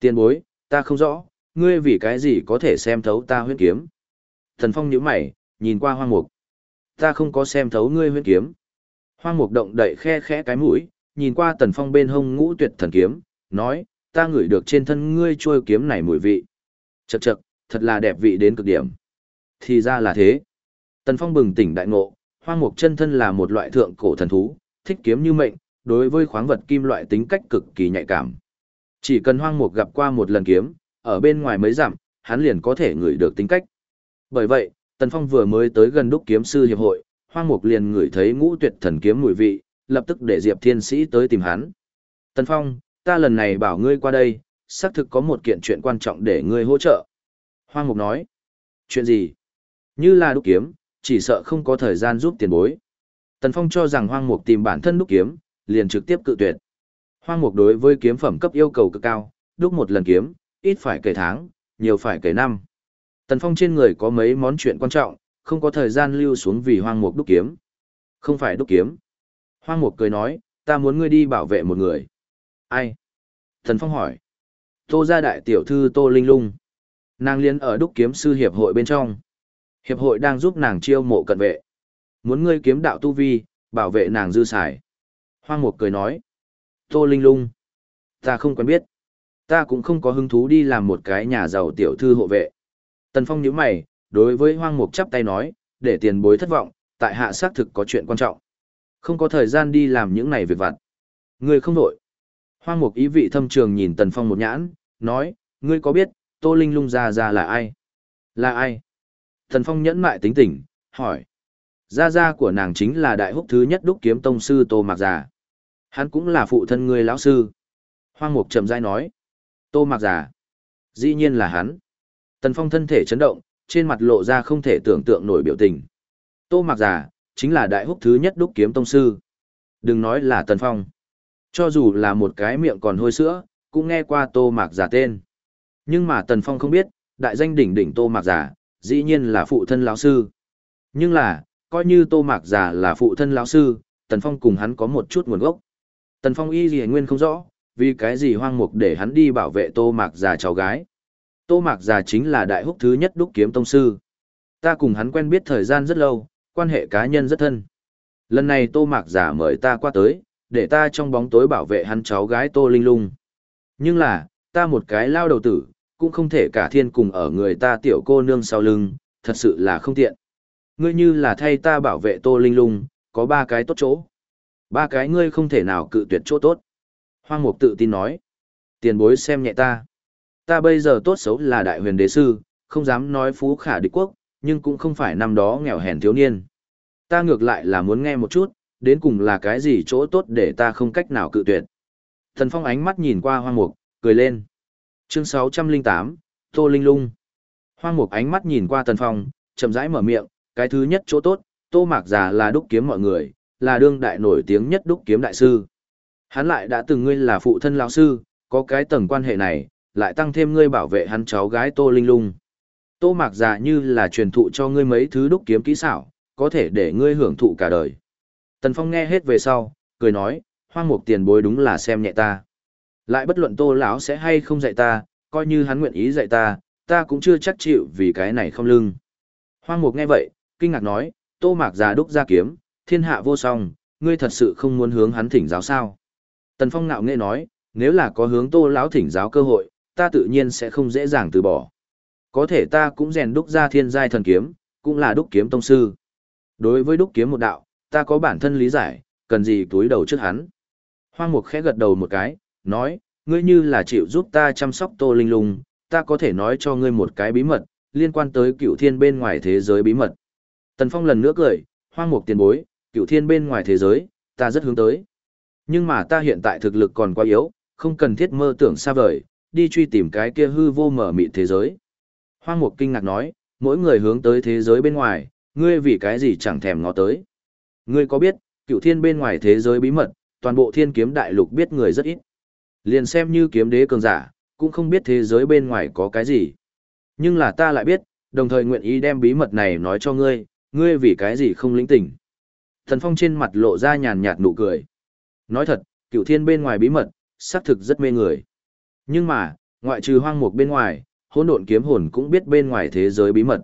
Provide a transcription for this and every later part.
Tiền bối, ta không rõ, ngươi vì cái gì có thể xem thấu ta huyễn kiếm. Thần Phong nhíu mày, nhìn qua hoang mục. Ta không có xem thấu ngươi huyễn kiếm. Hoang mục động đậy khe khẽ cái mũi, nhìn qua Tần Phong bên hông ngũ tuyệt thần kiếm, nói, ta ngửi được trên thân ngươi trôi kiếm này mùi vị. Chậc chậc, thật là đẹp vị đến cực điểm. Thì ra là thế. Tần Phong bừng tỉnh đại ngộ, hoang mục chân thân là một loại thượng cổ thần thú, thích kiếm như mệnh, đối với khoáng vật kim loại tính cách cực kỳ nhạy cảm. Chỉ cần hoang mục gặp qua một lần kiếm, ở bên ngoài mấy dặm, hắn liền có thể ngửi được tính cách. Bởi vậy, Tần Phong vừa mới tới gần đúc kiếm sư hiệp hội, hoang mục liền ngửi thấy ngũ tuyệt thần kiếm mùi vị, lập tức để Diệp Thiên Sĩ tới tìm hắn. Tần Phong, ta lần này bảo ngươi qua đây, xác thực có một kiện chuyện quan trọng để ngươi hỗ trợ. Hoang mục nói, chuyện gì? Như là đúc kiếm, chỉ sợ không có thời gian giúp tiền bối. Tần Phong cho rằng hoang mục tìm bản thân đúc kiếm, liền trực tiếp cự tuyệt. Hoang mục đối với kiếm phẩm cấp yêu cầu cực cao, đúc một lần kiếm, ít phải kể tháng, nhiều phải kể năm. Tần Phong trên người có mấy món chuyện quan trọng, không có thời gian lưu xuống vì hoang mục đúc kiếm. Không phải đúc kiếm. Hoang mục cười nói, ta muốn ngươi đi bảo vệ một người. Ai? Tần Phong hỏi. Tô gia đại tiểu thư Tô Linh Lung. Nàng liên ở đúc kiếm sư hiệp hội bên trong. Hiệp hội đang giúp nàng chiêu mộ cận vệ. Muốn ngươi kiếm đạo tu vi, bảo vệ nàng dư xài. Hoang mục cười nói. Tô Linh Lung. Ta không quen biết. Ta cũng không có hứng thú đi làm một cái nhà giàu tiểu thư hộ vệ. Tần Phong nhíu mày, đối với Hoang Mục chắp tay nói, để tiền bối thất vọng, tại hạ xác thực có chuyện quan trọng. Không có thời gian đi làm những này việc vặt. Ngươi không đổi. Hoang Mục ý vị thâm trường nhìn Tần Phong một nhãn, nói, ngươi có biết, Tô Linh lung ra ra là ai? Là ai? Tần Phong nhẫn mại tính tình, hỏi. Gia gia của nàng chính là đại húc thứ nhất đúc kiếm tông sư Tô Mạc Già. Hắn cũng là phụ thân ngươi lão sư. Hoang Mục trầm rãi nói. Tô Mạc giả, Dĩ nhiên là hắn. Tần Phong thân thể chấn động, trên mặt lộ ra không thể tưởng tượng nổi biểu tình. Tô Mạc giả chính là đại húc thứ nhất đúc kiếm tông sư. Đừng nói là Tần Phong. Cho dù là một cái miệng còn hôi sữa, cũng nghe qua Tô Mạc giả tên. Nhưng mà Tần Phong không biết, đại danh đỉnh đỉnh Tô Mạc giả, dĩ nhiên là phụ thân lão sư. Nhưng là, coi như Tô Mạc giả là phụ thân lão sư, Tần Phong cùng hắn có một chút nguồn gốc. Tần Phong y gì nguyên không rõ, vì cái gì hoang mục để hắn đi bảo vệ Tô Mạc Già cháu gái. Tô Mạc Già chính là đại húc thứ nhất đúc kiếm tông sư. Ta cùng hắn quen biết thời gian rất lâu, quan hệ cá nhân rất thân. Lần này Tô Mạc Già mời ta qua tới, để ta trong bóng tối bảo vệ hắn cháu gái Tô Linh Lung. Nhưng là, ta một cái lao đầu tử, cũng không thể cả thiên cùng ở người ta tiểu cô nương sau lưng, thật sự là không tiện. Ngươi như là thay ta bảo vệ Tô Linh Lung, có ba cái tốt chỗ. Ba cái ngươi không thể nào cự tuyệt chỗ tốt. Hoang Mục tự tin nói. Tiền bối xem nhẹ ta ta bây giờ tốt xấu là đại huyền đế sư, không dám nói phú khả địch quốc, nhưng cũng không phải năm đó nghèo hèn thiếu niên. Ta ngược lại là muốn nghe một chút, đến cùng là cái gì chỗ tốt để ta không cách nào cự tuyệt. Thần Phong ánh mắt nhìn qua hoang mục, cười lên. Chương 608, Tô Linh Lung. Hoang mục ánh mắt nhìn qua Thần Phong, chậm rãi mở miệng, cái thứ nhất chỗ tốt, Tô Mạc Già là đúc kiếm mọi người, là đương đại nổi tiếng nhất đúc kiếm đại sư. Hắn lại đã từng ngươi là phụ thân lão sư, có cái tầng quan hệ này, lại tăng thêm ngươi bảo vệ hắn cháu gái Tô Linh Lung. Tô Mạc già như là truyền thụ cho ngươi mấy thứ đúc kiếm kỹ xảo, có thể để ngươi hưởng thụ cả đời. Tần Phong nghe hết về sau, cười nói, hoang mục tiền bối đúng là xem nhẹ ta. Lại bất luận Tô lão sẽ hay không dạy ta, coi như hắn nguyện ý dạy ta, ta cũng chưa chắc chịu vì cái này không lưng. Hoang mục nghe vậy, kinh ngạc nói, Tô Mạc già đúc ra kiếm, thiên hạ vô song, ngươi thật sự không muốn hướng hắn thỉnh giáo sao? Tần Phong ngạo nghễ nói, nếu là có hướng Tô lão thỉnh giáo cơ hội, ta tự nhiên sẽ không dễ dàng từ bỏ. Có thể ta cũng rèn đúc ra thiên giai thần kiếm, cũng là đúc kiếm tông sư. Đối với đúc kiếm một đạo, ta có bản thân lý giải, cần gì túi đầu trước hắn. Hoang Mục khẽ gật đầu một cái, nói, ngươi như là chịu giúp ta chăm sóc Tô Linh Lung, ta có thể nói cho ngươi một cái bí mật, liên quan tới cựu thiên bên ngoài thế giới bí mật. Tần Phong lần nữa cười, Hoang Mục tiền bối, cựu thiên bên ngoài thế giới, ta rất hướng tới. Nhưng mà ta hiện tại thực lực còn quá yếu, không cần thiết mơ tưởng xa vời, đi truy tìm cái kia hư vô mở mịt thế giới. Hoang Mục kinh ngạc nói, mỗi người hướng tới thế giới bên ngoài, ngươi vì cái gì chẳng thèm ngó tới. Ngươi có biết, cựu thiên bên ngoài thế giới bí mật, toàn bộ thiên kiếm đại lục biết người rất ít. Liền xem như kiếm đế cường giả, cũng không biết thế giới bên ngoài có cái gì. Nhưng là ta lại biết, đồng thời nguyện ý đem bí mật này nói cho ngươi, ngươi vì cái gì không lĩnh tỉnh. Thần Phong trên mặt lộ ra nhàn nhạt nụ cười. Nói thật, cựu thiên bên ngoài bí mật, xác thực rất mê người. Nhưng mà, Ngoại trừ hoang mục bên ngoài, hỗn độn kiếm hồn cũng biết bên ngoài thế giới bí mật.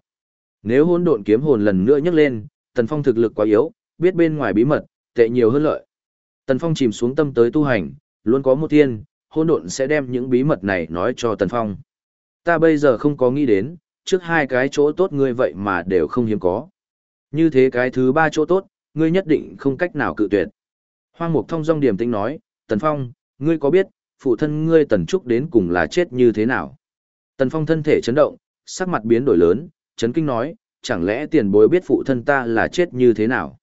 Nếu hỗn độn kiếm hồn lần nữa nhấc lên, Tần Phong thực lực quá yếu, biết bên ngoài bí mật, tệ nhiều hơn lợi. Tần Phong chìm xuống tâm tới tu hành, luôn có một thiên, hỗn độn sẽ đem những bí mật này nói cho Tần Phong. Ta bây giờ không có nghĩ đến, trước hai cái chỗ tốt ngươi vậy mà đều không hiếm có. Như thế cái thứ ba chỗ tốt, ngươi nhất định không cách nào cự tuyệt. Hoang Mục Thông dong điểm tinh nói, Tần Phong, ngươi có biết, phụ thân ngươi Tần Trúc đến cùng là chết như thế nào? Tần Phong thân thể chấn động, sắc mặt biến đổi lớn, chấn kinh nói, chẳng lẽ tiền bối biết phụ thân ta là chết như thế nào?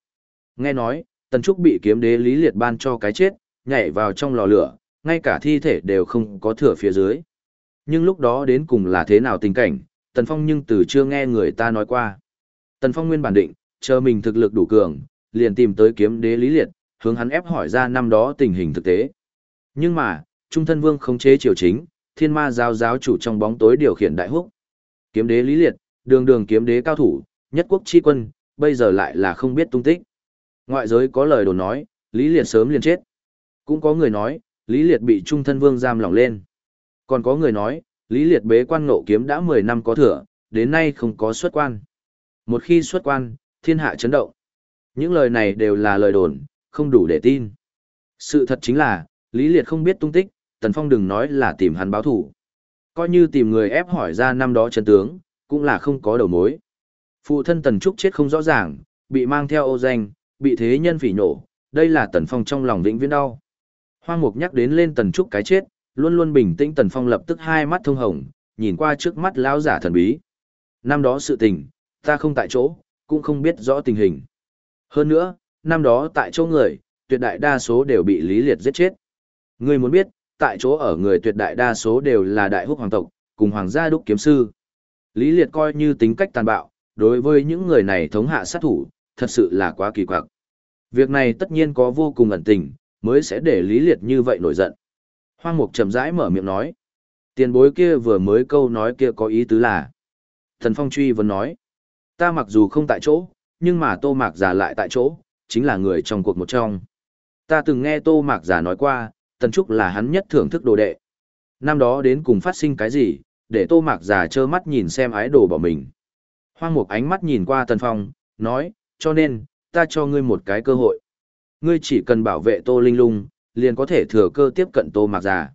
Nghe nói, Tần Trúc bị kiếm đế Lý Liệt ban cho cái chết, nhảy vào trong lò lửa, ngay cả thi thể đều không có thừa phía dưới. Nhưng lúc đó đến cùng là thế nào tình cảnh, Tần Phong nhưng từ chưa nghe người ta nói qua. Tần Phong nguyên bản định, chờ mình thực lực đủ cường, liền tìm tới kiếm đế Lý Liệt, hướng hắn ép hỏi ra năm đó tình hình thực tế. Nhưng mà, Trung thân vương khống chế triều chính, thiên ma giáo giáo chủ trong bóng tối điều khiển đại húc. Kiếm đế Lý Liệt, đường đường kiếm đế cao thủ, nhất quốc chi quân, bây giờ lại là không biết tung tích. Ngoại giới có lời đồn nói, Lý Liệt sớm liền chết. Cũng có người nói, Lý Liệt bị Trung thân vương giam lỏng lên. Còn có người nói, Lý Liệt bế quan ngộ kiếm đã 10 năm có thừa, đến nay không có xuất quan. Một khi xuất quan, thiên hạ chấn động. Những lời này đều là lời đồn, không đủ để tin. Sự thật chính là, Lý Liệt không biết tung tích, Tần Phong đừng nói là tìm hắn báo thủ. Coi như tìm người ép hỏi ra năm đó chân tướng, cũng là không có đầu mối. Phụ thân Tần Trúc chết không rõ ràng, bị mang theo ô danh, bị thế nhân phỉ nổ, đây là Tần Phong trong lòng vĩnh viễn đau. Hoang Mục nhắc đến lên Tần Trúc cái chết, luôn luôn bình tĩnh Tần Phong lập tức hai mắt thông hồng, nhìn qua trước mắt lão giả thần bí. Năm đó sự tình, ta không tại chỗ, cũng không biết rõ tình hình. Hơn nữa, năm đó tại chỗ người, tuyệt đại đa số đều bị Lý Liệt giết chết. Ngươi muốn biết, tại chỗ ở người tuyệt đại đa số đều là đại húc hoàng tộc, cùng hoàng gia đúc kiếm sư. Lý Liệt coi như tính cách tàn bạo, đối với những người này thống hạ sát thủ, thật sự là quá kỳ quặc. Việc này tất nhiên có vô cùng ẩn tình, mới sẽ để Lý Liệt như vậy nổi giận. Hoang Mục chậm rãi mở miệng nói. Tiền bối kia vừa mới câu nói kia có ý tứ là. Thần Phong truy vẫn nói. Ta mặc dù không tại chỗ, nhưng mà Tô Mạc Già lại tại chỗ, chính là người trong cuộc một trong. Ta từng nghe Tô Mạc Già nói qua, Tần Trúc là hắn nhất thưởng thức đồ đệ. Năm đó đến cùng phát sinh cái gì, để Tô Mạc Già trơ mắt nhìn xem ái đồ bỏ mình. Hoang Mục ánh mắt nhìn qua Tần Phong, nói, cho nên, ta cho ngươi một cái cơ hội. Ngươi chỉ cần bảo vệ Tô Linh Lung, liền có thể thừa cơ tiếp cận Tô Mạc Già.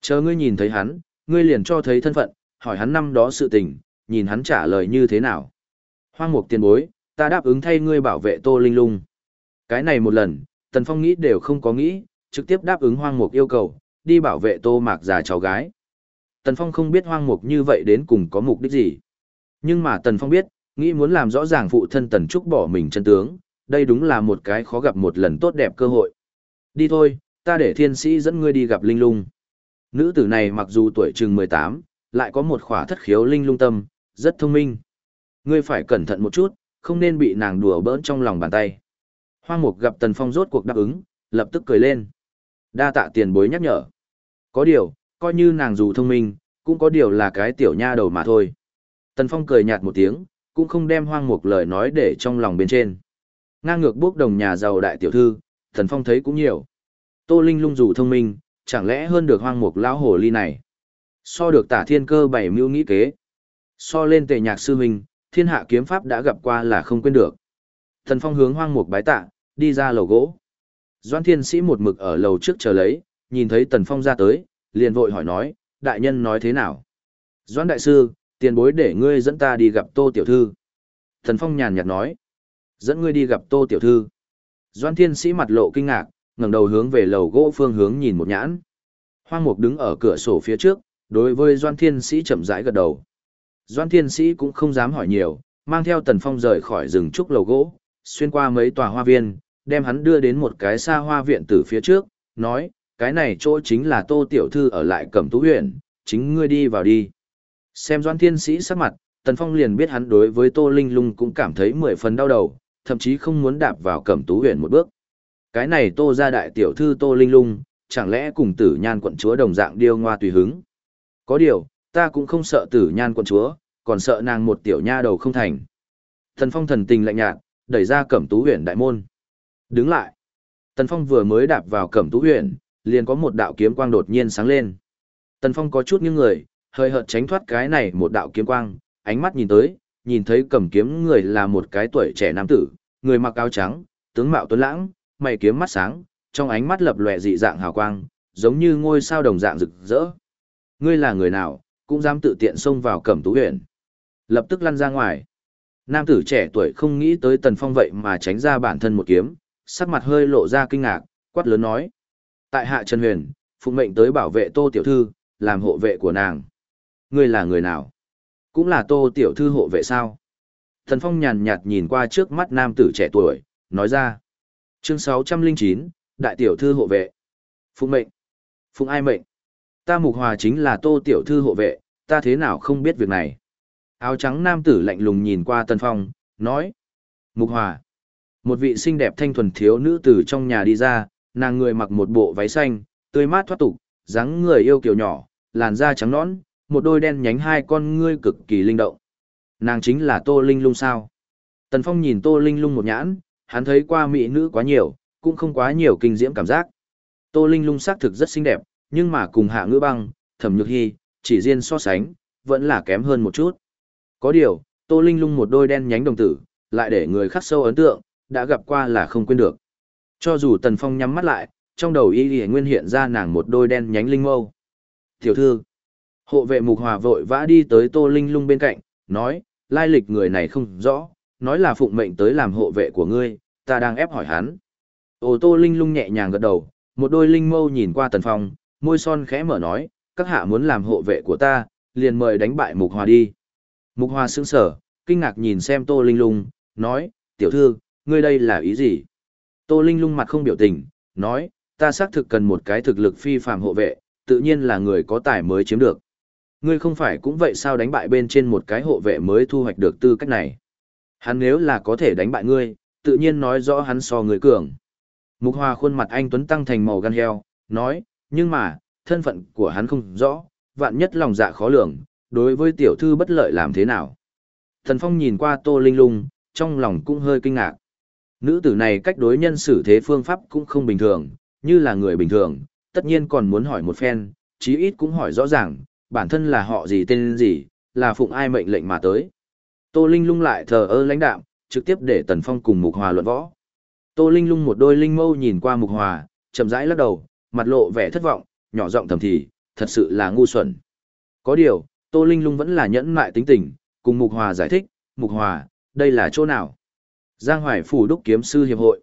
Chờ ngươi nhìn thấy hắn, ngươi liền cho thấy thân phận, hỏi hắn năm đó sự tình, nhìn hắn trả lời như thế nào. Hoang Mục tiền bối, ta đáp ứng thay ngươi bảo vệ Tô Linh Lung. Cái này một lần, Tần Phong nghĩ đều không có nghĩ, trực tiếp đáp ứng Hoang Mục yêu cầu, đi bảo vệ Tô Mạc già cháu gái. Tần Phong không biết Hoang Mục như vậy đến cùng có mục đích gì. Nhưng mà Tần Phong biết, nghĩ muốn làm rõ ràng phụ thân Tần Trúc bỏ mình chân tướng, đây đúng là một cái khó gặp một lần tốt đẹp cơ hội. Đi thôi, ta để thiên sĩ dẫn ngươi đi gặp Linh Lung. Nữ tử này mặc dù tuổi chừng 18, lại có một khỏa thất khiếu Linh Lung tâm, rất thông minh. Ngươi phải cẩn thận một chút, không nên bị nàng đùa bỡn trong lòng bàn tay. Hoang Mục gặp Tần Phong rốt cuộc đáp ứng, lập tức cười lên. Đa tạ tiền bối nhắc nhở. Có điều, coi như nàng dù thông minh, cũng có điều là cái tiểu nha đầu mà thôi. Tần Phong cười nhạt một tiếng, cũng không đem Hoang Mục lời nói để trong lòng bên trên. Ngang ngược bước đồng nhà giàu đại tiểu thư, Tần Phong thấy cũng nhiều. Tô Linh lung dù thông minh, chẳng lẽ hơn được Hoang Mục lão hồ ly này. So được tả thiên cơ bảy mưu nghĩ kế. So lên tề nhạc sư huynh, thiên hạ kiếm pháp đã gặp qua là không quên được. Thần Phong hướng hoang mục bái tạ, đi ra lầu gỗ. Doan thiên sĩ một mực ở lầu trước chờ lấy, nhìn thấy Tần Phong ra tới, liền vội hỏi nói, đại nhân nói thế nào? Doan đại sư, tiền bối để ngươi dẫn ta đi gặp tô tiểu thư. Thần Phong nhàn nhạt nói, dẫn ngươi đi gặp tô tiểu thư. Doan thiên sĩ mặt lộ kinh ngạc, ngẩng đầu hướng về lầu gỗ phương hướng nhìn một nhãn. Hoang mục đứng ở cửa sổ phía trước, đối với Doan thiên sĩ chậm rãi gật đầu. Doan thiên sĩ cũng không dám hỏi nhiều, mang theo tần phong rời khỏi rừng trúc lầu gỗ, xuyên qua mấy tòa hoa viên, đem hắn đưa đến một cái xa hoa viện từ phía trước, nói, cái này chỗ chính là tô tiểu thư ở lại cẩm tú huyện, chính ngươi đi vào đi. Xem doan thiên sĩ sắc mặt, tần phong liền biết hắn đối với tô linh lung cũng cảm thấy mười phần đau đầu, thậm chí không muốn đạp vào cẩm tú huyện một bước. Cái này tô ra đại tiểu thư tô linh lung, chẳng lẽ cùng tử nhan quận chúa đồng dạng điêu ngoa tùy hứng. Có điều, ta cũng không sợ tử nhan quận chúa, còn sợ nàng một tiểu nha đầu không thành. Thần Phong thần tình lạnh nhạt, đẩy ra Cẩm Tú Huyền đại môn. Đứng lại. Tần Phong vừa mới đạp vào Cẩm Tú Huyền, liền có một đạo kiếm quang đột nhiên sáng lên. Tần Phong có chút những người, hơi hợt tránh thoát cái này một đạo kiếm quang, ánh mắt nhìn tới, nhìn thấy cầm kiếm người là một cái tuổi trẻ nam tử, người mặc áo trắng, tướng mạo tuấn lãng, mày kiếm mắt sáng, trong ánh mắt lập lòe dị dạng hào quang, giống như ngôi sao đồng dạng rực rỡ. Ngươi là người nào, cũng dám tự tiện xông vào cẩm tú huyện. Lập tức lăn ra ngoài. Nam tử trẻ tuổi không nghĩ tới tần phong vậy mà tránh ra bản thân một kiếm, sắc mặt hơi lộ ra kinh ngạc, quát lớn nói. Tại hạ Trần Huyền, phụng mệnh tới bảo vệ tô tiểu thư, làm hộ vệ của nàng. Ngươi là người nào? Cũng là tô tiểu thư hộ vệ sao? Tần phong nhàn nhạt nhìn qua trước mắt nam tử trẻ tuổi, nói ra. Chương 609, Đại tiểu thư hộ vệ. Phụng mệnh. Phụng ai mệnh? Ta mục hòa chính là tô tiểu thư hộ vệ, ta thế nào không biết việc này? Áo trắng nam tử lạnh lùng nhìn qua Tần Phong, nói. Mục hòa. Một vị xinh đẹp thanh thuần thiếu nữ từ trong nhà đi ra, nàng người mặc một bộ váy xanh, tươi mát thoát tục, dáng người yêu kiều nhỏ, làn da trắng nõn, một đôi đen nhánh hai con ngươi cực kỳ linh động. Nàng chính là Tô Linh Lung sao? Tần Phong nhìn Tô Linh Lung một nhãn, hắn thấy qua mỹ nữ quá nhiều, cũng không quá nhiều kinh diễm cảm giác. Tô Linh Lung xác thực rất xinh đẹp, nhưng mà cùng Hạ Ngữ Băng, Thẩm Nhược hy chỉ riêng so sánh, vẫn là kém hơn một chút. Có điều, Tô Linh Lung một đôi đen nhánh đồng tử, lại để người khắc sâu ấn tượng, đã gặp qua là không quên được. Cho dù Tần Phong nhắm mắt lại, trong đầu y y nguyên hiện ra nàng một đôi đen nhánh linh mâu. Tiểu thư, hộ vệ mục hòa vội vã đi tới Tô Linh Lung bên cạnh, nói, lai lịch người này không rõ, nói là phụng mệnh tới làm hộ vệ của ngươi, ta đang ép hỏi hắn. Ô Tô Linh Lung nhẹ nhàng gật đầu, một đôi linh mâu nhìn qua Tần Phong, môi son khẽ mở nói, các hạ muốn làm hộ vệ của ta, liền mời đánh bại mục hòa đi. Mục hòa sững sở, kinh ngạc nhìn xem Tô Linh Lung, nói, tiểu thư, ngươi đây là ý gì? Tô Linh lung mặt không biểu tình, nói, ta xác thực cần một cái thực lực phi phàm hộ vệ, tự nhiên là người có tài mới chiếm được. Ngươi không phải cũng vậy sao đánh bại bên trên một cái hộ vệ mới thu hoạch được tư cách này. Hắn nếu là có thể đánh bại ngươi, tự nhiên nói rõ hắn so người cường. Mục Hoa khuôn mặt anh Tuấn tăng thành màu gan heo, nói, nhưng mà, thân phận của hắn không rõ, vạn nhất lòng dạ khó lường, đối với tiểu thư bất lợi làm thế nào. Thần Phong nhìn qua Tô Linh Lung, trong lòng cũng hơi kinh ngạc. Nữ tử này cách đối nhân xử thế phương pháp cũng không bình thường, như là người bình thường, tất nhiên còn muốn hỏi một phen, chí ít cũng hỏi rõ ràng, bản thân là họ gì tên gì, là phụng ai mệnh lệnh mà tới. Tô Linh lung lại thờ ơ lãnh đạm, trực tiếp để Tần Phong cùng Mục Hòa luận võ. Tô Linh lung một đôi linh mâu nhìn qua Mục Hòa, chậm rãi lắc đầu, mặt lộ vẻ thất vọng, nhỏ giọng thầm thì, thật sự là ngu xuẩn. Có điều, Tô Linh lung vẫn là nhẫn mại tính tình, cùng Mục Hòa giải thích, Mục Hòa, đây là chỗ nào? Giang Hoài Phủ Đúc Kiếm Sư Hiệp hội.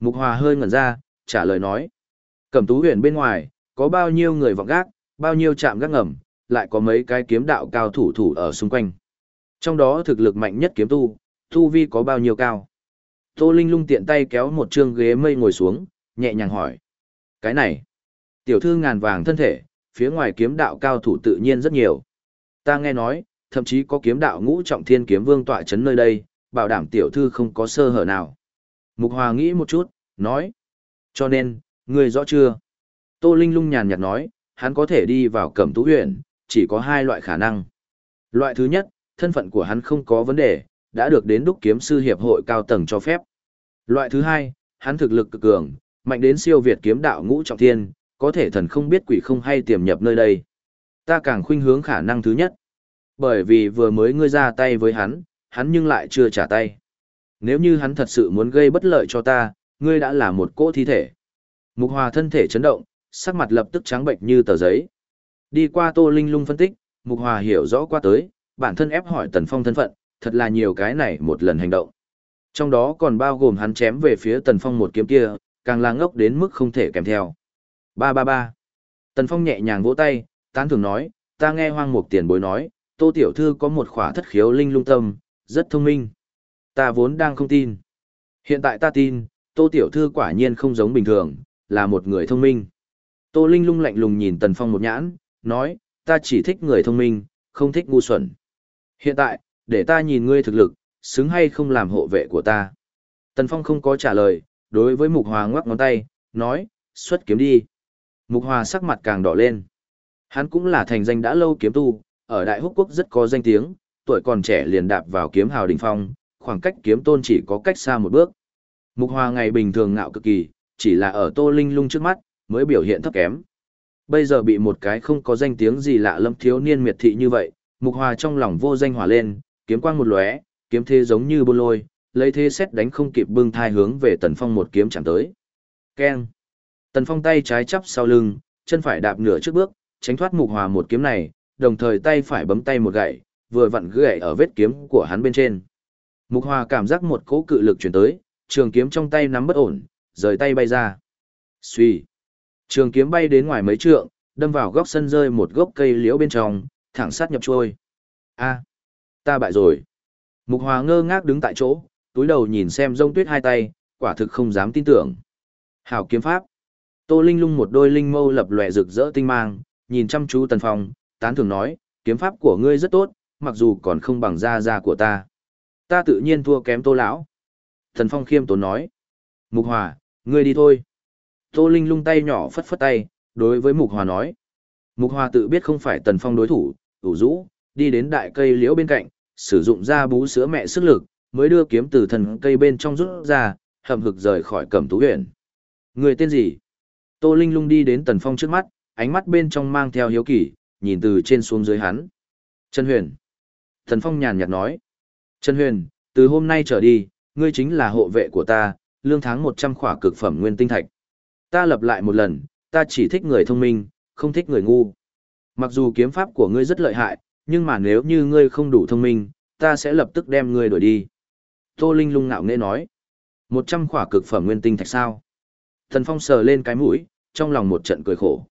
Mục Hòa hơi ngẩn ra, trả lời nói. Cẩm tú huyện bên ngoài, có bao nhiêu người vọng gác, bao nhiêu chạm gác ngầm, lại có mấy cái kiếm đạo cao thủ thủ ở xung quanh. Trong đó thực lực mạnh nhất kiếm tu, tu vi có bao nhiêu cao. Tô Linh lung tiện tay kéo một trương ghế mây ngồi xuống, nhẹ nhàng hỏi. Cái này, tiểu thư ngàn vàng thân thể, phía ngoài kiếm đạo cao thủ tự nhiên rất nhiều. Ta nghe nói, thậm chí có kiếm đạo ngũ trọng thiên kiếm vương tọa chấn nơi đây, bảo đảm tiểu thư không có sơ hở nào. Mục Hòa nghĩ một chút, nói. Cho nên, người rõ chưa? Tô Linh lung nhàn nhạt nói, hắn có thể đi vào cẩm tú huyện, chỉ có hai loại khả năng. Loại thứ nhất, thân phận của hắn không có vấn đề, đã được đến đúc kiếm sư hiệp hội cao tầng cho phép. Loại thứ hai, hắn thực lực cực cường, mạnh đến siêu việt kiếm đạo ngũ trọng thiên, có thể thần không biết quỷ không hay tiềm nhập nơi đây. Ta càng khuynh hướng khả năng thứ nhất. Bởi vì vừa mới ngươi ra tay với hắn, hắn nhưng lại chưa trả tay. Nếu như hắn thật sự muốn gây bất lợi cho ta, ngươi đã là một cỗ thi thể. Mục Hòa thân thể chấn động, sắc mặt lập tức trắng bệnh như tờ giấy. Đi qua Tô Linh Lung phân tích, Mục Hòa hiểu rõ qua tới, bản thân ép hỏi Tần Phong thân phận, thật là nhiều cái này một lần hành động. Trong đó còn bao gồm hắn chém về phía Tần Phong một kiếm kia, càng là ngốc đến mức không thể kèm theo. Ba ba ba. Tần Phong nhẹ nhàng vỗ tay, tán thường nói, ta nghe hoang mục tiền bối nói, Tô Tiểu Thư có một khỏa thất khiếu linh lung tâm, rất thông minh. Ta vốn đang không tin. Hiện tại ta tin, Tô Tiểu Thư quả nhiên không giống bình thường, là một người thông minh. Tô Linh lung lạnh lùng nhìn Tần Phong một nhãn, nói, ta chỉ thích người thông minh, không thích ngu xuẩn. Hiện tại, để ta nhìn ngươi thực lực, xứng hay không làm hộ vệ của ta. Tần Phong không có trả lời, đối với Mục Hòa ngoắc ngón tay, nói, xuất kiếm đi. Mục Hòa sắc mặt càng đỏ lên. Hắn cũng là thành danh đã lâu kiếm tu, ở Đại Húc Quốc rất có danh tiếng, tuổi còn trẻ liền đạp vào kiếm hào đỉnh phong, khoảng cách kiếm tôn chỉ có cách xa một bước. Mục Hòa ngày bình thường ngạo cực kỳ, chỉ là ở Tô Linh Lung trước mắt, mới biểu hiện thấp kém. Bây giờ bị một cái không có danh tiếng gì lạ lâm thiếu niên miệt thị như vậy, mục hòa trong lòng vô danh hỏa lên, kiếm quang một lóe, kiếm thế giống như bôn lôi, lấy thế xét đánh không kịp bưng thai hướng về tần phong một kiếm chạm tới. Keng! Tần phong tay trái chắp sau lưng, chân phải đạp nửa trước bước, tránh thoát mục hòa một kiếm này, đồng thời tay phải bấm tay một gậy, vừa vặn gậy ở vết kiếm của hắn bên trên. Mục hòa cảm giác một cỗ cự lực chuyển tới, trường kiếm trong tay nắm bất ổn, rời tay bay ra. suy Trường kiếm bay đến ngoài mấy trượng, đâm vào góc sân rơi một gốc cây liễu bên trong, thẳng sát nhập trôi. A, ta bại rồi. Mục Hòa ngơ ngác đứng tại chỗ, túi đầu nhìn xem rông tuyết hai tay, quả thực không dám tin tưởng. Hảo kiếm pháp. Tô Linh lung một đôi linh mâu lập lòe rực rỡ tinh mang, nhìn chăm chú Tần Phong, tán thưởng nói, kiếm pháp của ngươi rất tốt, mặc dù còn không bằng da da của ta. Ta tự nhiên thua kém Tô lão. Tần Phong khiêm tốn nói. Mục Hòa, ngươi đi thôi. Tô Linh lung tay nhỏ phất phất tay, đối với Mục Hòa nói. Mục Hòa tự biết không phải Tần Phong đối thủ, ủ rũ, đi đến đại cây liễu bên cạnh, sử dụng ra bú sữa mẹ sức lực, mới đưa kiếm từ thần cây bên trong rút ra, hầm hực rời khỏi cẩm tú huyện. Người tên gì? Tô Linh lung đi đến Tần Phong trước mắt, ánh mắt bên trong mang theo hiếu kỳ, nhìn từ trên xuống dưới hắn. Trần Huyền. Tần Phong nhàn nhạt nói. Trần Huyền, từ hôm nay trở đi, ngươi chính là hộ vệ của ta, lương tháng 100 khỏa cực phẩm nguyên tinh thạch. Ta lập lại một lần, ta chỉ thích người thông minh, không thích người ngu. Mặc dù kiếm pháp của ngươi rất lợi hại, nhưng mà nếu như ngươi không đủ thông minh, ta sẽ lập tức đem ngươi đuổi đi. Tô Linh lung ngạo nghễ nói. Một trăm khỏa cực phẩm nguyên tinh thạch sao? Thần Phong sờ lên cái mũi, trong lòng một trận cười khổ.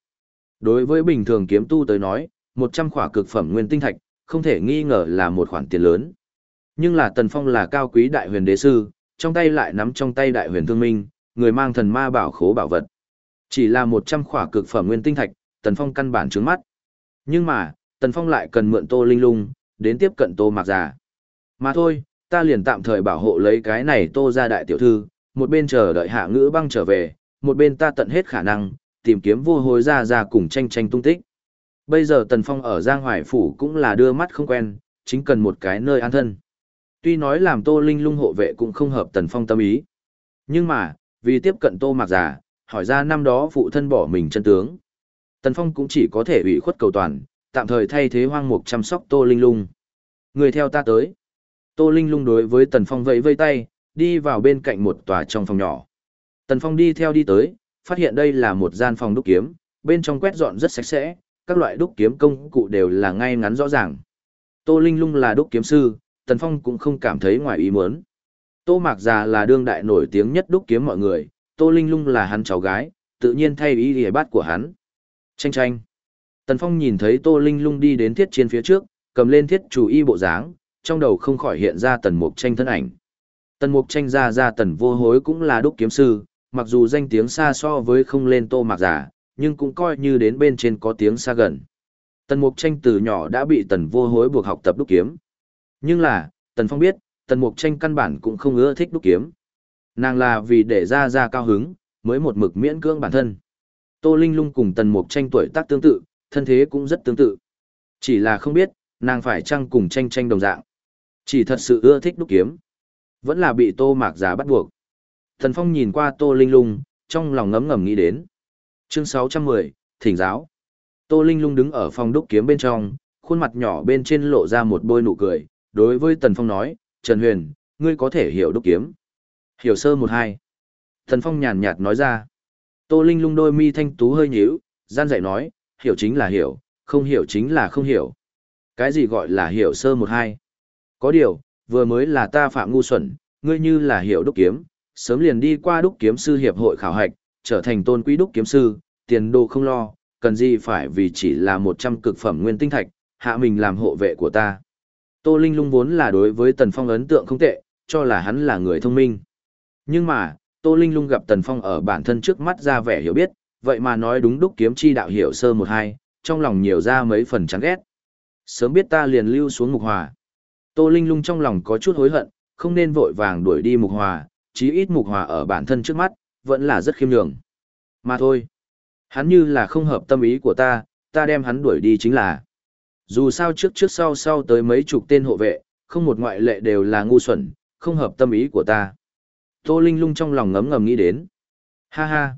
Đối với bình thường kiếm tu tới nói, một trăm khỏa cực phẩm nguyên tinh thạch, không thể nghi ngờ là một khoản tiền lớn. Nhưng là Tần Phong là cao quý đại huyền đế sư, trong tay lại nắm trong tay đại huyền thương minh, người mang thần ma bảo khố bảo vật. Chỉ là một trăm khỏa cực phẩm nguyên tinh thạch, Tần Phong căn bản trướng mắt. Nhưng mà, Tần Phong lại cần mượn Tô Linh Lung, đến tiếp cận Tô Mạc Già. Mà thôi, ta liền tạm thời bảo hộ lấy cái này Tô ra đại tiểu thư, một bên chờ đợi hạ ngữ băng trở về, một bên ta tận hết khả năng, tìm kiếm vô hối ra ra cùng tranh tranh tung tích. Bây giờ Tần Phong ở Giang Hoài Phủ cũng là đưa mắt không quen, chính cần một cái nơi an thân. Tuy nói làm Tô Linh Lung hộ vệ cũng không hợp Tần Phong tâm ý. Nhưng mà, vì tiếp cận Tô Mạc Già, hỏi ra năm đó phụ thân bỏ mình chân tướng. Tần Phong cũng chỉ có thể ủy khuất cầu toàn, tạm thời thay thế hoang mục chăm sóc Tô Linh Lung. Người theo ta tới. Tô Linh Lung đối với Tần Phong vẫy vây tay, đi vào bên cạnh một tòa trong phòng nhỏ. Tần Phong đi theo đi tới, phát hiện đây là một gian phòng đúc kiếm, bên trong quét dọn rất sạch sẽ, các loại đúc kiếm công cụ đều là ngay ngắn rõ ràng. Tô Linh Lung là đúc kiếm sư, Tần Phong cũng không cảm thấy ngoài ý muốn. Tô Mạc Già là đương đại nổi tiếng nhất đúc kiếm mọi người, Tô Linh Lung là hắn cháu gái, tự nhiên thay ý lìa bát của hắn. Tranh tranh. Tần Phong nhìn thấy Tô Linh Lung đi đến thiết trên phía trước, cầm lên thiết chủ y bộ dáng, trong đầu không khỏi hiện ra tần mục tranh thân ảnh. Tần mục tranh ra ra tần vô hối cũng là đúc kiếm sư, mặc dù danh tiếng xa so với không lên tô mạc giả, nhưng cũng coi như đến bên trên có tiếng xa gần. Tần mục tranh từ nhỏ đã bị tần vô hối buộc học tập đúc kiếm. Nhưng là, tần phong biết, tần mục tranh căn bản cũng không ưa thích đúc kiếm. Nàng là vì để ra ra cao hứng, mới một mực miễn cưỡng bản thân. Tô Linh Lung cùng tần mục tranh tuổi tác tương tự, thân thế cũng rất tương tự. Chỉ là không biết, nàng phải chăng cùng tranh tranh đồng dạng. Chỉ thật sự ưa thích đúc kiếm. Vẫn là bị tô mạc giả bắt buộc. Thần Phong nhìn qua tô linh lung, trong lòng ngấm ngầm nghĩ đến. Chương 610, Thỉnh giáo. Tô Linh lung đứng ở phòng đúc kiếm bên trong, khuôn mặt nhỏ bên trên lộ ra một bôi nụ cười. Đối với Tần Phong nói, Trần Huyền, ngươi có thể hiểu đúc kiếm. Hiểu sơ một hai. Thần Phong nhàn nhạt nói ra. Tô Linh lung đôi mi thanh tú hơi nhíu, gian dạy nói, hiểu chính là hiểu, không hiểu chính là không hiểu. Cái gì gọi là hiểu sơ một hai? Có điều, vừa mới là ta phạm ngu xuẩn, ngươi như là hiểu đúc kiếm, sớm liền đi qua đúc kiếm sư hiệp hội khảo hạch, trở thành tôn quý đúc kiếm sư, tiền đồ không lo, cần gì phải vì chỉ là một trăm cực phẩm nguyên tinh thạch, hạ mình làm hộ vệ của ta. Tô Linh lung vốn là đối với Tần Phong ấn tượng không tệ, cho là hắn là người thông minh. Nhưng mà, Tô Linh lung gặp Tần Phong ở bản thân trước mắt ra vẻ hiểu biết, vậy mà nói đúng đúc kiếm chi đạo hiểu sơ một hai, trong lòng nhiều ra mấy phần chán ghét. Sớm biết ta liền lưu xuống ngục hòa. Tô Linh lung trong lòng có chút hối hận, không nên vội vàng đuổi đi mục hòa, chí ít mục hòa ở bản thân trước mắt, vẫn là rất khiêm nhường. Mà thôi, hắn như là không hợp tâm ý của ta, ta đem hắn đuổi đi chính là. Dù sao trước trước sau sau tới mấy chục tên hộ vệ, không một ngoại lệ đều là ngu xuẩn, không hợp tâm ý của ta. Tô Linh lung trong lòng ngấm ngầm nghĩ đến. Ha ha.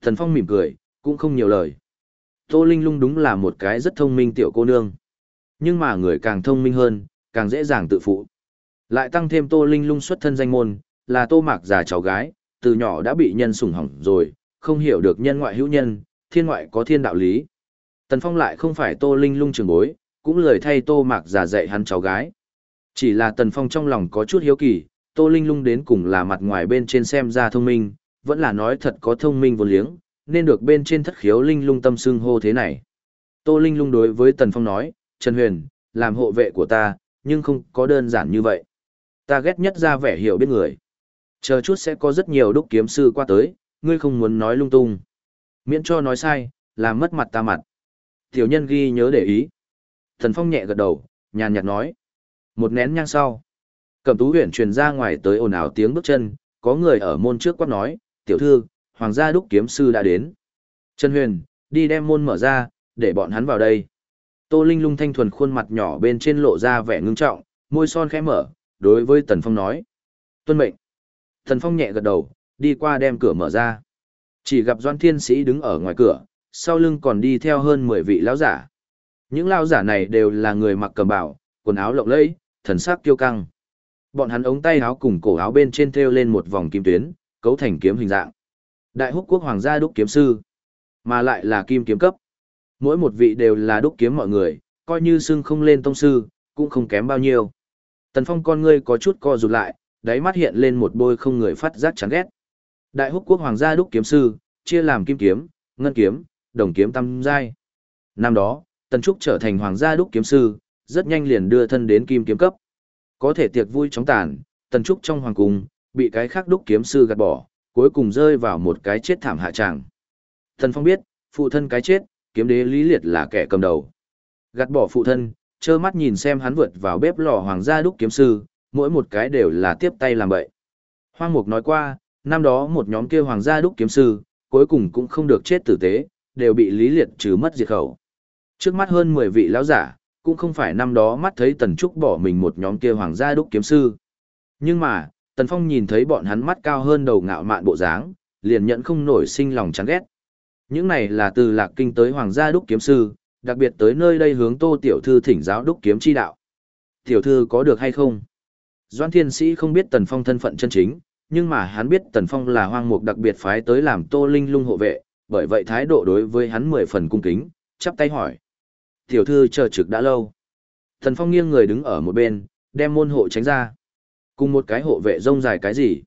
Thần Phong mỉm cười, cũng không nhiều lời. Tô Linh lung đúng là một cái rất thông minh tiểu cô nương. Nhưng mà người càng thông minh hơn, càng dễ dàng tự phụ. Lại tăng thêm Tô Linh lung xuất thân danh môn, là Tô Mạc già cháu gái, từ nhỏ đã bị nhân sủng hỏng rồi, không hiểu được nhân ngoại hữu nhân, thiên ngoại có thiên đạo lý. Tần Phong lại không phải Tô Linh lung trường bối, cũng lời thay Tô Mạc già dạy hắn cháu gái. Chỉ là Tần Phong trong lòng có chút hiếu kỳ, Tô Linh lung đến cùng là mặt ngoài bên trên xem ra thông minh, vẫn là nói thật có thông minh vô liếng, nên được bên trên thất khiếu Linh lung tâm xưng hô thế này. Tô Linh lung đối với Tần Phong nói, Trần Huyền, làm hộ vệ của ta, nhưng không có đơn giản như vậy. Ta ghét nhất ra vẻ hiểu biết người. Chờ chút sẽ có rất nhiều đúc kiếm sư qua tới, ngươi không muốn nói lung tung. Miễn cho nói sai, làm mất mặt ta mặt. Tiểu nhân ghi nhớ để ý. Thần Phong nhẹ gật đầu, nhàn nhạt nói. Một nén nhang sau. Cẩm tú huyền truyền ra ngoài tới ồn ào tiếng bước chân, có người ở môn trước quát nói, tiểu thư, hoàng gia đúc kiếm sư đã đến. Trần Huyền, đi đem môn mở ra, để bọn hắn vào đây. Tô Linh lung thanh thuần khuôn mặt nhỏ bên trên lộ ra vẻ ngưng trọng, môi son khẽ mở, đối với Tần Phong nói. Tuân mệnh. Tần Phong nhẹ gật đầu, đi qua đem cửa mở ra. Chỉ gặp Doan Thiên Sĩ đứng ở ngoài cửa, sau lưng còn đi theo hơn 10 vị lão giả. Những lão giả này đều là người mặc cầm bảo, quần áo lộng lẫy, thần sắc kiêu căng. Bọn hắn ống tay áo cùng cổ áo bên trên thêu lên một vòng kim tuyến, cấu thành kiếm hình dạng. Đại húc quốc hoàng gia đúc kiếm sư, mà lại là kim kiếm cấp. Mỗi một vị đều là đúc kiếm mọi người, coi như xưng không lên tông sư, cũng không kém bao nhiêu. Tần Phong con ngươi có chút co rụt lại, đáy mắt hiện lên một bôi không người phát giác chán ghét. Đại húc quốc hoàng gia đúc kiếm sư, chia làm kim kiếm, ngân kiếm, đồng kiếm tam giai. Năm đó, Tần Trúc trở thành hoàng gia đúc kiếm sư, rất nhanh liền đưa thân đến kim kiếm cấp. Có thể tiệc vui chóng tàn, Tần Trúc trong hoàng cung, bị cái khác đúc kiếm sư gạt bỏ, cuối cùng rơi vào một cái chết thảm hạ tràng. Tần Phong biết, phụ thân cái chết, kiếm đế lý liệt là kẻ cầm đầu. Gạt bỏ phụ thân, trơ mắt nhìn xem hắn vượt vào bếp lò hoàng gia đúc kiếm sư, mỗi một cái đều là tiếp tay làm bậy. Hoang Mục nói qua, năm đó một nhóm kia hoàng gia đúc kiếm sư, cuối cùng cũng không được chết tử tế, đều bị lý liệt trừ mất diệt khẩu. Trước mắt hơn 10 vị lão giả, cũng không phải năm đó mắt thấy Tần Trúc bỏ mình một nhóm kia hoàng gia đúc kiếm sư. Nhưng mà, Tần Phong nhìn thấy bọn hắn mắt cao hơn đầu ngạo mạn bộ dáng, liền nhận không nổi sinh lòng chán ghét. Những này là từ Lạc Kinh tới hoàng gia đúc kiếm sư, đặc biệt tới nơi đây hướng Tô tiểu thư thỉnh giáo đúc kiếm chi đạo. Tiểu thư có được hay không? Doan Thiên Sĩ không biết Tần Phong thân phận chân chính, nhưng mà hắn biết Tần Phong là hoang mục đặc biệt phái tới làm Tô Linh Lung hộ vệ, bởi vậy thái độ đối với hắn mười phần cung kính, chắp tay hỏi. Tiểu thư chờ trực đã lâu. Tần Phong nghiêng người đứng ở một bên, đem môn hộ tránh ra. Cùng một cái hộ vệ rông dài cái gì?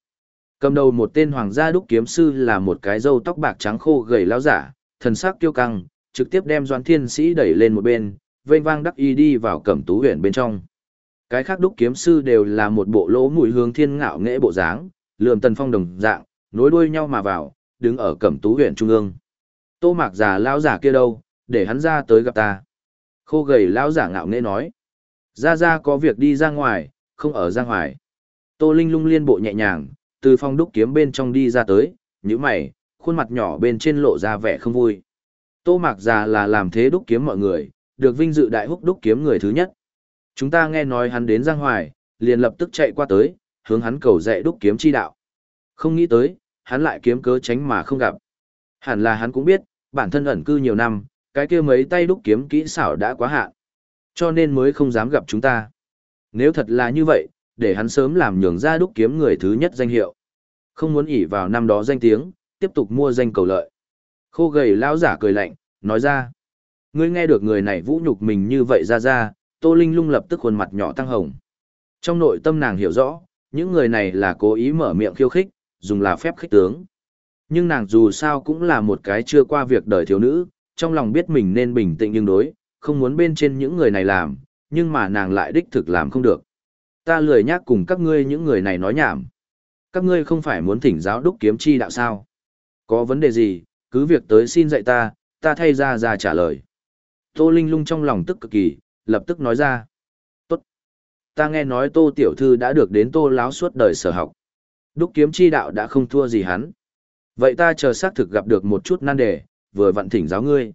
Cầm đầu một tên hoàng gia đúc kiếm sư là một cái râu tóc bạc trắng khô gầy lão giả, thần sắc kiêu căng, trực tiếp đem Doan Thiên Sĩ đẩy lên một bên, vênh vang đắc y đi vào cẩm tú huyện bên trong. Cái khác đúc kiếm sư đều là một bộ lỗ mũi hướng thiên ngạo nghệ bộ dáng, lượm tần phong đồng dạng, nối đuôi nhau mà vào, đứng ở cẩm tú huyện trung ương. Tô mạc già lão giả kia đâu, để hắn ra tới gặp ta. Khô gầy lão giả ngạo nghệ nói. Ra ra có việc đi ra ngoài, không ở ra ngoài. Tô Linh lung liên bộ nhẹ nhàng, từ phong đúc kiếm bên trong đi ra tới, như mày, khuôn mặt nhỏ bên trên lộ ra vẻ không vui. Tô mạc già là làm thế đúc kiếm mọi người, được vinh dự đại húc đúc kiếm người thứ nhất. Chúng ta nghe nói hắn đến Giang Hoài, liền lập tức chạy qua tới, hướng hắn cầu dạy đúc kiếm chi đạo. Không nghĩ tới, hắn lại kiếm cớ tránh mà không gặp. Hẳn là hắn cũng biết, bản thân ẩn cư nhiều năm, cái kia mấy tay đúc kiếm kỹ xảo đã quá hạn. Cho nên mới không dám gặp chúng ta. Nếu thật là như vậy, để hắn sớm làm nhường ra đúc kiếm người thứ nhất danh hiệu. Không muốn ỉ vào năm đó danh tiếng, tiếp tục mua danh cầu lợi. Khô gầy lão giả cười lạnh, nói ra. Ngươi nghe được người này vũ nhục mình như vậy ra ra, Tô Linh lung lập tức khuôn mặt nhỏ tăng hồng. Trong nội tâm nàng hiểu rõ, những người này là cố ý mở miệng khiêu khích, dùng là phép khích tướng. Nhưng nàng dù sao cũng là một cái chưa qua việc đời thiếu nữ, trong lòng biết mình nên bình tĩnh nhưng đối, không muốn bên trên những người này làm, nhưng mà nàng lại đích thực làm không được. Ta lười nhác cùng các ngươi những người này nói nhảm. Các ngươi không phải muốn thỉnh giáo đúc kiếm chi đạo sao? Có vấn đề gì, cứ việc tới xin dạy ta, ta thay ra ra trả lời. Tô Linh lung trong lòng tức cực kỳ, lập tức nói ra. Tốt. Ta nghe nói Tô Tiểu Thư đã được đến Tô Láo suốt đời sở học. Đúc kiếm chi đạo đã không thua gì hắn. Vậy ta chờ xác thực gặp được một chút nan đề, vừa vặn thỉnh giáo ngươi.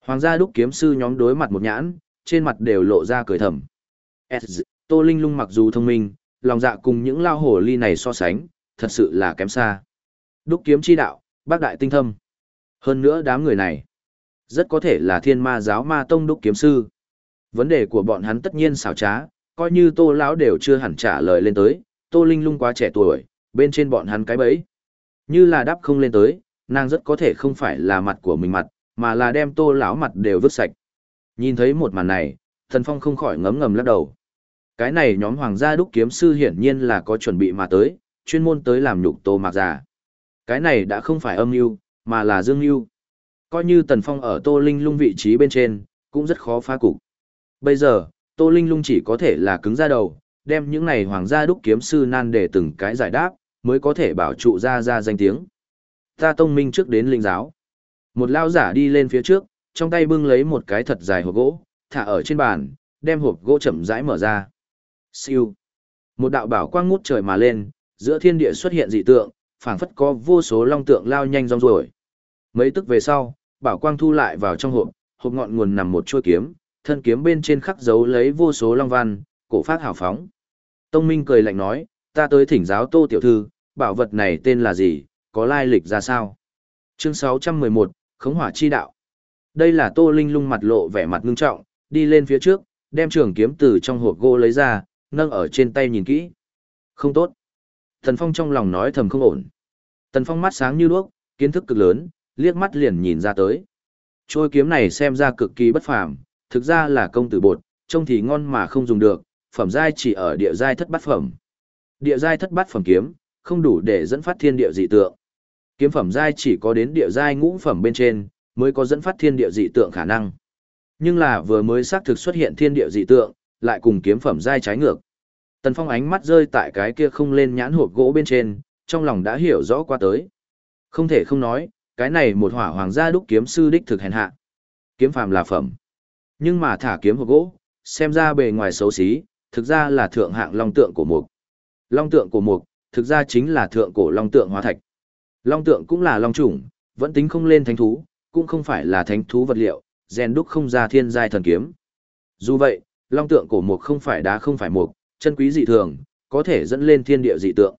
Hoàng gia đúc kiếm sư nhóm đối mặt một nhãn, trên mặt đều lộ ra cười thầm. Tô Linh lung mặc dù thông minh, lòng dạ cùng những lao hổ ly này so sánh, thật sự là kém xa. Đúc kiếm chi đạo, bác đại tinh thâm. Hơn nữa đám người này, Rất có thể là thiên ma giáo ma tông đúc kiếm sư. Vấn đề của bọn hắn tất nhiên xảo trá, coi như tô lão đều chưa hẳn trả lời lên tới, tô linh lung quá trẻ tuổi, bên trên bọn hắn cái bẫy. Như là đáp không lên tới, nàng rất có thể không phải là mặt của mình mặt, mà là đem tô lão mặt đều vứt sạch. Nhìn thấy một màn này, thần phong không khỏi ngấm ngầm lắc đầu. Cái này nhóm hoàng gia đúc kiếm sư hiển nhiên là có chuẩn bị mà tới, chuyên môn tới làm nhục tô mạc giả Cái này đã không phải âm mưu mà là dương mưu Coi như tần phong ở tô linh lung vị trí bên trên, cũng rất khó phá cục. Bây giờ, tô linh lung chỉ có thể là cứng ra đầu, đem những này hoàng gia đúc kiếm sư nan để từng cái giải đáp, mới có thể bảo trụ ra ra danh tiếng. Ta tông minh trước đến linh giáo. Một lao giả đi lên phía trước, trong tay bưng lấy một cái thật dài hộp gỗ, thả ở trên bàn, đem hộp gỗ chậm rãi mở ra. Siêu. Một đạo bảo quang ngút trời mà lên, giữa thiên địa xuất hiện dị tượng, phảng phất có vô số long tượng lao nhanh rong ruổi. Mấy tức về sau, bảo quang thu lại vào trong hộp, hộp ngọn nguồn nằm một chuôi kiếm, thân kiếm bên trên khắc dấu lấy vô số long văn, cổ phát hào phóng. Tông Minh cười lạnh nói, ta tới thỉnh giáo Tô tiểu thư, bảo vật này tên là gì, có lai lịch ra sao? Chương 611, Khống hỏa chi đạo. Đây là Tô Linh lung mặt lộ vẻ mặt ngưng trọng, đi lên phía trước, đem trường kiếm từ trong hộp gỗ lấy ra, nâng ở trên tay nhìn kỹ. Không tốt. Tần Phong trong lòng nói thầm không ổn. Tần Phong mắt sáng như đuốc, kiến thức cực lớn, liếc mắt liền nhìn ra tới. Trôi kiếm này xem ra cực kỳ bất phàm, thực ra là công tử bột, trông thì ngon mà không dùng được, phẩm giai chỉ ở địa giai thất bát phẩm. Địa giai thất bát phẩm kiếm, không đủ để dẫn phát thiên địa dị tượng. Kiếm phẩm giai chỉ có đến địa giai ngũ phẩm bên trên, mới có dẫn phát thiên địa dị tượng khả năng. Nhưng là vừa mới xác thực xuất hiện thiên địa dị tượng, lại cùng kiếm phẩm giai trái ngược. Tần Phong ánh mắt rơi tại cái kia không lên nhãn hộp gỗ bên trên, trong lòng đã hiểu rõ qua tới. Không thể không nói, cái này một hỏa hoàng gia đúc kiếm sư đích thực hèn hạ. Kiếm phàm là phẩm. Nhưng mà thả kiếm hộp gỗ, xem ra bề ngoài xấu xí, thực ra là thượng hạng long tượng của mục. Long tượng của mục, thực ra chính là thượng cổ long tượng hóa thạch. Long tượng cũng là long chủng, vẫn tính không lên thánh thú, cũng không phải là thánh thú vật liệu, rèn đúc không ra thiên giai thần kiếm. Dù vậy, long tượng cổ mục không phải đá không phải mục, chân quý dị thường, có thể dẫn lên thiên địa dị tượng.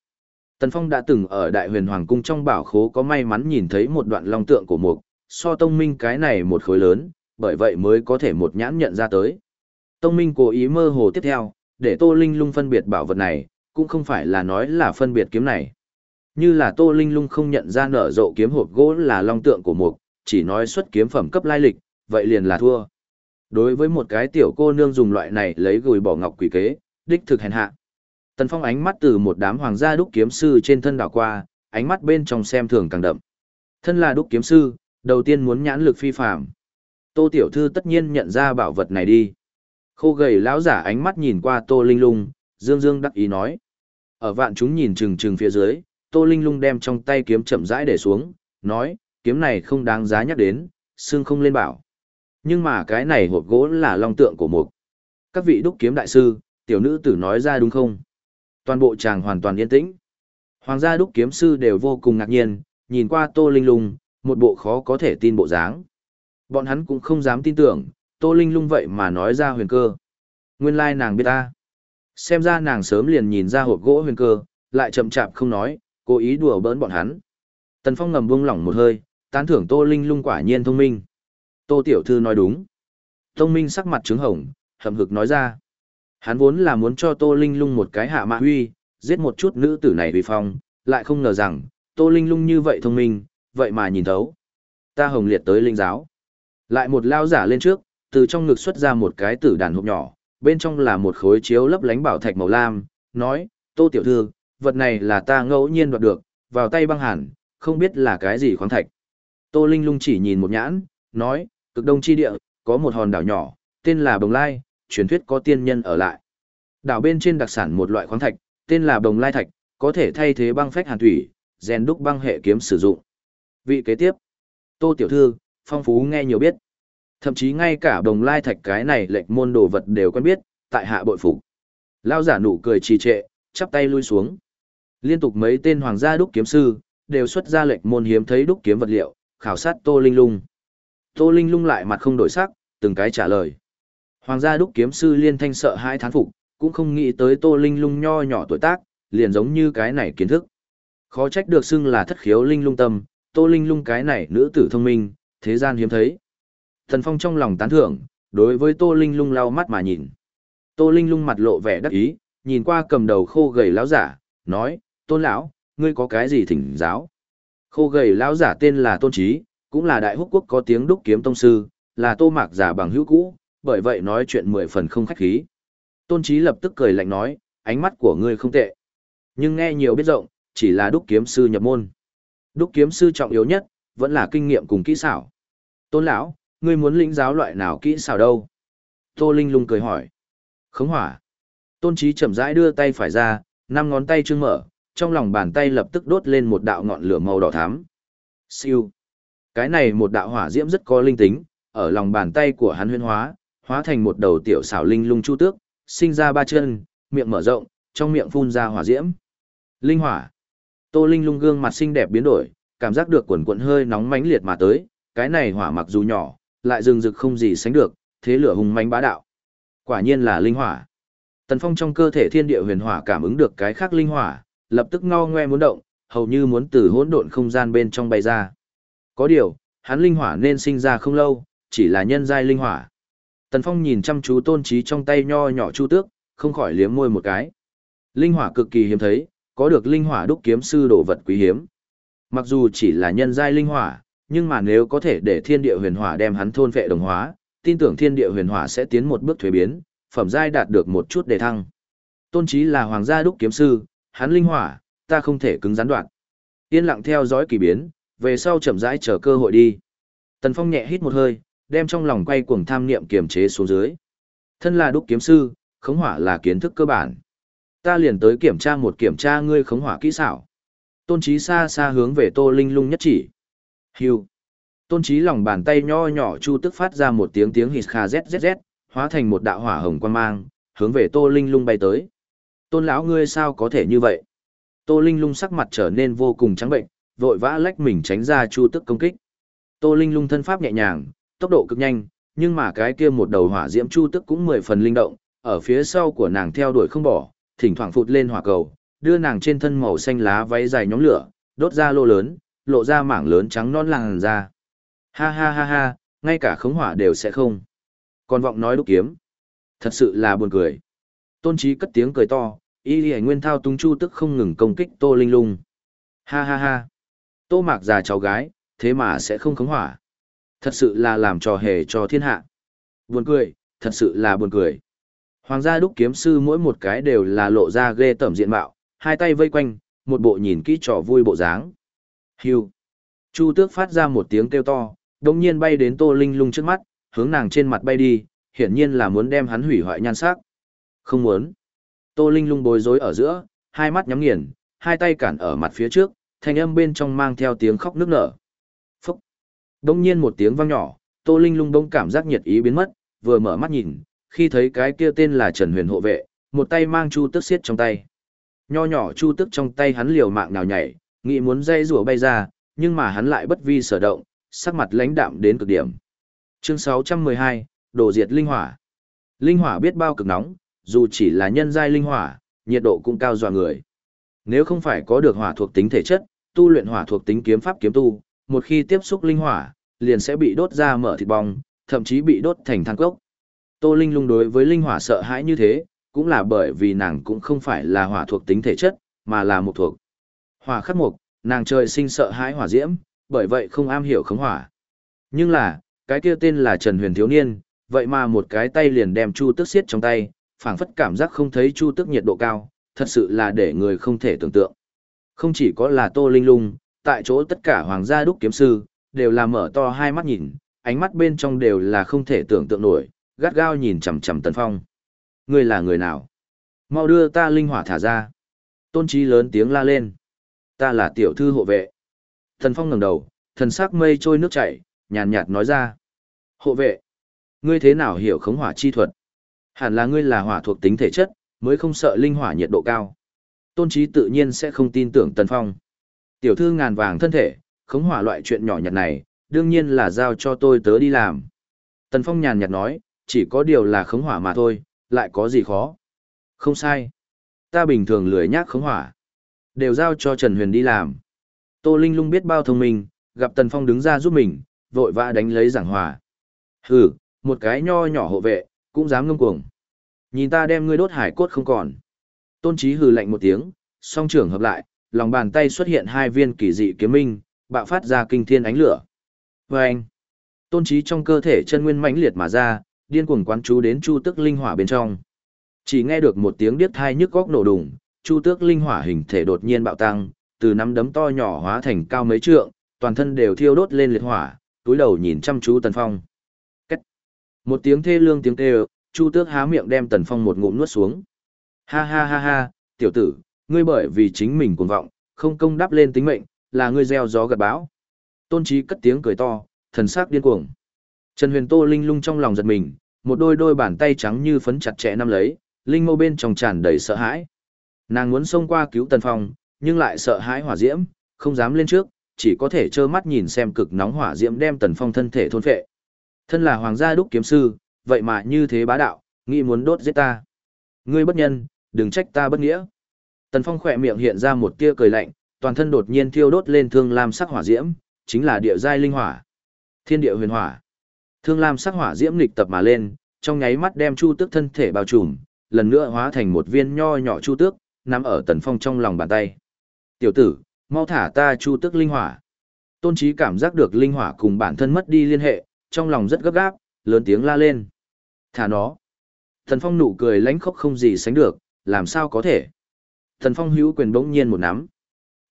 Tần Phong đã từng ở Đại Huyền Hoàng cung trong bảo khố có may mắn nhìn thấy một đoạn long tượng của mục, so tông minh cái này một khối lớn, bởi vậy mới có thể một nhãn nhận ra tới. Tông minh cố ý mơ hồ tiếp theo, để Tô Linh Lung phân biệt bảo vật này, cũng không phải là nói là phân biệt kiếm này. Như là Tô Linh Lung không nhận ra nở rộ kiếm hộp gỗ là long tượng của mục, chỉ nói xuất kiếm phẩm cấp lai lịch, vậy liền là thua. Đối với một cái tiểu cô nương dùng loại này lấy gùi bỏ ngọc quỷ kế, đích thực hèn hạ. Tần Phong ánh mắt từ một đám hoàng gia đúc kiếm sư trên thân đảo qua, ánh mắt bên trong xem thường càng đậm. Thân là đúc kiếm sư, đầu tiên muốn nhãn lực phi phàm. Tô tiểu thư tất nhiên nhận ra bảo vật này đi. Khô gầy lão giả ánh mắt nhìn qua Tô Linh Lung, dương dương đắc ý nói. Ở vạn chúng nhìn chừng chừng phía dưới, Tô Linh Lung đem trong tay kiếm chậm rãi để xuống, nói, kiếm này không đáng giá nhắc đến, xương không lên bảo. Nhưng mà cái này hộp gỗ là long tượng của mục. Các vị đúc kiếm đại sư, tiểu nữ tử nói ra đúng không? Toàn bộ chàng hoàn toàn yên tĩnh. Hoàng gia đúc kiếm sư đều vô cùng ngạc nhiên, nhìn qua Tô Linh Lung, một bộ khó có thể tin bộ dáng. Bọn hắn cũng không dám tin tưởng, Tô Linh Lung vậy mà nói ra huyền cơ. Nguyên lai nàng biết ta. Xem ra nàng sớm liền nhìn ra hộp gỗ huyền cơ, lại chậm chạp không nói, cố ý đùa bỡn bọn hắn. Tần Phong ngầm buông lỏng một hơi, tán thưởng Tô Linh Lung quả nhiên thông minh. Tô Tiểu Thư nói đúng. Thông minh sắc mặt trứng hồng, hậm hực nói ra. Hắn vốn là muốn cho Tô Linh Lung một cái hạ mạ huy, giết một chút nữ tử này vì phong, lại không ngờ rằng, Tô Linh Lung như vậy thông minh, vậy mà nhìn thấu. Ta hồng liệt tới linh giáo. Lại một lao giả lên trước, từ trong ngực xuất ra một cái tử đàn hộp nhỏ, bên trong là một khối chiếu lấp lánh bảo thạch màu lam, nói, Tô Tiểu Thư, vật này là ta ngẫu nhiên đoạt được, vào tay băng hẳn, không biết là cái gì khoáng thạch. Tô Linh Lung chỉ nhìn một nhãn, nói, cực đông chi địa, có một hòn đảo nhỏ, tên là Bồng Lai, truyền thuyết có tiên nhân ở lại. Đảo bên trên đặc sản một loại khoáng thạch, tên là Bồng Lai thạch, có thể thay thế băng phách hàn thủy, rèn đúc băng hệ kiếm sử dụng. Vị kế tiếp, Tô Tiểu Thư, phong phú nghe nhiều biết. Thậm chí ngay cả Bồng Lai thạch cái này lệch môn đồ vật đều quen biết, tại hạ bội phục. Lao giả nụ cười trì trệ, chắp tay lui xuống. Liên tục mấy tên hoàng gia đúc kiếm sư, đều xuất ra lệch môn hiếm thấy đúc kiếm vật liệu, khảo sát Tô Linh Lung. Tô Linh Lung lại mặt không đổi sắc, từng cái trả lời. Hoàng gia đúc kiếm sư liên thanh sợ hai thán phục, cũng không nghĩ tới Tô Linh Lung nho nhỏ tuổi tác, liền giống như cái này kiến thức. Khó trách được xưng là thất khiếu linh lung tâm, Tô Linh Lung cái này nữ tử thông minh, thế gian hiếm thấy. Thần Phong trong lòng tán thưởng, đối với Tô Linh lung lau mắt mà nhìn. Tô Linh lung mặt lộ vẻ đắc ý, nhìn qua cầm đầu khô gầy lão giả, nói, tôn lão, ngươi có cái gì thỉnh giáo? Khô gầy lão giả tên là Tôn Trí, cũng là đại húc quốc có tiếng đúc kiếm tông sư, là tô mạc giả bằng hữu cũ, bởi vậy nói chuyện mười phần không khách khí. Tôn Trí lập tức cười lạnh nói, ánh mắt của ngươi không tệ. Nhưng nghe nhiều biết rộng, chỉ là đúc kiếm sư nhập môn. Đúc kiếm sư trọng yếu nhất, vẫn là kinh nghiệm cùng kỹ xảo. Tôn lão, ngươi muốn lĩnh giáo loại nào kỹ xảo đâu? Tô Linh lung cười hỏi. Khống hỏa. Tôn Trí chậm rãi đưa tay phải ra, năm ngón tay trương mở, trong lòng bàn tay lập tức đốt lên một đạo ngọn lửa màu đỏ thắm. Siêu. Cái này một đạo hỏa diễm rất có linh tính, ở lòng bàn tay của hắn huyên hóa, hóa thành một đầu tiểu xảo linh lung chu tước, sinh ra ba chân, miệng mở rộng, trong miệng phun ra hỏa diễm. Linh hỏa. Tô Linh lung gương mặt xinh đẹp biến đổi, cảm giác được quần quần hơi nóng mãnh liệt mà tới, cái này hỏa mặc dù nhỏ, lại rừng rực không gì sánh được, thế lửa hùng mãnh bá đạo. Quả nhiên là linh hỏa. Tần Phong trong cơ thể thiên địa huyền hỏa cảm ứng được cái khác linh hỏa, lập tức ngao ngoe muốn động, hầu như muốn từ hỗn độn không gian bên trong bay ra. Có điều, hắn linh hỏa nên sinh ra không lâu, chỉ là nhân giai linh hỏa. Tần Phong nhìn chăm chú tôn trí trong tay nho nhỏ chu tước, không khỏi liếm môi một cái. Linh hỏa cực kỳ hiếm thấy, có được linh hỏa đúc kiếm sư đồ vật quý hiếm. Mặc dù chỉ là nhân giai linh hỏa, nhưng mà nếu có thể để thiên địa huyền hỏa đem hắn thôn vệ đồng hóa, tin tưởng thiên địa huyền hỏa sẽ tiến một bước thuế biến, phẩm giai đạt được một chút đề thăng. Tôn trí là hoàng gia đúc kiếm sư, hắn linh hỏa, ta không thể cứng gián đoạn. Yên lặng theo dõi kỳ biến, về sau chậm rãi chờ cơ hội đi. Tần Phong nhẹ hít một hơi, đem trong lòng quay cuồng tham niệm kiềm chế xuống dưới. Thân là đúc kiếm sư, khống hỏa là kiến thức cơ bản. Ta liền tới kiểm tra một kiểm tra ngươi khống hỏa kỹ xảo. Tôn Chí xa xa hướng về Tô Linh Lung nhất chỉ. Hưu. Tôn Chí lòng bàn tay nho nhỏ chu tức phát ra một tiếng tiếng hít kha zzz, hóa thành một đạo hỏa hồng quang mang, hướng về Tô Linh Lung bay tới. Tôn lão ngươi sao có thể như vậy? Tô Linh Lung sắc mặt trở nên vô cùng trắng bệnh, vội vã lách mình tránh ra chu tức công kích. Tô Linh Lung thân pháp nhẹ nhàng, tốc độ cực nhanh, nhưng mà cái kia một đầu hỏa diễm chu tức cũng mười phần linh động, ở phía sau của nàng theo đuổi không bỏ, thỉnh thoảng phụt lên hỏa cầu, đưa nàng trên thân màu xanh lá váy dài nhóm lửa, đốt ra lô lớn, lộ ra mảng lớn trắng non làn ra. Ha ha ha ha, ngay cả khống hỏa đều sẽ không. Còn vọng nói đúc kiếm. Thật sự là buồn cười. Tôn trí cất tiếng cười to, y lì nguyên thao tung chu tức không ngừng công kích tô linh lung. Ha ha ha. Tô mạc già cháu gái, thế mà sẽ không khống hỏa. Thật sự là làm trò hề cho thiên hạ. Buồn cười, thật sự là buồn cười. Hoàng gia đúc kiếm sư mỗi một cái đều là lộ ra ghê tẩm diện mạo, hai tay vây quanh, một bộ nhìn kỹ trò vui bộ dáng. Hưu. Chu tước phát ra một tiếng kêu to, đồng nhiên bay đến tô linh lung trước mắt, hướng nàng trên mặt bay đi, hiển nhiên là muốn đem hắn hủy hoại nhan sắc. Không muốn. Tô linh lung bối rối ở giữa, hai mắt nhắm nghiền, hai tay cản ở mặt phía trước, thanh âm bên trong mang theo tiếng khóc nức nở. Phúc. Đông nhiên một tiếng vang nhỏ, Tô Linh lung đông cảm giác nhiệt ý biến mất, vừa mở mắt nhìn, khi thấy cái kia tên là Trần Huyền hộ vệ, một tay mang chu tức xiết trong tay. Nho nhỏ chu tức trong tay hắn liều mạng nào nhảy, nghĩ muốn dây rùa bay ra, nhưng mà hắn lại bất vi sở động, sắc mặt lãnh đạm đến cực điểm. Chương 612, Đồ diệt linh hỏa. Linh hỏa biết bao cực nóng, dù chỉ là nhân giai linh hỏa, nhiệt độ cũng cao dọa người. Nếu không phải có được hỏa thuộc tính thể chất, tu luyện hỏa thuộc tính kiếm pháp kiếm tu, một khi tiếp xúc linh hỏa, liền sẽ bị đốt ra mở thịt bong, thậm chí bị đốt thành than cốc. Tô Linh lung đối với linh hỏa sợ hãi như thế, cũng là bởi vì nàng cũng không phải là hỏa thuộc tính thể chất, mà là một thuộc. Hỏa khắc mục, nàng trời sinh sợ hãi hỏa diễm, bởi vậy không am hiểu khống hỏa. Nhưng là, cái kia tên là Trần Huyền Thiếu Niên, vậy mà một cái tay liền đem Chu Tức xiết trong tay, phảng phất cảm giác không thấy Chu Tức nhiệt độ cao, thật sự là để người không thể tưởng tượng. Không chỉ có là Tô Linh Lung, tại chỗ tất cả hoàng gia đúc kiếm sư, đều là mở to hai mắt nhìn, ánh mắt bên trong đều là không thể tưởng tượng nổi, gắt gao nhìn chằm chằm Tần Phong. Ngươi là người nào? Mau đưa ta linh hỏa thả ra. Tôn trí lớn tiếng la lên. Ta là tiểu thư hộ vệ. Tần Phong ngẩng đầu, thần sắc mây trôi nước chảy, nhàn nhạt nói ra. Hộ vệ, ngươi thế nào hiểu khống hỏa chi thuật? Hẳn là ngươi là hỏa thuộc tính thể chất, mới không sợ linh hỏa nhiệt độ cao. Tôn trí tự nhiên sẽ không tin tưởng Tần Phong. Tiểu thư ngàn vàng thân thể, khống hỏa loại chuyện nhỏ nhặt này, đương nhiên là giao cho tôi tớ đi làm. Tần Phong nhàn nhạt nói, chỉ có điều là khống hỏa mà thôi, lại có gì khó. Không sai. Ta bình thường lười nhác khống hỏa. Đều giao cho Trần Huyền đi làm. Tô Linh lung biết bao thông minh, gặp Tần Phong đứng ra giúp mình, vội vã đánh lấy giảng hỏa. Hừ, một cái nho nhỏ hộ vệ, cũng dám ngâm cuồng. Nhìn ta đem ngươi đốt hải cốt không còn. Tôn Chí hừ lạnh một tiếng, song trưởng hợp lại, lòng bàn tay xuất hiện hai viên kỳ dị kiếm minh, bạo phát ra kinh thiên ánh lửa. Và anh, tôn trí trong cơ thể chân nguyên mãnh liệt mà ra, điên cuồng quán chú đến chu tức linh hỏa bên trong. Chỉ nghe được một tiếng điếc thai nhức góc nổ đùng, chu tước linh hỏa hình thể đột nhiên bạo tăng, từ nắm đấm to nhỏ hóa thành cao mấy trượng, toàn thân đều thiêu đốt lên liệt hỏa, túi đầu nhìn chăm chú Tần Phong. Cách. Một tiếng thê lương tiếng kêu, chu tước há miệng đem Tần Phong một ngụm nuốt xuống. Ha ha ha ha, tiểu tử, ngươi bởi vì chính mình cuồng vọng, không công đáp lên tính mệnh, là ngươi gieo gió gặt bão. Tôn Chí cất tiếng cười to, thần sắc điên cuồng. Trần Huyền Tô linh lung trong lòng giật mình, một đôi đôi bàn tay trắng như phấn chặt chẽ nắm lấy, linh mâu bên trong tràn đầy sợ hãi. Nàng muốn xông qua cứu Tần Phong, nhưng lại sợ hãi hỏa diễm, không dám lên trước, chỉ có thể trơ mắt nhìn xem cực nóng hỏa diễm đem Tần Phong thân thể thôn phệ. Thân là hoàng gia đúc kiếm sư, vậy mà như thế bá đạo, nghĩ muốn đốt giết ta. Ngươi bất nhân, đừng trách ta bất nghĩa. Tần Phong khỏe miệng hiện ra một tia cười lạnh, toàn thân đột nhiên thiêu đốt lên thương lam sắc hỏa diễm, chính là địa giai linh hỏa. Thiên địa huyền hỏa. Thương lam sắc hỏa diễm nghịch tập mà lên, trong nháy mắt đem Chu Tước thân thể bao trùm, lần nữa hóa thành một viên nho nhỏ Chu Tước, nằm ở Tần Phong trong lòng bàn tay. "Tiểu tử, mau thả ta Chu Tước linh hỏa." Tôn Chí cảm giác được linh hỏa cùng bản thân mất đi liên hệ, trong lòng rất gấp gáp, lớn tiếng la lên. "Thả nó!" Thần Phong nụ cười lãnh khốc không gì sánh được, làm sao có thể? Thần Phong hữu quyền bỗng nhiên một nắm.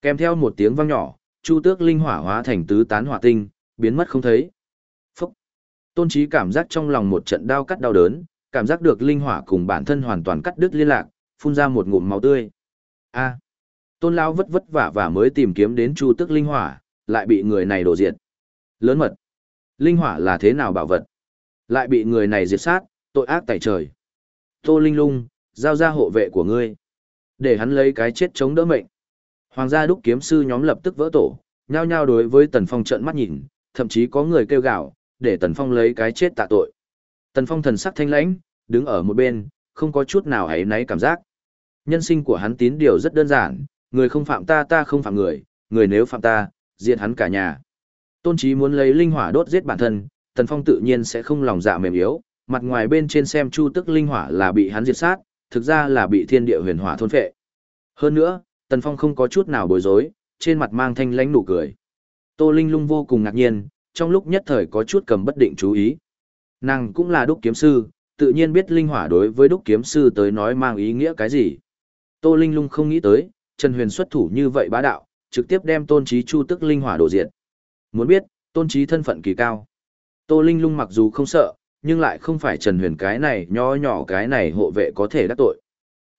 Kèm theo một tiếng vang nhỏ, Chu Tước linh hỏa hóa thành tứ tán hỏa tinh, biến mất không thấy. Phúc! Tôn trí cảm giác trong lòng một trận đau cắt đau đớn, cảm giác được linh hỏa cùng bản thân hoàn toàn cắt đứt liên lạc, phun ra một ngụm máu tươi. A! Tôn lão vất vất vả và mới tìm kiếm đến Chu Tước linh hỏa, lại bị người này đổ diệt. Lớn mật! Linh hỏa là thế nào bảo vật? Lại bị người này diệt sát, tội ác tại trời. Tô Linh Lung, giao ra hộ vệ của ngươi. Để hắn lấy cái chết chống đỡ mệnh. Hoàng gia đúc kiếm sư nhóm lập tức vỡ tổ, nhao nhao đối với Tần Phong trợn mắt nhìn, thậm chí có người kêu gào, để Tần Phong lấy cái chết tạ tội. Tần Phong thần sắc thanh lãnh, đứng ở một bên, không có chút nào hãy náy cảm giác. Nhân sinh của hắn tín điều rất đơn giản, người không phạm ta ta không phạm người, người nếu phạm ta, diệt hắn cả nhà. Tôn Chí muốn lấy linh hỏa đốt giết bản thân, Tần Phong tự nhiên sẽ không lòng dạ mềm yếu, mặt ngoài bên trên xem Chu Tức linh hỏa là bị hắn diệt sát, thực ra là bị thiên địa huyền hỏa thôn phệ. Hơn nữa, Tần Phong không có chút nào bối rối, trên mặt mang thanh lãnh nụ cười. Tô Linh Lung vô cùng ngạc nhiên, trong lúc nhất thời có chút cầm bất định chú ý. Nàng cũng là đúc kiếm sư, tự nhiên biết linh hỏa đối với đúc kiếm sư tới nói mang ý nghĩa cái gì. Tô Linh Lung không nghĩ tới, Trần Huyền xuất thủ như vậy bá đạo, trực tiếp đem tôn trí chu tức linh hỏa đổ diệt. Muốn biết, tôn trí thân phận kỳ cao. Tô Linh Lung mặc dù không sợ, nhưng lại không phải Trần Huyền cái này nho nhỏ cái này hộ vệ có thể đắc tội.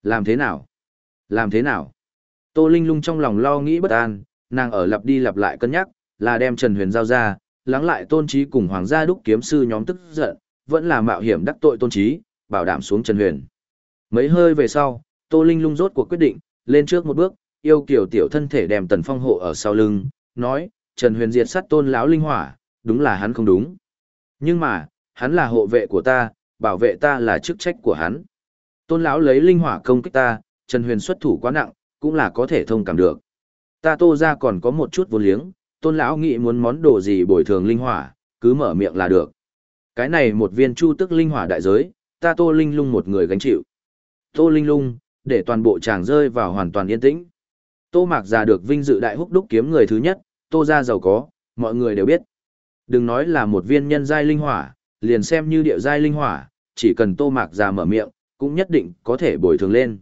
Làm thế nào? Làm thế nào? Tô Linh lung trong lòng lo nghĩ bất an, nàng ở lặp đi lặp lại cân nhắc, là đem Trần Huyền giao ra, lắng lại tôn trí cùng hoàng gia đúc kiếm sư nhóm tức giận, vẫn là mạo hiểm đắc tội tôn trí, bảo đảm xuống Trần Huyền. Mấy hơi về sau, Tô Linh lung rốt cuộc quyết định, lên trước một bước, yêu kiểu tiểu thân thể đem tần phong hộ ở sau lưng, nói, Trần Huyền diệt sát tôn lão linh hỏa, đúng là hắn không đúng. Nhưng mà, hắn là hộ vệ của ta, bảo vệ ta là chức trách của hắn. Tôn lão lấy linh hỏa công kích ta, Trần Huyền xuất thủ quá nặng, cũng là có thể thông cảm được. Ta Tô ra còn có một chút vốn liếng, Tôn lão nghĩ muốn món đồ gì bồi thường linh hỏa, cứ mở miệng là được. Cái này một viên chu tức linh hỏa đại giới, ta Tô Linh Lung một người gánh chịu. Tô Linh Lung, để toàn bộ chàng rơi vào hoàn toàn yên tĩnh. Tô Mạc già được vinh dự đại húc đúc kiếm người thứ nhất, Tô gia giàu có, mọi người đều biết. Đừng nói là một viên nhân giai linh hỏa, liền xem như địa giai linh hỏa, chỉ cần Tô Mạc già mở miệng, cũng nhất định có thể bồi thường lên.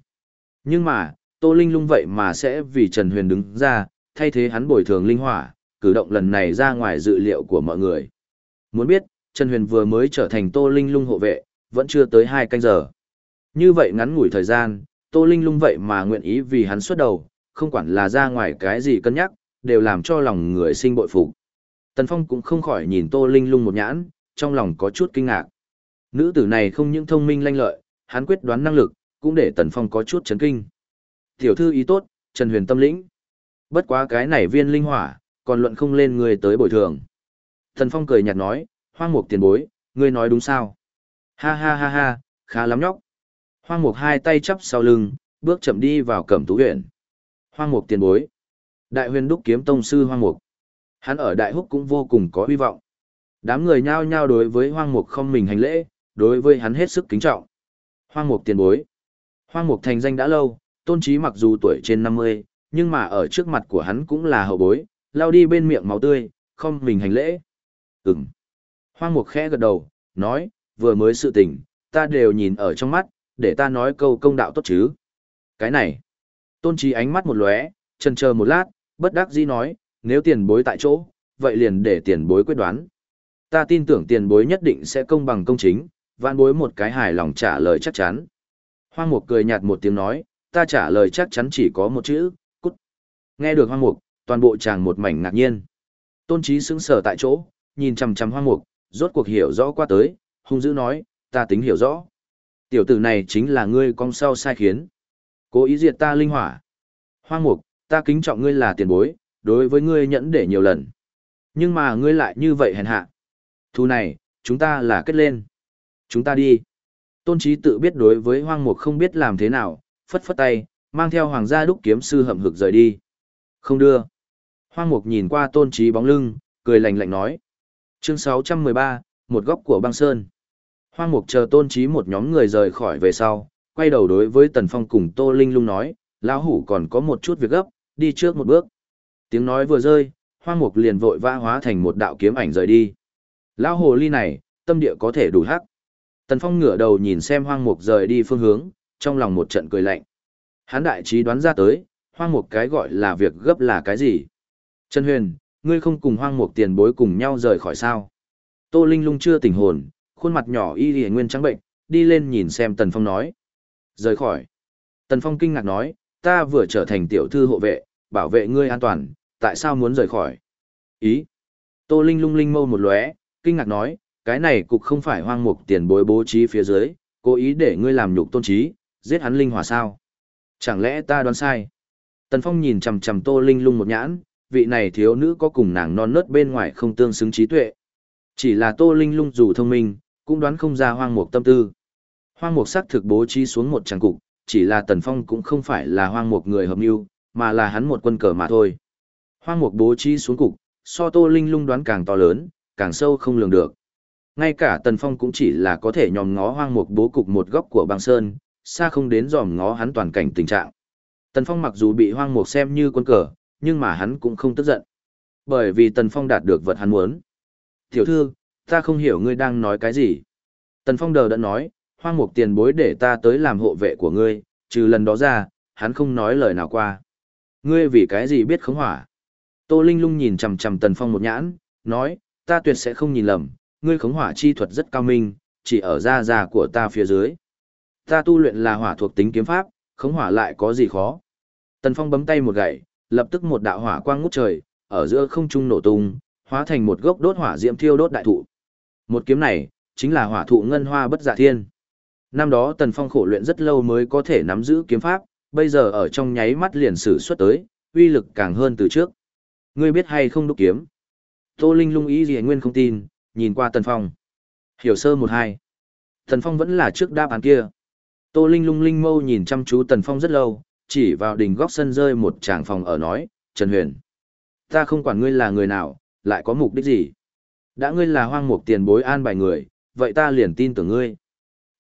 Nhưng mà, Tô Linh lung vậy mà sẽ vì Trần Huyền đứng ra, thay thế hắn bồi thường linh hỏa, cử động lần này ra ngoài dự liệu của mọi người. Muốn biết, Trần Huyền vừa mới trở thành Tô Linh lung hộ vệ, vẫn chưa tới hai canh giờ. Như vậy ngắn ngủi thời gian, Tô Linh lung vậy mà nguyện ý vì hắn xuất đầu, không quản là ra ngoài cái gì cân nhắc, đều làm cho lòng người sinh bội phục. Tần Phong cũng không khỏi nhìn Tô Linh lung một nhãn, trong lòng có chút kinh ngạc. Nữ tử này không những thông minh lanh lợi, hắn quyết đoán năng lực, cũng để Tần Phong có chút chấn kinh. Tiểu thư ý tốt, Trần Huyền tâm lĩnh. Bất quá cái này viên linh hỏa, còn luận không lên người tới bồi thường. Tần Phong cười nhạt nói, hoang mục tiền bối, ngươi nói đúng sao? Ha ha ha ha, khá lắm nhóc. Hoang mục hai tay chắp sau lưng, bước chậm đi vào cẩm tú huyện. Hoang mục tiền bối. Đại huyền đúc kiếm tông sư hoang mục. Hắn ở đại húc cũng vô cùng có hy vọng. Đám người nhao nhao đối với hoang mục không mình hành lễ, đối với hắn hết sức kính trọng. Hoang mục tiền bối. Hoang mục thành danh đã lâu, tôn trí mặc dù tuổi trên 50, nhưng mà ở trước mặt của hắn cũng là hậu bối, lao đi bên miệng máu tươi, không mình hành lễ. Ừm. Hoang mục khẽ gật đầu, nói, vừa mới sự tình, ta đều nhìn ở trong mắt, để ta nói câu công đạo tốt chứ. Cái này. Tôn trí ánh mắt một lóe, chần chờ một lát, bất đắc dĩ nói, nếu tiền bối tại chỗ, vậy liền để tiền bối quyết đoán. Ta tin tưởng tiền bối nhất định sẽ công bằng công chính, vạn bối một cái hài lòng trả lời chắc chắn. Hoang mục cười nhạt một tiếng nói, ta trả lời chắc chắn chỉ có một chữ, cút. Nghe được hoang mục, toàn bộ chàng một mảnh ngạc nhiên. Tôn trí sững sờ tại chỗ, nhìn chằm chằm hoang mục, rốt cuộc hiểu rõ qua tới, hung dữ nói, ta tính hiểu rõ. Tiểu tử này chính là ngươi con sau sai khiến. Cố ý diệt ta linh hỏa. Hoang mục, ta kính trọng ngươi là tiền bối, đối với ngươi nhẫn để nhiều lần. Nhưng mà ngươi lại như vậy hèn hạ. Thu này, chúng ta là kết lên. Chúng ta đi. Tôn trí tự biết đối với hoang mục không biết làm thế nào, phất phất tay, mang theo hoàng gia đúc kiếm sư hậm hực rời đi. Không đưa. Hoang mục nhìn qua tôn trí bóng lưng, cười lạnh lạnh nói. Chương 613, một góc của băng sơn. Hoang mục chờ tôn trí một nhóm người rời khỏi về sau, quay đầu đối với tần phong cùng tô linh lung nói, lão hủ còn có một chút việc gấp, đi trước một bước. Tiếng nói vừa rơi, hoang mục liền vội vã hóa thành một đạo kiếm ảnh rời đi. Lão hồ ly này, tâm địa có thể đủ hắc. Tần Phong ngửa đầu nhìn xem hoang mục rời đi phương hướng, trong lòng một trận cười lạnh. Hắn đại trí đoán ra tới, hoang mục cái gọi là việc gấp là cái gì? Trần Huyền, ngươi không cùng hoang mục tiền bối cùng nhau rời khỏi sao? Tô Linh lung chưa tỉnh hồn, khuôn mặt nhỏ y y nguyên trắng bệnh, đi lên nhìn xem Tần Phong nói. Rời khỏi. Tần Phong kinh ngạc nói, ta vừa trở thành tiểu thư hộ vệ, bảo vệ ngươi an toàn, tại sao muốn rời khỏi? Ý. Tô Linh lung linh mâu một lóe, kinh ngạc nói, cái này cục không phải hoang mục tiền bối bố trí phía dưới, cố ý để ngươi làm nhục tôn trí, giết hắn linh hỏa sao? Chẳng lẽ ta đoán sai? Tần Phong nhìn chằm chằm Tô Linh lung một nhãn, vị này thiếu nữ có cùng nàng non nớt bên ngoài không tương xứng trí tuệ. Chỉ là Tô Linh lung dù thông minh, cũng đoán không ra hoang mục tâm tư. Hoang mục sắc thực bố trí xuống một tràng cục, chỉ là Tần Phong cũng không phải là hoang mục người hợp mưu, mà là hắn một quân cờ mà thôi. Hoang mục bố trí xuống cục, so Tô Linh lung đoán càng to lớn, càng sâu không lường được. Ngay cả Tần Phong cũng chỉ là có thể nhòm ngó hoang mục bố cục một góc của băng sơn, xa không đến dòm ngó hắn toàn cảnh tình trạng. Tần Phong mặc dù bị hoang mục xem như quân cờ, nhưng mà hắn cũng không tức giận. Bởi vì Tần Phong đạt được vật hắn muốn. Tiểu thư, ta không hiểu ngươi đang nói cái gì. Tần Phong đờ đã nói, hoang mục tiền bối để ta tới làm hộ vệ của ngươi, trừ lần đó ra, hắn không nói lời nào qua. Ngươi vì cái gì biết khống hỏa? Tô Linh lung nhìn chằm chằm Tần Phong một nhãn, nói, ta tuyệt sẽ không nhìn lầm, ngươi khống hỏa chi thuật rất cao minh, chỉ ở da da của ta phía dưới. Ta tu luyện là hỏa thuộc tính kiếm pháp, khống hỏa lại có gì khó. Tần Phong bấm tay một gậy, lập tức một đạo hỏa quang ngút trời, ở giữa không trung nổ tung, hóa thành một gốc đốt hỏa diễm thiêu đốt đại thụ. Một kiếm này, chính là hỏa thụ ngân hoa bất dạ thiên. Năm đó Tần Phong khổ luyện rất lâu mới có thể nắm giữ kiếm pháp, bây giờ ở trong nháy mắt liền sử xuất tới, uy lực càng hơn từ trước. Ngươi biết hay không đúc kiếm? Tô Linh lung ý gì nguyên không tin, nhìn qua Tần Phong. Hiểu sơ một hai. Tần Phong vẫn là trước đáp án kia. Tô Linh lung linh mâu nhìn chăm chú Tần Phong rất lâu, chỉ vào đỉnh góc sân rơi một tràng phòng ở nói, Trần Huyền. Ta không quản ngươi là người nào, lại có mục đích gì. Đã ngươi là hoang mục tiền bối an bài người, vậy ta liền tin tưởng ngươi.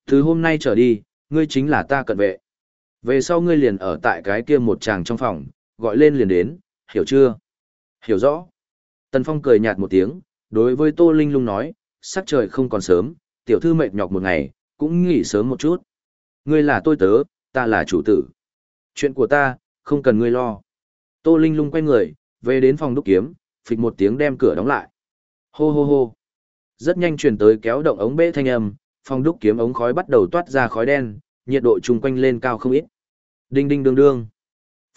Từ hôm nay trở đi, ngươi chính là ta cận vệ. Về sau ngươi liền ở tại cái kia một tràng trong phòng, gọi lên liền đến, hiểu chưa? Hiểu rõ. Tần Phong cười nhạt một tiếng, đối với Tô Linh lung nói, sắc trời không còn sớm, tiểu thư mệt nhọc một ngày, cũng nghỉ sớm một chút. Ngươi là tôi tớ, ta là chủ tử. Chuyện của ta, không cần ngươi lo. Tô Linh lung quay người, về đến phòng đúc kiếm, phịch một tiếng đem cửa đóng lại. Hô hô hô. Rất nhanh truyền tới kéo động ống bể thanh âm, phòng đúc kiếm ống khói bắt đầu toát ra khói đen, nhiệt độ chung quanh lên cao không ít. Đinh đinh đương đương.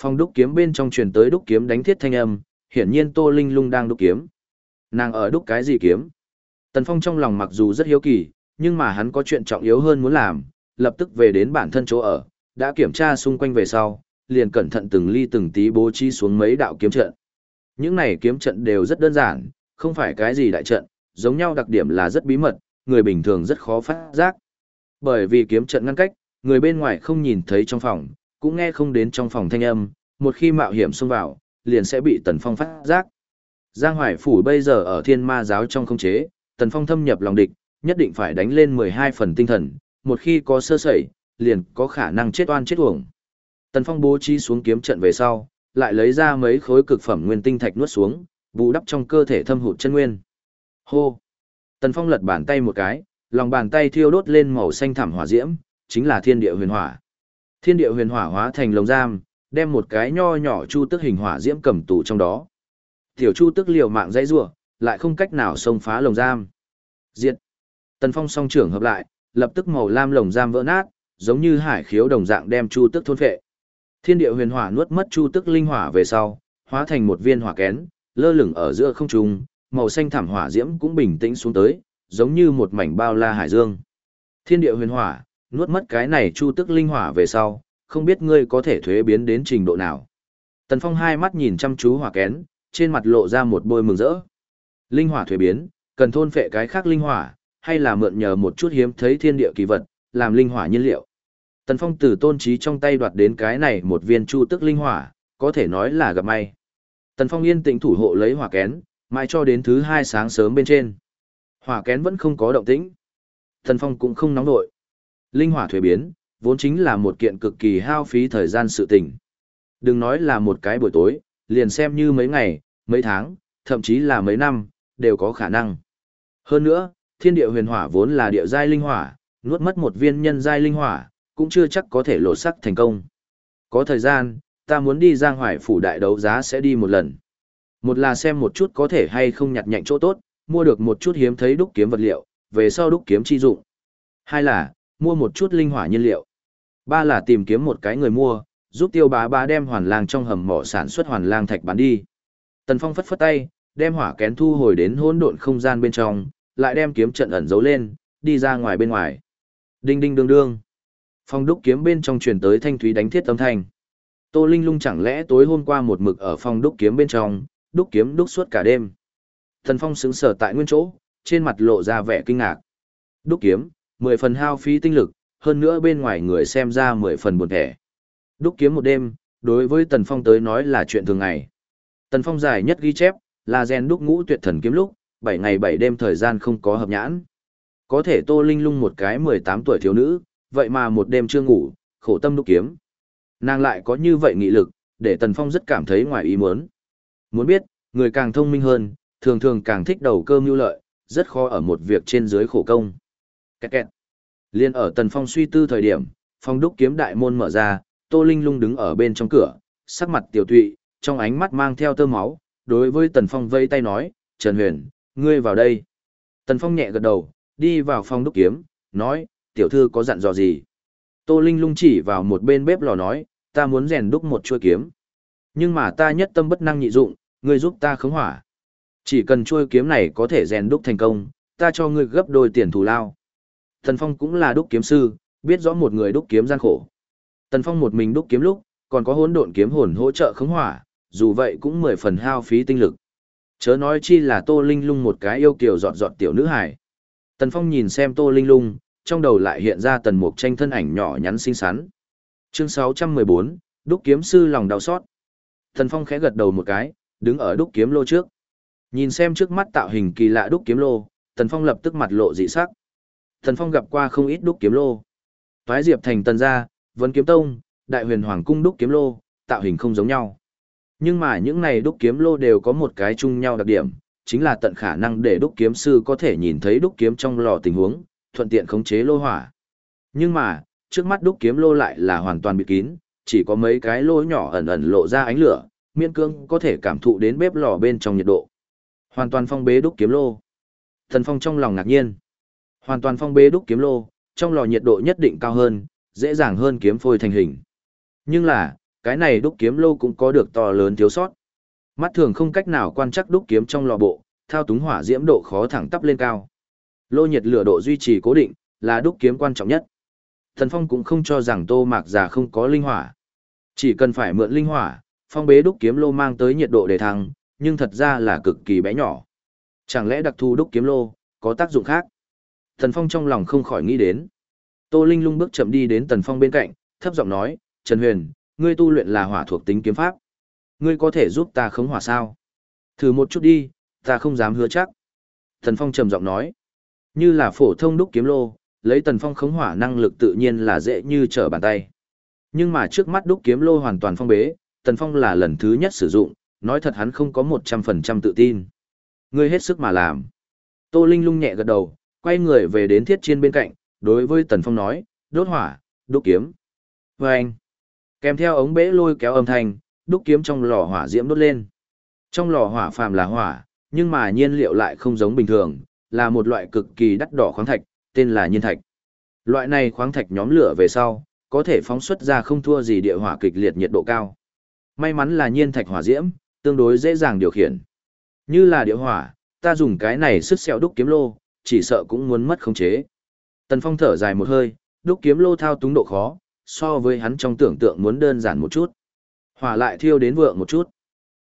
Phòng đúc kiếm bên trong truyền tới đúc kiếm đánh thiết thanh âm, hiển nhiên Tô Linh Lung đang đúc kiếm. Nàng ở đúc cái gì kiếm? Tần Phong trong lòng mặc dù rất hiếu kỳ, nhưng mà hắn có chuyện trọng yếu hơn muốn làm, lập tức về đến bản thân chỗ ở, đã kiểm tra xung quanh về sau, liền cẩn thận từng ly từng tí bố trí xuống mấy đạo kiếm trận. Những này kiếm trận đều rất đơn giản, không phải cái gì đại trận, giống nhau đặc điểm là rất bí mật, người bình thường rất khó phát giác. Bởi vì kiếm trận ngăn cách, người bên ngoài không nhìn thấy trong phòng, cũng nghe không đến trong phòng thanh âm, một khi mạo hiểm xông vào, liền sẽ bị Tần Phong phát giác. Giang Hoài Phủ bây giờ ở thiên ma giáo trong không chế, Tần Phong thâm nhập lòng địch, nhất định phải đánh lên 12 phần tinh thần, một khi có sơ sẩy, liền có khả năng chết oan chết uổng. Tần Phong bố trí xuống kiếm trận về sau, lại lấy ra mấy khối cực phẩm nguyên tinh thạch nuốt xuống, bù đắp trong cơ thể thâm hụt chân nguyên. Hô! Tần Phong lật bàn tay một cái, lòng bàn tay thiêu đốt lên màu xanh thảm hỏa diễm, chính là thiên địa huyền hỏa. Thiên địa huyền hỏa hóa thành lồng giam, đem một cái nho nhỏ chu tức hình hỏa diễm cầm tù trong đó. Tiểu chu tức liều mạng dãy rủa, lại không cách nào xông phá lồng giam. Diệt. Tần Phong song trưởng hợp lại, lập tức màu lam lồng giam vỡ nát, giống như hải khiếu đồng dạng đem chu tức thôn phệ. Thiên địa huyền hỏa nuốt mất chu tức linh hỏa về sau, hóa thành một viên hỏa kén, lơ lửng ở giữa không trung, màu xanh thảm hỏa diễm cũng bình tĩnh xuống tới, giống như một mảnh bao la hải dương. Thiên địa huyền hỏa, nuốt mất cái này chu tức linh hỏa về sau, không biết ngươi có thể thuế biến đến trình độ nào. Tần Phong hai mắt nhìn chăm chú hỏa kén, trên mặt lộ ra một bôi mừng rỡ. Linh hỏa thuế biến, cần thôn phệ cái khác linh hỏa, hay là mượn nhờ một chút hiếm thấy thiên địa kỳ vật, làm linh hỏa nhiên liệu. Tần Phong từ tôn trí trong tay đoạt đến cái này một viên chu tức linh hỏa, có thể nói là gặp may. Tần Phong yên tĩnh thủ hộ lấy hỏa kén, mãi cho đến thứ hai sáng sớm bên trên. Hỏa kén vẫn không có động tĩnh. Tần Phong cũng không nóng nổi. Linh hỏa thuế biến, vốn chính là một kiện cực kỳ hao phí thời gian sự tình. Đừng nói là một cái buổi tối, liền xem như mấy ngày, mấy tháng, thậm chí là mấy năm, đều có khả năng. Hơn nữa, thiên địa huyền hỏa vốn là địa giai linh hỏa, nuốt mất một viên nhân giai linh hỏa, cũng chưa chắc có thể lột sắc thành công. Có thời gian, ta muốn đi Giang Hoài phủ đại đấu giá sẽ đi một lần. Một là xem một chút có thể hay không nhặt nhạnh chỗ tốt, mua được một chút hiếm thấy đúc kiếm vật liệu, về sau đúc kiếm chi dụng. Hai là, mua một chút linh hỏa nhiên liệu. Ba là tìm kiếm một cái người mua, giúp tiêu bá bá đem hoàn lang trong hầm mỏ sản xuất hoàn lang thạch bán đi. Tần Phong phất phất tay, đem hỏa kén thu hồi đến hỗn độn không gian bên trong, lại đem kiếm trận ẩn giấu lên, đi ra ngoài bên ngoài. Đinh đinh đương đương. Phong đúc kiếm bên trong truyền tới thanh thúy đánh thiết âm thanh. Tô Linh lung chẳng lẽ tối hôm qua một mực ở phòng đúc kiếm bên trong, đúc kiếm đúc suốt cả đêm. Thần Phong sững sờ tại nguyên chỗ, trên mặt lộ ra vẻ kinh ngạc. Đúc kiếm, mười phần hao phí tinh lực, hơn nữa bên ngoài người xem ra mười phần buồn thẻ. Đúc kiếm một đêm, đối với Tần Phong tới nói là chuyện thường ngày. Tần Phong dài nhất ghi chép, là gen đúc ngũ tuyệt thần kiếm lúc, bảy ngày bảy đêm thời gian không có hợp nhãn. Có thể Tô Linh lung một cái mười tám tuổi thiếu nữ, vậy mà một đêm chưa ngủ, khổ tâm đúc kiếm. Nàng lại có như vậy nghị lực, để Tần Phong rất cảm thấy ngoài ý muốn. Muốn biết, người càng thông minh hơn, thường thường càng thích đầu cơ mưu lợi, rất khó ở một việc trên dưới khổ công. Kẹt kẹt. Liên ở Tần Phong suy tư thời điểm, phong đúc kiếm đại môn mở ra, Tô Linh lung đứng ở bên trong cửa, sắc mặt tiểu tụy, trong ánh mắt mang theo tơ máu, đối với Tần Phong vây tay nói, Trần Huyền, ngươi vào đây. Tần Phong nhẹ gật đầu, đi vào phòng đúc kiếm, nói, tiểu thư có dặn dò gì? Tô Linh lung chỉ vào một bên bếp lò nói, ta muốn rèn đúc một chuôi kiếm. Nhưng mà ta nhất tâm bất năng nhị dụng, ngươi giúp ta khống hỏa. Chỉ cần chuôi kiếm này có thể rèn đúc thành công, ta cho ngươi gấp đôi tiền thù lao. Tần Phong cũng là đúc kiếm sư, biết rõ một người đúc kiếm gian khổ. Tần Phong một mình đúc kiếm lúc, còn có hỗn độn kiếm hồn hỗ trợ khống hỏa, dù vậy cũng mười phần hao phí tinh lực. Chớ nói chi là Tô Linh Lung một cái yêu kiều dọn dọn tiểu nữ hải. Tần Phong nhìn xem Tô Linh Lung, trong đầu lại hiện ra tần mục tranh thân ảnh nhỏ nhắn xinh xắn. Chương 614, đúc kiếm sư lòng đau xót. Tần Phong khẽ gật đầu một cái, đứng ở đúc kiếm lô trước. Nhìn xem trước mắt tạo hình kỳ lạ đúc kiếm lô, Tần Phong lập tức mặt lộ dị sắc. Thần Phong gặp qua không ít đúc kiếm lô. Toái Diệp thành tần gia, Vân Kiếm Tông, Đại Huyền Hoàng cung đúc kiếm lô, tạo hình không giống nhau. Nhưng mà những này đúc kiếm lô đều có một cái chung nhau đặc điểm, chính là tận khả năng để đúc kiếm sư có thể nhìn thấy đúc kiếm trong lò tình huống, thuận tiện khống chế lô hỏa. Nhưng mà, trước mắt đúc kiếm lô lại là hoàn toàn bị kín, chỉ có mấy cái lô nhỏ ẩn ẩn lộ ra ánh lửa, miên cương có thể cảm thụ đến bếp lò bên trong nhiệt độ. Hoàn toàn phong bế đúc kiếm lô. Thần Phong trong lòng ngạc nhiên. Hoàn toàn phong bế đúc kiếm lô, trong lò nhiệt độ nhất định cao hơn, dễ dàng hơn kiếm phôi thành hình. Nhưng là, cái này đúc kiếm lô cũng có được to lớn thiếu sót. Mắt thường không cách nào quan chắc đúc kiếm trong lò bộ, thao túng hỏa diễm độ khó thẳng tắp lên cao. Lô nhiệt lửa độ duy trì cố định, là đúc kiếm quan trọng nhất. Thần Phong cũng không cho rằng Tô Mạc Già không có linh hỏa. Chỉ cần phải mượn linh hỏa, phong bế đúc kiếm lô mang tới nhiệt độ để thăng, nhưng thật ra là cực kỳ bé nhỏ. Chẳng lẽ đặc thù đúc kiếm lô có tác dụng khác? Tần Phong trong lòng không khỏi nghĩ đến. Tô Linh lung bước chậm đi đến Tần Phong bên cạnh, thấp giọng nói, Trần Huyền, ngươi tu luyện là hỏa thuộc tính kiếm pháp. Ngươi có thể giúp ta khống hỏa sao? Thử một chút đi, ta không dám hứa chắc. Tần Phong trầm giọng nói, như là phổ thông đúc kiếm lô, lấy Tần Phong khống hỏa năng lực tự nhiên là dễ như trở bàn tay. Nhưng mà trước mắt đúc kiếm lô hoàn toàn phong bế, Tần Phong là lần thứ nhất sử dụng, nói thật hắn không có 100% tự tin. Ngươi hết sức mà làm. Tô Linh lung nhẹ gật đầu, quay người về đến thiết chiên bên cạnh, đối với Tần Phong nói, đốt hỏa, đúc kiếm. Và anh, kèm theo ống bể lôi kéo âm thanh, đúc kiếm trong lò hỏa diễm đốt lên. Trong lò hỏa phàm là hỏa, nhưng mà nhiên liệu lại không giống bình thường, là một loại cực kỳ đắt đỏ khoáng thạch, tên là nhiên thạch. Loại này khoáng thạch nhóm lửa về sau, có thể phóng xuất ra không thua gì địa hỏa kịch liệt nhiệt độ cao. May mắn là nhiên thạch hỏa diễm, tương đối dễ dàng điều khiển. Như là địa hỏa, ta dùng cái này sức xẹo đúc kiếm lô, chỉ sợ cũng muốn mất khống chế. Tần Phong thở dài một hơi, đúc kiếm lô thao túng độ khó, so với hắn trong tưởng tượng muốn đơn giản một chút. Hỏa lại thiêu đến vượng một chút.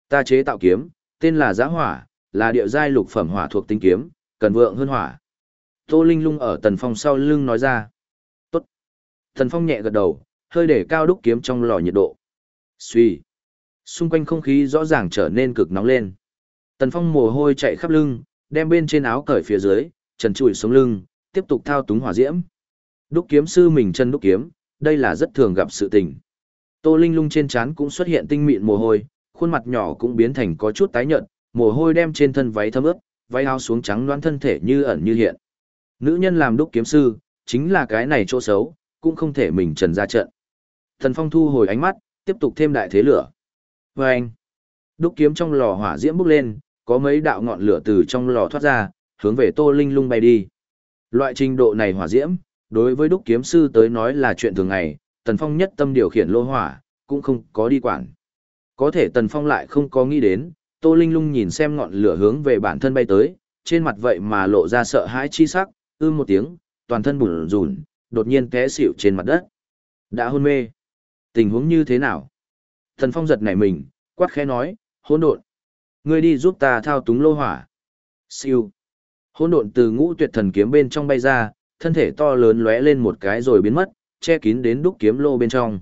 Ta chế tạo kiếm, tên là Giá Hỏa, là địa giai lục phẩm hỏa thuộc tinh kiếm, cần vượng hơn hỏa. Tô Linh lung ở Tần Phong sau lưng nói ra. Tốt. Tần Phong nhẹ gật đầu, hơi để cao đúc kiếm trong lò nhiệt độ. Xuy. Xung quanh không khí rõ ràng trở nên cực nóng lên. Tần Phong mồ hôi chạy khắp lưng, đem bên trên áo cởi phía dưới, trần trụi xuống lưng, tiếp tục thao túng hỏa diễm. Đúc kiếm sư mình chân đúc kiếm, đây là rất thường gặp sự tình. Tô Linh lung trên trán cũng xuất hiện tinh mịn mồ hôi, khuôn mặt nhỏ cũng biến thành có chút tái nhợt, mồ hôi đem trên thân váy thấm ướt, váy áo xuống trắng loãng thân thể như ẩn như hiện. Nữ nhân làm đúc kiếm sư, chính là cái này chỗ xấu, cũng không thể mình trần ra trận. Thần Phong thu hồi ánh mắt, tiếp tục thêm đại thế lửa. Và anh, đúc kiếm trong lò hỏa diễm bốc lên, có mấy đạo ngọn lửa từ trong lò thoát ra, hướng về Tô Linh lung bay đi. Loại trình độ này hỏa diễm, đối với đúc kiếm sư tới nói là chuyện thường ngày, Tần Phong nhất tâm điều khiển lô hỏa, cũng không có đi quản. Có thể Tần Phong lại không có nghĩ đến, Tô Linh lung nhìn xem ngọn lửa hướng về bản thân bay tới, trên mặt vậy mà lộ ra sợ hãi chi sắc, ư một tiếng, toàn thân bùn rùn, đột nhiên té xỉu trên mặt đất. Đã hôn mê. Tình huống như thế nào? Tần Phong giật nảy mình, quát khẽ nói, hỗn độn. Ngươi đi giúp ta thao túng lô hỏa. Siêu. Hỗn độn từ ngũ tuyệt thần kiếm bên trong bay ra, thân thể to lớn lóe lên một cái rồi biến mất, che kín đến đúc kiếm lô bên trong.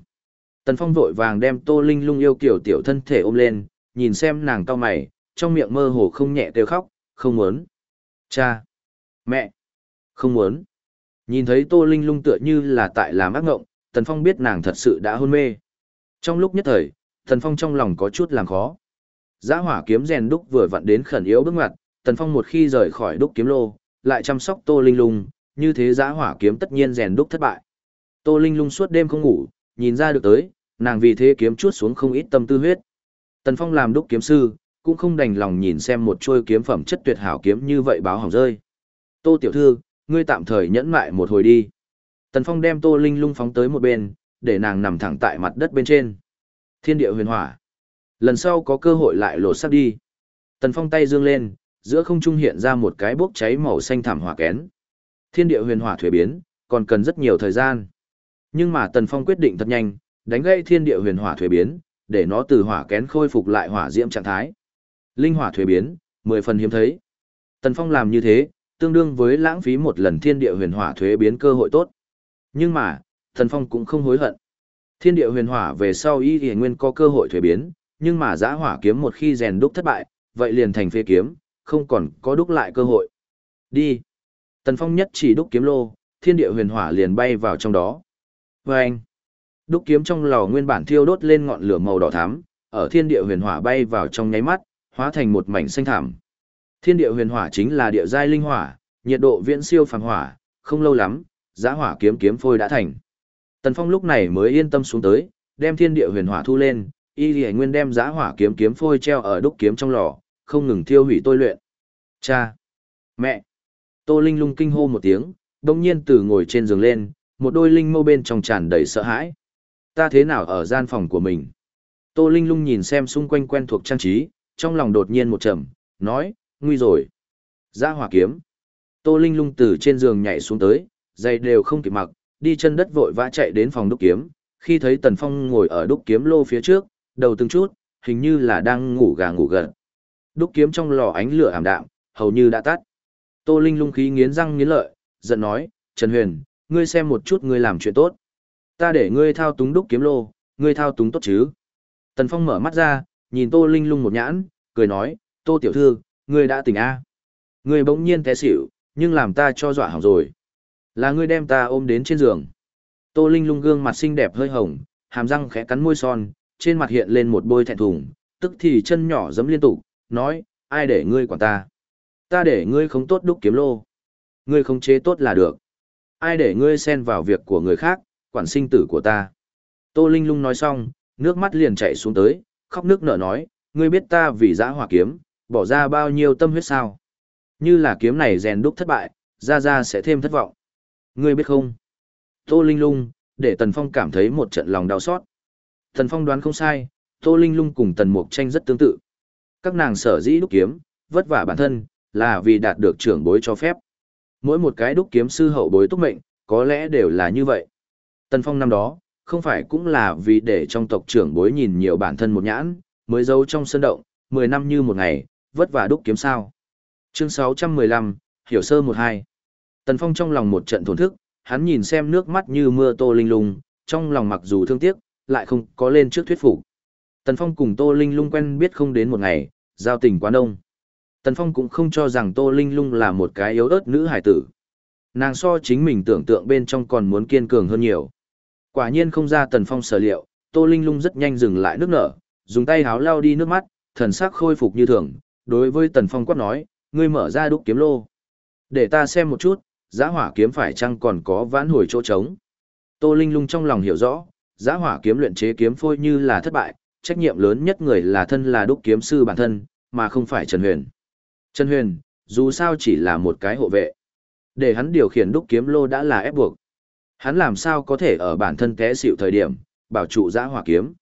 Tần Phong vội vàng đem Tô Linh Lung yêu kiểu tiểu thân thể ôm lên, nhìn xem nàng cau mày, trong miệng mơ hồ không nhẹ kêu khóc, không muốn. Cha! Mẹ! Không muốn. Nhìn thấy Tô Linh Lung tựa như là tại làm ác ngộng, Tần Phong biết nàng thật sự đã hôn mê. Trong lúc nhất thời, Tần Phong trong lòng có chút làm khó. Giã hỏa kiếm rèn đúc vừa vặn đến khẩn yếu bước ngoặt, Tần Phong một khi rời khỏi đúc kiếm lô, lại chăm sóc Tô Linh Lung, như thế giã hỏa kiếm tất nhiên rèn đúc thất bại. Tô Linh Lung suốt đêm không ngủ, nhìn ra được tới, nàng vì thế kiếm chuốt xuống không ít tâm tư huyết. Tần Phong làm đúc kiếm sư, cũng không đành lòng nhìn xem một trôi kiếm phẩm chất tuyệt hảo kiếm như vậy báo hỏng rơi. Tô tiểu thư, ngươi tạm thời nhẫn lại một hồi đi. Tần Phong đem Tô Linh Lung phóng tới một bên, để nàng nằm thẳng tại mặt đất bên trên. Thiên địa huyền hỏa. Lần sau có cơ hội lại lột xác đi. Tần Phong tay dương lên, giữa không trung hiện ra một cái bốc cháy màu xanh thảm hỏa kén. Thiên địa huyền hỏa thuế biến, còn cần rất nhiều thời gian. Nhưng mà Tần Phong quyết định thật nhanh, đánh gãy thiên địa huyền hỏa thuế biến, để nó từ hỏa kén khôi phục lại hỏa diễm trạng thái. Linh hỏa thuế biến, mười phần hiếm thấy. Tần Phong làm như thế, tương đương với lãng phí một lần thiên địa huyền hỏa thuế biến cơ hội tốt. Nhưng mà, Tần Phong cũng không hối hận. Thiên địa huyền hỏa về sau y y nguyên có cơ hội thuế biến, nhưng mà giã hỏa kiếm một khi rèn đúc thất bại, vậy liền thành phế kiếm, không còn có đúc lại cơ hội. Đi. Tần Phong nhất chỉ đúc kiếm lô, thiên địa huyền hỏa liền bay vào trong đó. Và anh, đúc kiếm trong lò nguyên bản thiêu đốt lên ngọn lửa màu đỏ thắm, ở thiên địa huyền hỏa bay vào trong nháy mắt, hóa thành một mảnh xanh thảm. Thiên địa huyền hỏa chính là địa giai linh hỏa, nhiệt độ viễn siêu phàm hỏa, không lâu lắm, giá hỏa kiếm kiếm phôi đã thành. Tần Phong lúc này mới yên tâm xuống tới, đem thiên địa huyền hỏa thu lên, y lì nguyên đem giá hỏa kiếm kiếm phôi treo ở đúc kiếm trong lò, không ngừng thiêu hủy tôi luyện. Cha! Mẹ! Tô Linh lung kinh hô một tiếng, đồng nhiên từ ngồi trên giường lên, một đôi linh mâu bên trong tràn đầy sợ hãi. Ta thế nào ở gian phòng của mình? Tô Linh lung nhìn xem xung quanh quen thuộc trang trí, trong lòng đột nhiên một trầm, nói, nguy rồi. Ra hỏa kiếm. Tô Linh lung từ trên giường nhảy xuống tới, giày đều không kịp mặc, đi chân đất vội vã chạy đến phòng đúc kiếm, khi thấy Tần Phong ngồi ở đúc kiếm lô phía trước, đầu từng chút, hình như là đang ngủ gà ngủ gật. Đúc kiếm trong lò ánh lửa ảm đạm, hầu như đã tắt. Tô Linh lung khí nghiến răng nghiến lợi, giận nói, Trần Huyền, ngươi xem một chút ngươi làm chuyện tốt. Ta để ngươi thao túng đúc kiếm lô, ngươi thao túng tốt chứ. Tần Phong mở mắt ra, nhìn Tô Linh lung một nhãn, cười nói, Tô Tiểu Thư, ngươi đã tỉnh A. Ngươi bỗng nhiên té xỉu, nhưng làm ta cho dọa hỏng rồi. Là ngươi đem ta ôm đến trên giường. Tô Linh lung gương mặt xinh đẹp hơi hồng, hàm răng khẽ cắn môi son, trên mặt hiện lên một bôi thẹn thùng, tức thì chân nhỏ giẫm liên tục, nói, ai để ngươi quản ta? Ta để ngươi không tốt đúc kiếm lô. Ngươi không chế tốt là được. Ai để ngươi xen vào việc của người khác, quản sinh tử của ta. Tô Linh lung nói xong, nước mắt liền chảy xuống tới, khóc nước nở nói, ngươi biết ta vì giã hỏa kiếm, bỏ ra bao nhiêu tâm huyết sao? Như là kiếm này rèn đúc thất bại, ra ra sẽ thêm thất vọng. Ngươi biết không? Tô Linh lung, để Tần Phong cảm thấy một trận lòng đau xót. Tần Phong đoán không sai, Tô Linh lung cùng Tần Mục tranh rất tương tự. Các nàng sở dĩ đúc kiếm, vất vả bản thân, là vì đạt được trưởng bối cho phép. Mỗi một cái đúc kiếm sư hậu bối túc mệnh, có lẽ đều là như vậy. Tần Phong năm đó, không phải cũng là vì để trong tộc trưởng bối nhìn nhiều bản thân một nhãn, mới giấu trong sân động, 10 năm như một ngày, vất vả đúc kiếm sao. Chương 615, Hiểu sơ 12. Tần Phong trong lòng một trận thổn thức, hắn nhìn xem nước mắt như mưa tô linh lung, trong lòng mặc dù thương tiếc, lại không có lên trước thuyết phục. Tần Phong cùng Tô Linh Lung quen biết không đến một ngày, giao tình quá đông. Tần Phong cũng không cho rằng Tô Linh Lung là một cái yếu ớt nữ hải tử. Nàng so chính mình tưởng tượng bên trong còn muốn kiên cường hơn nhiều. Quả nhiên không ra Tần Phong sở liệu, Tô Linh Lung rất nhanh dừng lại nước nở, dùng tay háo lau đi nước mắt, thần sắc khôi phục như thường. Đối với Tần Phong quát nói, ngươi mở ra đúc kiếm lô. Để ta xem một chút, giã hỏa kiếm phải chăng còn có vãn hồi chỗ trống. Tô Linh Lung trong lòng hiểu rõ, giã hỏa kiếm luyện chế kiếm phôi như là thất bại, trách nhiệm lớn nhất người là thân là đúc kiếm sư bản thân, mà không phải Trần Huyền. Trần Huyền, dù sao chỉ là một cái hộ vệ. Để hắn điều khiển đúc kiếm lô đã là ép buộc. Hắn làm sao có thể ở bản thân té xịu thời điểm, bảo trụ giã hỏa kiếm.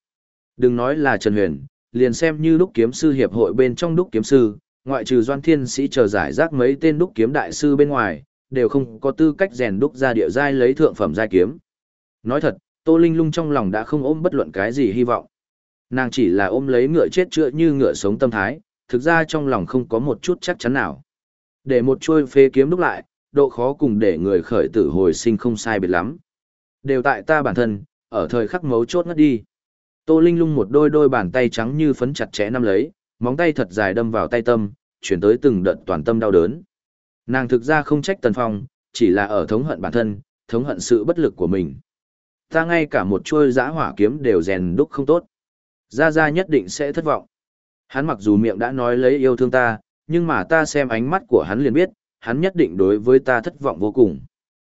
Đừng nói là Trần Huyền, liền xem như đúc kiếm sư hiệp hội bên trong đúc kiếm sư, ngoại trừ doan thiên sĩ chờ giải rác mấy tên đúc kiếm đại sư bên ngoài, đều không có tư cách rèn đúc ra địa giai lấy thượng phẩm giai kiếm. Nói thật, Tô Linh Lung trong lòng đã không ôm bất luận cái gì hy vọng. Nàng chỉ là ôm lấy ngựa chết chữa như ngựa sống tâm thái, thực ra trong lòng không có một chút chắc chắn nào. Để một chuôi phê kiếm đúc lại, độ khó cùng để người khởi tử hồi sinh không sai biệt lắm. Đều tại ta bản thân, ở thời khắc mấu chốt ngất đi. Tô Linh lung một đôi đôi bàn tay trắng như phấn chặt chẽ nắm lấy, móng tay thật dài đâm vào tay tâm, chuyển tới từng đợt toàn tâm đau đớn. Nàng thực ra không trách Tần Phong, chỉ là ở thống hận bản thân, thống hận sự bất lực của mình. Ta ngay cả một chuôi giã hỏa kiếm đều rèn đúc không tốt. Gia Gia nhất định sẽ thất vọng. Hắn mặc dù miệng đã nói lấy yêu thương ta, nhưng mà ta xem ánh mắt của hắn liền biết, hắn nhất định đối với ta thất vọng vô cùng.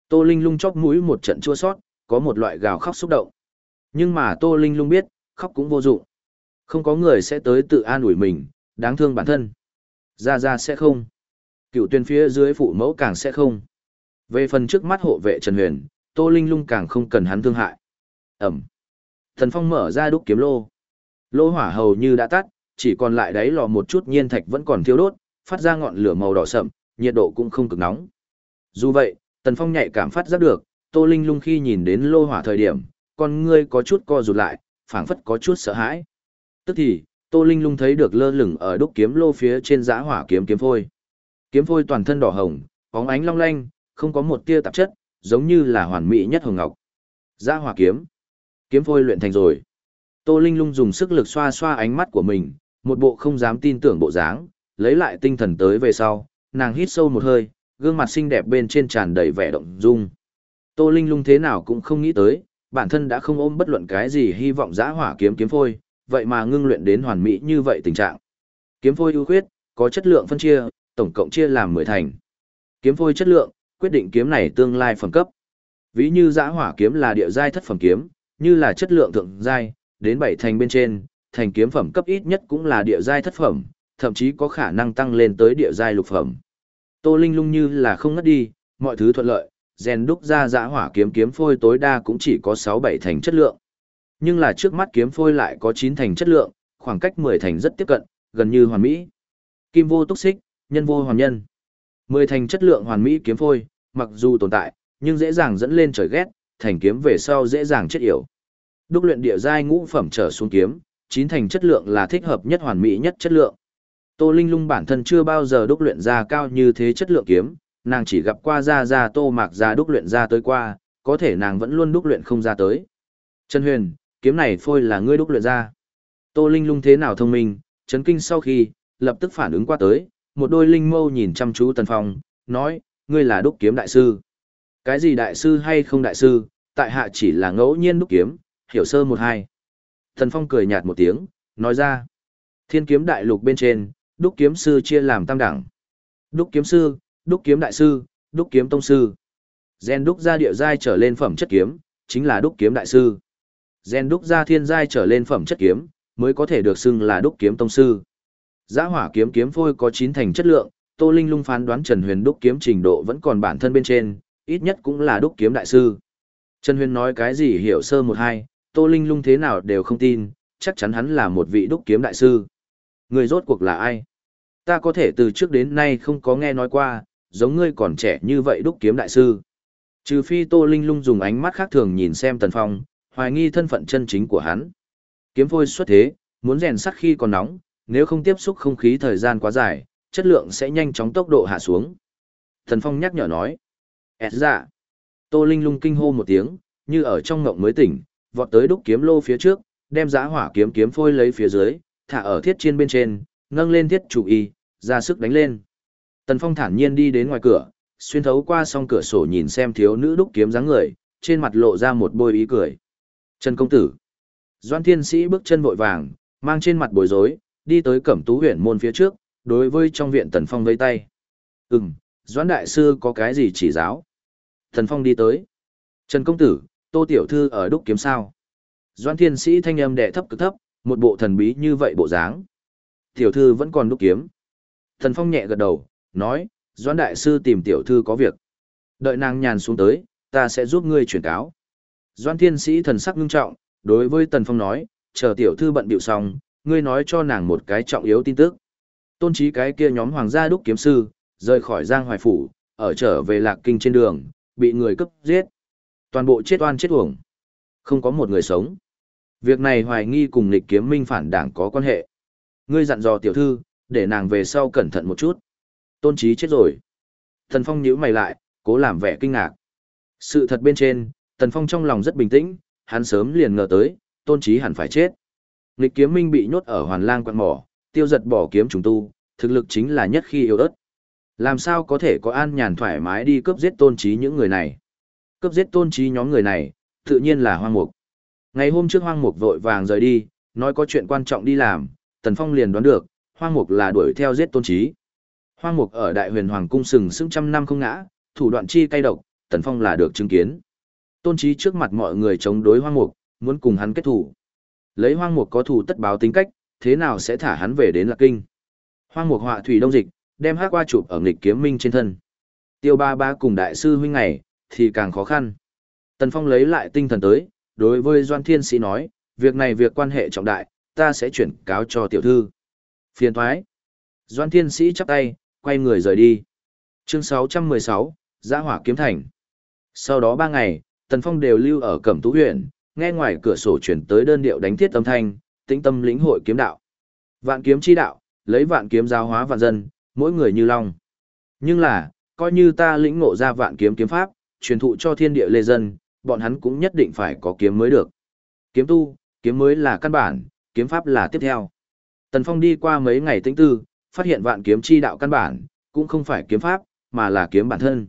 Tô Linh lung chóp mũi một trận chua sót, có một loại gào khóc xúc động. Nhưng mà Tô Linh lung biết, khóc cũng vô dụng. Không có người sẽ tới tự an ủi mình, đáng thương bản thân. Gia Gia sẽ không. Cựu tuyên phía dưới phụ mẫu càng sẽ không. Về phần trước mắt hộ vệ Trần Huyền, Tô Linh lung càng không cần hắn thương hại. Ẩm. Thần Phong mở ra đúc kiếm lô. Lô hỏa hầu như đã tắt, chỉ còn lại đáy lò một chút nhiên thạch vẫn còn thiêu đốt, phát ra ngọn lửa màu đỏ sậm, nhiệt độ cũng không cực nóng. Dù vậy, Tần Phong nhạy cảm phát giác được, Tô Linh Lung khi nhìn đến lô hỏa thời điểm, con ngươi có chút co rụt lại, phảng phất có chút sợ hãi. Tức thì, Tô Linh Lung thấy được lơ lửng ở đúc kiếm lô phía trên giã hỏa kiếm kiếm phôi. Kiếm phôi toàn thân đỏ hồng, bóng ánh long lanh, không có một tia tạp chất, giống như là hoàn mỹ nhất hồng ngọc. Giã hỏa kiếm. Kiếm phôi luyện thành rồi. Tô Linh Lung dùng sức lực xoa xoa ánh mắt của mình, một bộ không dám tin tưởng bộ dáng, lấy lại tinh thần tới về sau, nàng hít sâu một hơi, gương mặt xinh đẹp bên trên tràn đầy vẻ động dung. Tô Linh Lung thế nào cũng không nghĩ tới, bản thân đã không ôm bất luận cái gì hy vọng giã hỏa kiếm kiếm phôi, vậy mà ngưng luyện đến hoàn mỹ như vậy tình trạng. Kiếm phôi ưu khuyết, có chất lượng phân chia, tổng cộng chia làm 10 thành. Kiếm phôi chất lượng, quyết định kiếm này tương lai phẩm cấp. Ví như giã hỏa kiếm là địa giai thất phẩm kiếm, như là chất lượng thượng giai, đến bảy thành bên trên, thành kiếm phẩm cấp ít nhất cũng là địa giai thất phẩm, thậm chí có khả năng tăng lên tới địa giai lục phẩm. Tô Linh lung như là không ngất đi, mọi thứ thuận lợi, rèn đúc ra dã hỏa kiếm kiếm phôi tối đa cũng chỉ có 6-7 thành chất lượng. Nhưng là trước mắt kiếm phôi lại có 9 thành chất lượng, khoảng cách 10 thành rất tiếp cận, gần như hoàn mỹ. Kim vô túc xích, nhân vô hoàn nhân. 10 thành chất lượng hoàn mỹ kiếm phôi, mặc dù tồn tại, nhưng dễ dàng dẫn lên trời ghét, thành kiếm về sau dễ dàng chết yểu. Đúc luyện địa giai ngũ phẩm trở xuống kiếm, chín thành chất lượng là thích hợp nhất hoàn mỹ nhất chất lượng. Tô Linh Lung bản thân chưa bao giờ đúc luyện ra cao như thế chất lượng kiếm, nàng chỉ gặp qua ra ra Tô Mạc ra đúc luyện ra tới qua, có thể nàng vẫn luôn đúc luyện không ra tới. Trần Huyền, kiếm này phôi là ngươi đúc luyện ra. Tô Linh Lung thế nào thông minh, chấn kinh sau khi, lập tức phản ứng qua tới, một đôi linh mâu nhìn chăm chú Tần Phong, nói, ngươi là đúc kiếm đại sư. Cái gì đại sư hay không đại sư, tại hạ chỉ là ngẫu nhiên đúc kiếm, hiểu sơ một hai. Thần Phong cười nhạt một tiếng, nói ra, thiên kiếm đại lục bên trên, đúc kiếm sư chia làm tam đẳng. Đúc kiếm sư, đúc kiếm đại sư, đúc kiếm tông sư. Gen đúc ra địa giai trở lên phẩm chất kiếm, chính là đúc kiếm đại sư. Gen đúc ra thiên giai trở lên phẩm chất kiếm, mới có thể được xưng là đúc kiếm tông sư. Giã hỏa kiếm kiếm phôi có chín thành chất lượng, Tô Linh lung phán đoán Trần Huyền đúc kiếm trình độ vẫn còn bản thân bên trên, ít nhất cũng là đúc kiếm đại sư. Trần Huyền nói cái gì hiểu sơ một hai, Tô Linh lung thế nào đều không tin, chắc chắn hắn là một vị đúc kiếm đại sư. Người rốt cuộc là ai? Ta có thể từ trước đến nay không có nghe nói qua, giống ngươi còn trẻ như vậy đúc kiếm đại sư. Trừ phi Tô Linh lung dùng ánh mắt khác thường nhìn xem Tần Phong, hoài nghi thân phận chân chính của hắn. Kiếm phôi xuất thế, muốn rèn sắt khi còn nóng, nếu không tiếp xúc không khí thời gian quá dài, chất lượng sẽ nhanh chóng tốc độ hạ xuống. Tần Phong nhắc nhở nói. Ẹt dạ. Tô Linh lung kinh hô một tiếng, như ở trong ngộng mới tỉnh, vọt tới đúc kiếm lô phía trước, đem giã hỏa kiếm kiếm phôi lấy phía dưới, thả ở thiết chiên bên trên, nâng lên thiết chủ y, ra sức đánh lên. Tần Phong thản nhiên đi đến ngoài cửa, xuyên thấu qua song cửa sổ nhìn xem thiếu nữ đúc kiếm dáng người, trên mặt lộ ra một bôi ý cười. Trần công tử. Doan thiên sĩ bước chân vội vàng, mang trên mặt bối rối, đi tới cẩm tú huyện môn phía trước, đối với trong viện Tần Phong vây tay. Ừm, Doãn Đại Sư có cái gì chỉ giáo? Tần Phong đi tới. Trần Công Tử, Tô Tiểu Thư ở đúc kiếm sao? Doãn Thiên Sĩ thanh âm đệ thấp cực thấp, một bộ thần bí như vậy bộ dáng. Tiểu Thư vẫn còn đúc kiếm. Thần Phong nhẹ gật đầu, nói, Doãn Đại Sư tìm Tiểu Thư có việc. Đợi nàng nhàn xuống tới, ta sẽ giúp ngươi chuyển cáo. Doãn Thiên Sĩ thần sắc ngưng trọng, đối với Tần Phong nói, chờ Tiểu Thư bận biểu xong, ngươi nói cho nàng một cái trọng yếu tin tức. Tôn trí cái kia nhóm hoàng gia đúc kiếm sư, rời khỏi Giang Hoài Phủ, ở trở về Lạc Kinh trên đường, bị người cướp giết. Toàn bộ chết oan chết uổng. Không có một người sống. Việc này hoài nghi cùng lịch kiếm minh phản đảng có quan hệ. Ngươi dặn dò tiểu thư, để nàng về sau cẩn thận một chút. Tôn trí chết rồi. Thần Phong nhíu mày lại, cố làm vẻ kinh ngạc. Sự thật bên trên, Tần Phong trong lòng rất bình tĩnh, hắn sớm liền ngờ tới, tôn trí hẳn phải chết. lịch kiếm minh bị nhốt ở hoàn lang quạng mỏ, tiêu giật bỏ kiếm trùng tu, thực lực chính là nhất khi yếu ớt. Làm sao có thể có an nhàn thoải mái đi cướp giết tôn trí những người này? Cấp giết tôn trí nhóm người này, tự nhiên là hoang mục. Ngày hôm trước hoang mục vội vàng rời đi, nói có chuyện quan trọng đi làm, Tần Phong liền đoán được, hoang mục là đuổi theo giết tôn trí. Hoang mục ở đại huyền hoàng cung sừng sững trăm năm không ngã, thủ đoạn chi cay độc, Tần Phong là được chứng kiến. Tôn trí trước mặt mọi người chống đối hoang mục, muốn cùng hắn kết thủ. Lấy hoang mục có thủ tất báo tính cách, thế nào sẽ thả hắn về đến Lạc Kinh. Hoang mục họa thủy đông dịch, đem hát qua chụp ở nghịch kiếm minh trên thân. Tiêu ba ba cùng đại sư huynh này, thì càng khó khăn. Tần Phong lấy lại tinh thần tới, đối với Doan Thiên Sĩ nói, việc này việc quan hệ trọng đại, ta sẽ chuyển cáo cho tiểu thư. Phiền thoái. Doan Thiên Sĩ chắp tay, quay người rời đi. Chương 616, Giã hỏa kiếm thành. Sau đó ba ngày, Tần Phong đều lưu ở Cẩm Tú huyện, nghe ngoài cửa sổ chuyển tới đơn điệu đánh thiết âm thanh, tĩnh tâm lĩnh hội kiếm đạo. Vạn kiếm chi đạo, lấy vạn kiếm giáo hóa vạn dân, mỗi người như long. Nhưng là, coi như ta lĩnh ngộ ra vạn kiếm kiếm pháp, truyền thụ cho thiên địa lê dân, bọn hắn cũng nhất định phải có kiếm mới được. Kiếm tu, kiếm mới là căn bản, kiếm pháp là tiếp theo. Tần Phong đi qua mấy ngày tĩnh tư, phát hiện vạn kiếm chi đạo căn bản, cũng không phải kiếm pháp, mà là kiếm bản thân.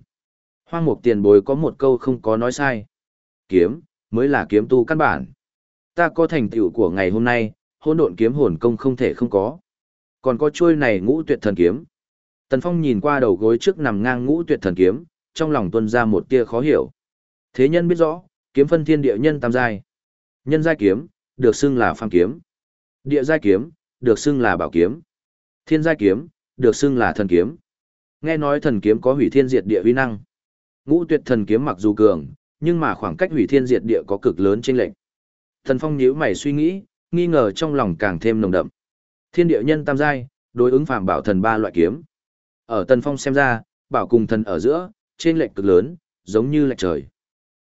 Hoang mục tiền bối có một câu không có nói sai. Kiếm, mới là kiếm tu căn bản. Ta có thành tựu của ngày hôm nay, hôn độn kiếm hồn công không thể không có. Còn có chuôi này ngũ tuyệt thần kiếm. Tần Phong nhìn qua đầu gối trước nằm ngang ngũ tuyệt thần kiếm, trong lòng tuôn ra một tia khó hiểu. Thế nhân biết rõ, kiếm phân thiên địa nhân tam giai. Nhân giai kiếm, được xưng là phàm kiếm. Địa giai kiếm, được xưng là bảo kiếm. Thiên giai kiếm, được xưng là thần kiếm. Nghe nói thần kiếm có hủy thiên diệt địa uy năng. Ngũ tuyệt thần kiếm mặc dù cường, nhưng mà khoảng cách hủy thiên diệt địa có cực lớn chênh lệch. Thần Phong nhíu mày suy nghĩ, nghi ngờ trong lòng càng thêm nồng đậm. Thiên địa nhân tam giai, đối ứng phàm bảo thần ba loại kiếm. Ở Tần Phong xem ra, bảo cùng thần ở giữa, trên lệch cực lớn, giống như lệch trời.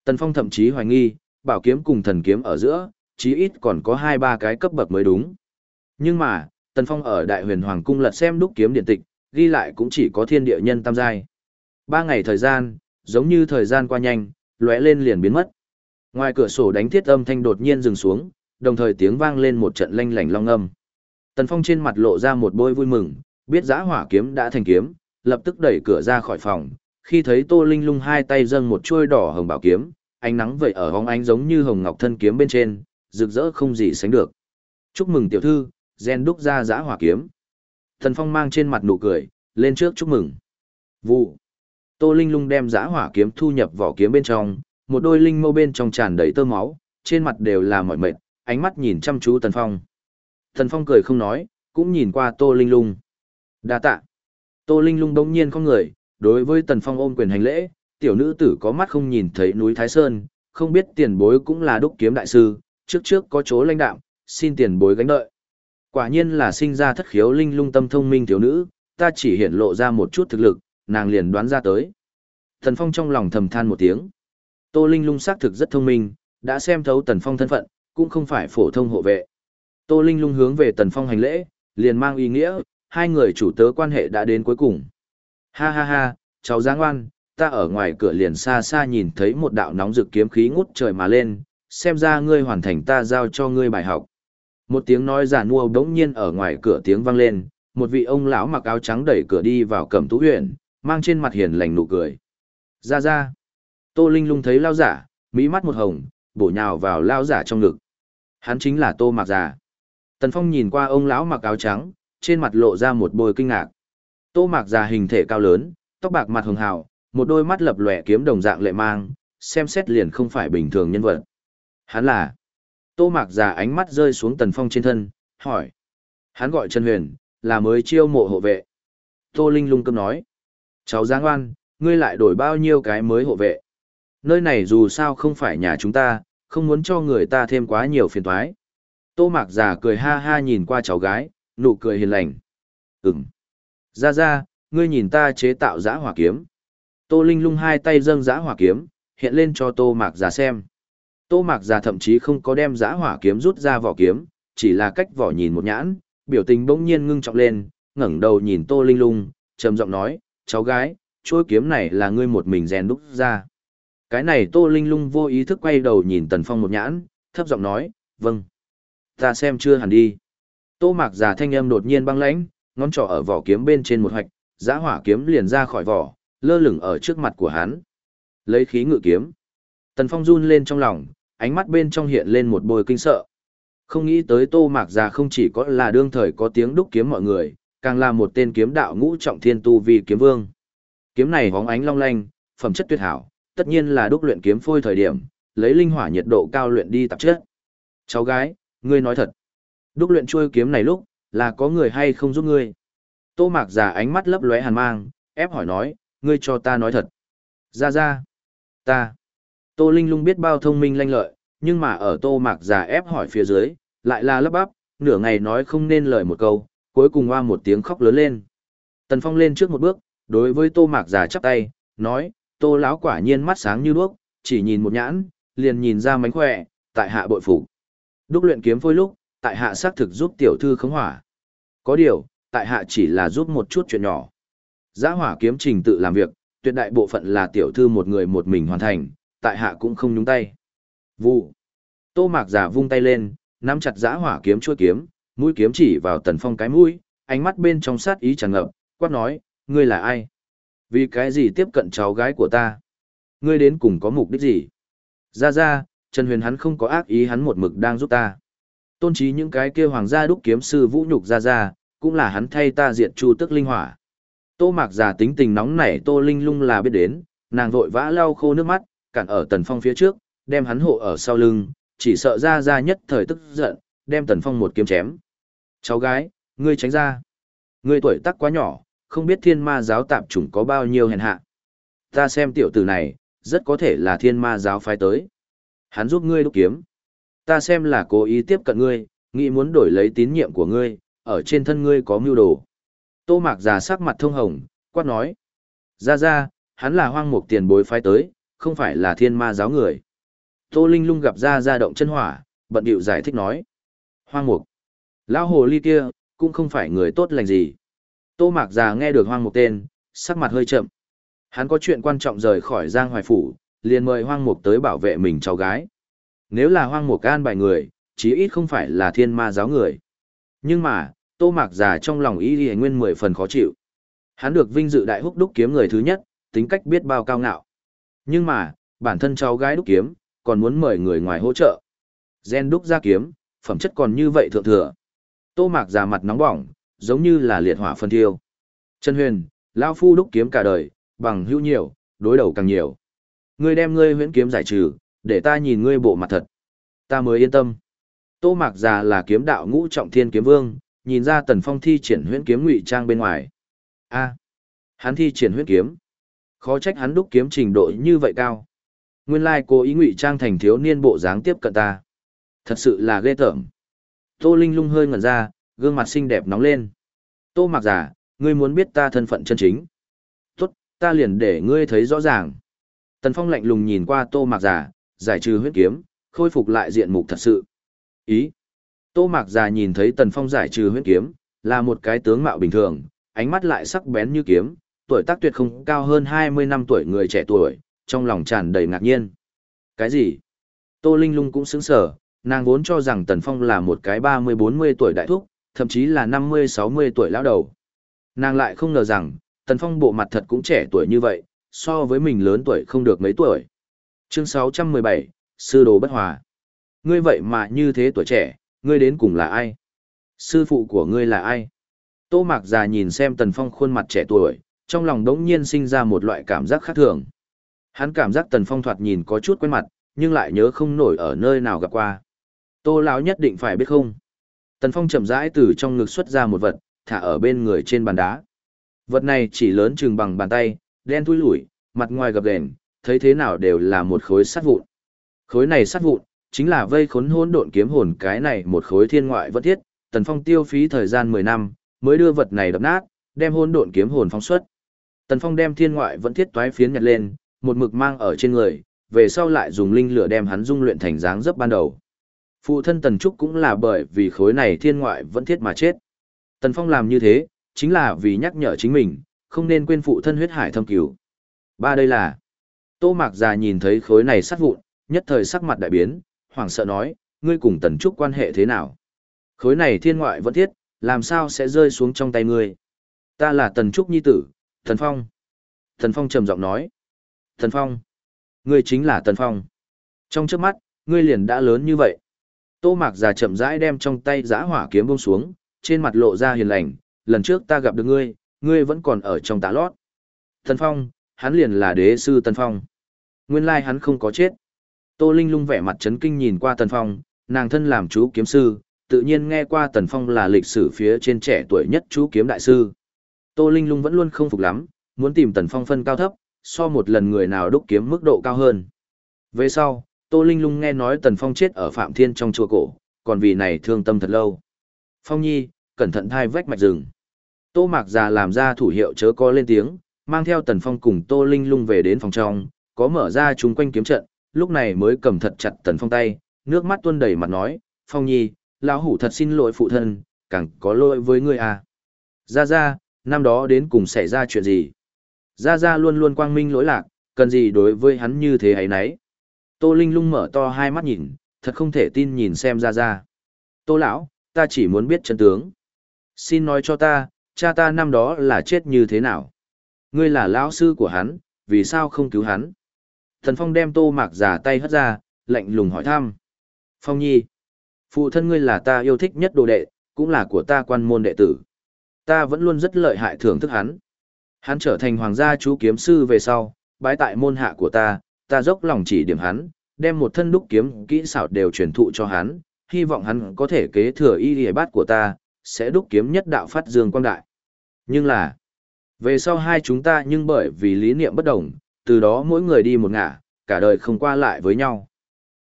Tần Phong thậm chí hoài nghi, bảo kiếm cùng thần kiếm ở giữa, chí ít còn có hai ba cái cấp bậc mới đúng. Nhưng mà, Tần Phong ở Đại Huyền Hoàng cung lật xem đúc kiếm điện tịch, ghi lại cũng chỉ có thiên địa nhân tam giai. Ba ngày thời gian, giống như thời gian qua nhanh, lóe lên liền biến mất. Ngoài cửa sổ đánh thiết âm thanh đột nhiên dừng xuống, đồng thời tiếng vang lên một trận lanh lảnh long âm. Tần Phong trên mặt lộ ra một bôi vui mừng, biết giã hỏa kiếm đã thành kiếm, lập tức đẩy cửa ra khỏi phòng, khi thấy Tô Linh Lung hai tay dâng một chuôi đỏ hồng bảo kiếm, ánh nắng vậy ở hóng ánh giống như hồng ngọc thân kiếm bên trên, rực rỡ không gì sánh được. Chúc mừng tiểu thư, gen đúc ra giã hỏa kiếm. Thần Phong mang trên mặt nụ cười, lên trước chúc mừng. Vụ. Tô Linh Lung đem giã hỏa kiếm thu nhập vỏ kiếm bên trong, một đôi linh mâu bên trong tràn đầy tơ máu, trên mặt đều là mỏi mệt, ánh mắt nhìn chăm chú Tần Phong. Tần Phong cười không nói, cũng nhìn qua Tô Linh Lung. Đa tạ. Tô Linh Lung đống nhiên không người, đối với Tần Phong ôm quyền hành lễ, tiểu nữ tử có mắt không nhìn thấy núi Thái Sơn, không biết tiền bối cũng là đúc kiếm đại sư, trước trước có chỗ lãnh đạo, xin tiền bối gánh đợi. Quả nhiên là sinh ra thất khiếu linh lung tâm thông minh thiếu nữ, ta chỉ hiện lộ ra một chút thực lực, nàng liền đoán ra tới. Tần Phong trong lòng thầm than một tiếng. Tô Linh lung xác thực rất thông minh, đã xem thấu Tần Phong thân phận, cũng không phải phổ thông hộ vệ. Tô Linh lung hướng về Tần Phong hành lễ, liền mang ý nghĩa, hai người chủ tớ quan hệ đã đến cuối cùng. Ha ha ha, cháu giáng oan, ta ở ngoài cửa liền xa xa nhìn thấy một đạo nóng rực kiếm khí ngút trời mà lên, xem ra ngươi hoàn thành ta giao cho ngươi bài học. Một tiếng nói giả nua đống nhiên ở ngoài cửa tiếng vang lên, một vị ông lão mặc áo trắng đẩy cửa đi vào cẩm tú huyện, mang trên mặt hiền lành nụ cười. Ra ra. Tô Linh lung thấy lao giả, mỹ mắt một hồng, bổ nhào vào lao giả trong ngực. Hắn chính là Tô Mạc Già. Tần Phong nhìn qua ông lão mặc áo trắng, trên mặt lộ ra một bồi kinh ngạc. Tô Mạc Già hình thể cao lớn, tóc bạc mặt hường hào, một đôi mắt lập lòe kiếm đồng dạng lệ mang, xem xét liền không phải bình thường nhân vật. Hắn là... Tô Mạc Già ánh mắt rơi xuống Tần Phong trên thân, hỏi. Hắn gọi Trần Huyền, là mới chiêu mộ hộ vệ. Tô Linh lung cơm nói. Cháu Giang Oan, ngươi lại đổi bao nhiêu cái mới hộ vệ. Nơi này dù sao không phải nhà chúng ta, không muốn cho người ta thêm quá nhiều phiền toái. Tô Mạc Già cười ha ha nhìn qua cháu gái, nụ cười hiền lành. Ừm. Ra ra, ngươi nhìn ta chế tạo giã hỏa kiếm. Tô Linh lung hai tay dâng giã hỏa kiếm, hiện lên cho Tô Mạc Già xem. Tô Mạc Già thậm chí không có đem giã hỏa kiếm rút ra vỏ kiếm, chỉ là cách vỏ nhìn một nhãn, biểu tình bỗng nhiên ngưng trọng lên, ngẩng đầu nhìn Tô Linh lung, trầm giọng nói, cháu gái, chuôi kiếm này là ngươi một mình rèn đúc ra. Cái này Tô Linh lung vô ý thức quay đầu nhìn Tần Phong một nhãn, thấp giọng nói, vâng. Ta xem chưa hẳn đi. Tô Mạc Già thanh âm đột nhiên băng lãnh, ngón trỏ ở vỏ kiếm bên trên một hoạch, giã hỏa kiếm liền ra khỏi vỏ, lơ lửng ở trước mặt của hắn. Lấy khí ngự kiếm. Tần Phong run lên trong lòng, ánh mắt bên trong hiện lên một bồi kinh sợ. Không nghĩ tới Tô Mạc Già không chỉ có là đương thời có tiếng đúc kiếm mọi người, càng là một tên kiếm đạo ngũ trọng thiên tu vì kiếm vương. Kiếm này hóng ánh long lanh, phẩm chất tuyệt hảo, tất nhiên là đúc luyện kiếm phôi thời điểm, lấy linh hỏa nhiệt độ cao luyện đi tạp chất. Cháu gái, ngươi nói thật. Đúc luyện chuôi kiếm này lúc, là có người hay không giúp ngươi? Tô Mạc giả ánh mắt lấp lóe hàn mang, ép hỏi nói, ngươi cho ta nói thật. Ra ra. Ta. Tô Linh lung biết bao thông minh lanh lợi, nhưng mà ở Tô Mạc giả ép hỏi phía dưới, lại là lấp bắp, nửa ngày nói không nên lời một câu, cuối cùng hoa một tiếng khóc lớn lên. Tần Phong lên trước một bước, đối với Tô Mạc giả chắp tay, nói, Tô lão quả nhiên mắt sáng như đuốc, chỉ nhìn một nhãn, liền nhìn ra mánh khỏe, tại hạ bội phục. Đúc luyện kiếm phôi lúc, tại hạ xác thực giúp tiểu thư khống hỏa. Có điều, tại hạ chỉ là giúp một chút chuyện nhỏ. Giã hỏa kiếm trình tự làm việc, tuyệt đại bộ phận là tiểu thư một người một mình hoàn thành, tại hạ cũng không nhúng tay. Vụ. Tô mạc giả vung tay lên, nắm chặt giã hỏa kiếm chuôi kiếm, mũi kiếm chỉ vào tần phong cái mũi, ánh mắt bên trong sát ý tràn ngập, quát nói, ngươi là ai? Vì cái gì tiếp cận cháu gái của ta? Ngươi đến cùng có mục đích gì? Ra ra, Trần Huyền hắn không có ác ý hắn một mực đang giúp ta. Tôn trí những cái kia hoàng gia đúc kiếm sư vũ nhục ra ra, cũng là hắn thay ta diệt chu tức linh hỏa. Tô mạc giả tính tình nóng nảy tô linh lung là biết đến, nàng vội vã lau khô nước mắt, cản ở tần phong phía trước, đem hắn hộ ở sau lưng, chỉ sợ ra ra nhất thời tức giận, đem tần phong một kiếm chém. Cháu gái, ngươi tránh ra. Ngươi tuổi tác quá nhỏ, không biết thiên ma giáo tạp chủng có bao nhiêu hèn hạ. Ta xem tiểu tử này, rất có thể là thiên ma giáo phái tới. Hắn giúp ngươi đúc kiếm. Ta xem là cố ý tiếp cận ngươi, nghĩ muốn đổi lấy tín nhiệm của ngươi, ở trên thân ngươi có mưu đồ. Tô mạc già sắc mặt thông hồng, quát nói. Ra ra, hắn là hoang mục tiền bối phái tới, không phải là thiên ma giáo người. Tô Linh lung gặp ra ra động chân hỏa, bận điệu giải thích nói. Hoang mục. Lão hồ ly kia, cũng không phải người tốt lành gì. Tô mạc già nghe được hoang mục tên, sắc mặt hơi chậm. Hắn có chuyện quan trọng rời khỏi Giang Hoài Phủ, liền mời hoang mục tới bảo vệ mình cháu gái. Nếu là hoang mục an bài người, chí ít không phải là thiên ma giáo người. Nhưng mà, Tô Mạc già trong lòng ý thì nguyên mười phần khó chịu. Hắn được vinh dự đại húc đúc kiếm người thứ nhất, tính cách biết bao cao ngạo. Nhưng mà, bản thân cháu gái đúc kiếm, còn muốn mời người ngoài hỗ trợ. Gen đúc ra kiếm, phẩm chất còn như vậy thượng thừa. Tô Mạc già mặt nóng bỏng, giống như là liệt hỏa phân thiêu. Trần Huyền, lão phu đúc kiếm cả đời, bằng hữu nhiều, đối đầu càng nhiều. Ngươi đem ngươi huyễn kiếm giải trừ, để ta nhìn ngươi bộ mặt thật. Ta mới yên tâm. Tô Mạc già là kiếm đạo ngũ trọng thiên kiếm vương, nhìn ra Tần Phong thi triển huyễn kiếm ngụy trang bên ngoài. A, hắn thi triển huyễn kiếm. Khó trách hắn đúc kiếm trình độ như vậy cao. Nguyên lai cố ý ngụy trang thành thiếu niên bộ dáng tiếp cận ta. Thật sự là ghê tởm. Tô Linh lung hơi ngẩn ra, gương mặt xinh đẹp nóng lên. Tô Mạc già, ngươi muốn biết ta thân phận chân chính. Tốt, ta liền để ngươi thấy rõ ràng. Tần Phong lạnh lùng nhìn qua Tô Mạc già, giải trừ huyết kiếm, khôi phục lại diện mục thật sự. Ý. Tô Mạc già nhìn thấy Tần Phong giải trừ huyết kiếm, là một cái tướng mạo bình thường, ánh mắt lại sắc bén như kiếm, tuổi tác tuyệt không cao hơn 20 năm tuổi người trẻ tuổi, trong lòng tràn đầy ngạc nhiên. Cái gì? Tô Linh Lung cũng sững sờ, nàng vốn cho rằng Tần Phong là một cái 30-40 tuổi đại thúc, thậm chí là 50-60 tuổi lão đầu. Nàng lại không ngờ rằng, Tần Phong bộ mặt thật cũng trẻ tuổi như vậy, so với mình lớn tuổi không được mấy tuổi. Chương 617, Sư Đồ Bất Hòa. Ngươi vậy mà như thế tuổi trẻ, ngươi đến cùng là ai? Sư phụ của ngươi là ai? Tô Mạc già nhìn xem Tần Phong khuôn mặt trẻ tuổi, trong lòng đống nhiên sinh ra một loại cảm giác khác thường. Hắn cảm giác Tần Phong thoạt nhìn có chút quen mặt, nhưng lại nhớ không nổi ở nơi nào gặp qua. Tô lão nhất định phải biết không? Tần Phong chậm rãi từ trong ngực xuất ra một vật, thả ở bên người trên bàn đá. Vật này chỉ lớn chừng bằng bàn tay, đen thui lủi, mặt ngoài gập đèn thấy thế nào đều là một khối sắt vụn. Khối này sắt vụn, chính là vây khốn hỗn độn kiếm hồn cái này một khối thiên ngoại vật thiết, Tần Phong tiêu phí thời gian 10 năm, mới đưa vật này đập nát, đem hỗn độn kiếm hồn phóng xuất. Tần Phong đem thiên ngoại vẫn thiết toái phiến nhặt lên, một mực mang ở trên người, về sau lại dùng linh lửa đem hắn dung luyện thành dáng dấp ban đầu. Phụ thân Tần Trúc cũng là bởi vì khối này thiên ngoại vẫn thiết mà chết. Tần Phong làm như thế, chính là vì nhắc nhở chính mình, không nên quên phụ thân huyết hải thâm cứu. Ba đây là, Tô Mạc già nhìn thấy khối này sát vụn, nhất thời sắc mặt đại biến, hoảng sợ nói, ngươi cùng Tần Trúc quan hệ thế nào? Khối này thiên ngoại vẫn thiết, làm sao sẽ rơi xuống trong tay ngươi? Ta là Tần Trúc Nhi tử, Thần Phong. Thần Phong trầm giọng nói. Thần Phong. Ngươi chính là Tần Phong. Trong trước mắt, ngươi liền đã lớn như vậy. Tô Mạc già chậm rãi đem trong tay giã hỏa kiếm buông xuống, trên mặt lộ ra hiền lành, lần trước ta gặp được ngươi, ngươi vẫn còn ở trong tá lót. Thần Phong, hắn liền là đế sư Tần Phong. Nguyên lai hắn không có chết. Tô Linh lung vẻ mặt chấn kinh nhìn qua Tần Phong, nàng thân làm chú kiếm sư, tự nhiên nghe qua Tần Phong là lịch sử phía trên trẻ tuổi nhất chú kiếm đại sư. Tô Linh lung vẫn luôn không phục lắm, muốn tìm Tần Phong phân cao thấp, so một lần người nào đúc kiếm mức độ cao hơn. Về sau, Tô Linh lung nghe nói Tần Phong chết ở Phạm Thiên trong chùa cổ, còn vì này thương tâm thật lâu. Phong Nhi, cẩn thận thai vách mạch rừng. Tô Mạc già làm ra thủ hiệu chớ có lên tiếng, mang theo Tần Phong cùng Tô Linh lung về đến phòng trong, có mở ra chúng quanh kiếm trận, lúc này mới cầm thật chặt Tần Phong tay, nước mắt tuôn đầy mặt nói, Phong Nhi, lão hủ thật xin lỗi phụ thân, càng có lỗi với ngươi à. Ra ra, năm đó đến cùng xảy ra chuyện gì? Ra ra luôn luôn quang minh lỗi lạc, cần gì đối với hắn như thế ấy nấy? Tô Linh lung mở to hai mắt nhìn, thật không thể tin nhìn xem ra ra. Tô lão, ta chỉ muốn biết chân tướng. Xin nói cho ta, cha ta năm đó là chết như thế nào? Ngươi là lão sư của hắn, vì sao không cứu hắn? Thần Phong đem tô mạc giả tay hất ra, lạnh lùng hỏi thăm. Phong nhi, phụ thân ngươi là ta yêu thích nhất đồ đệ, cũng là của ta quan môn đệ tử. Ta vẫn luôn rất lợi hại thưởng thức hắn. Hắn trở thành hoàng gia chú kiếm sư về sau, bái tại môn hạ của ta, ta dốc lòng chỉ điểm hắn, đem một thân đúc kiếm kỹ xảo đều truyền thụ cho hắn, hy vọng hắn có thể kế thừa y lìa bát của ta, sẽ đúc kiếm nhất đạo phát dương quang đại. Nhưng là, về sau hai chúng ta nhưng bởi vì lý niệm bất đồng, từ đó mỗi người đi một ngả, cả đời không qua lại với nhau.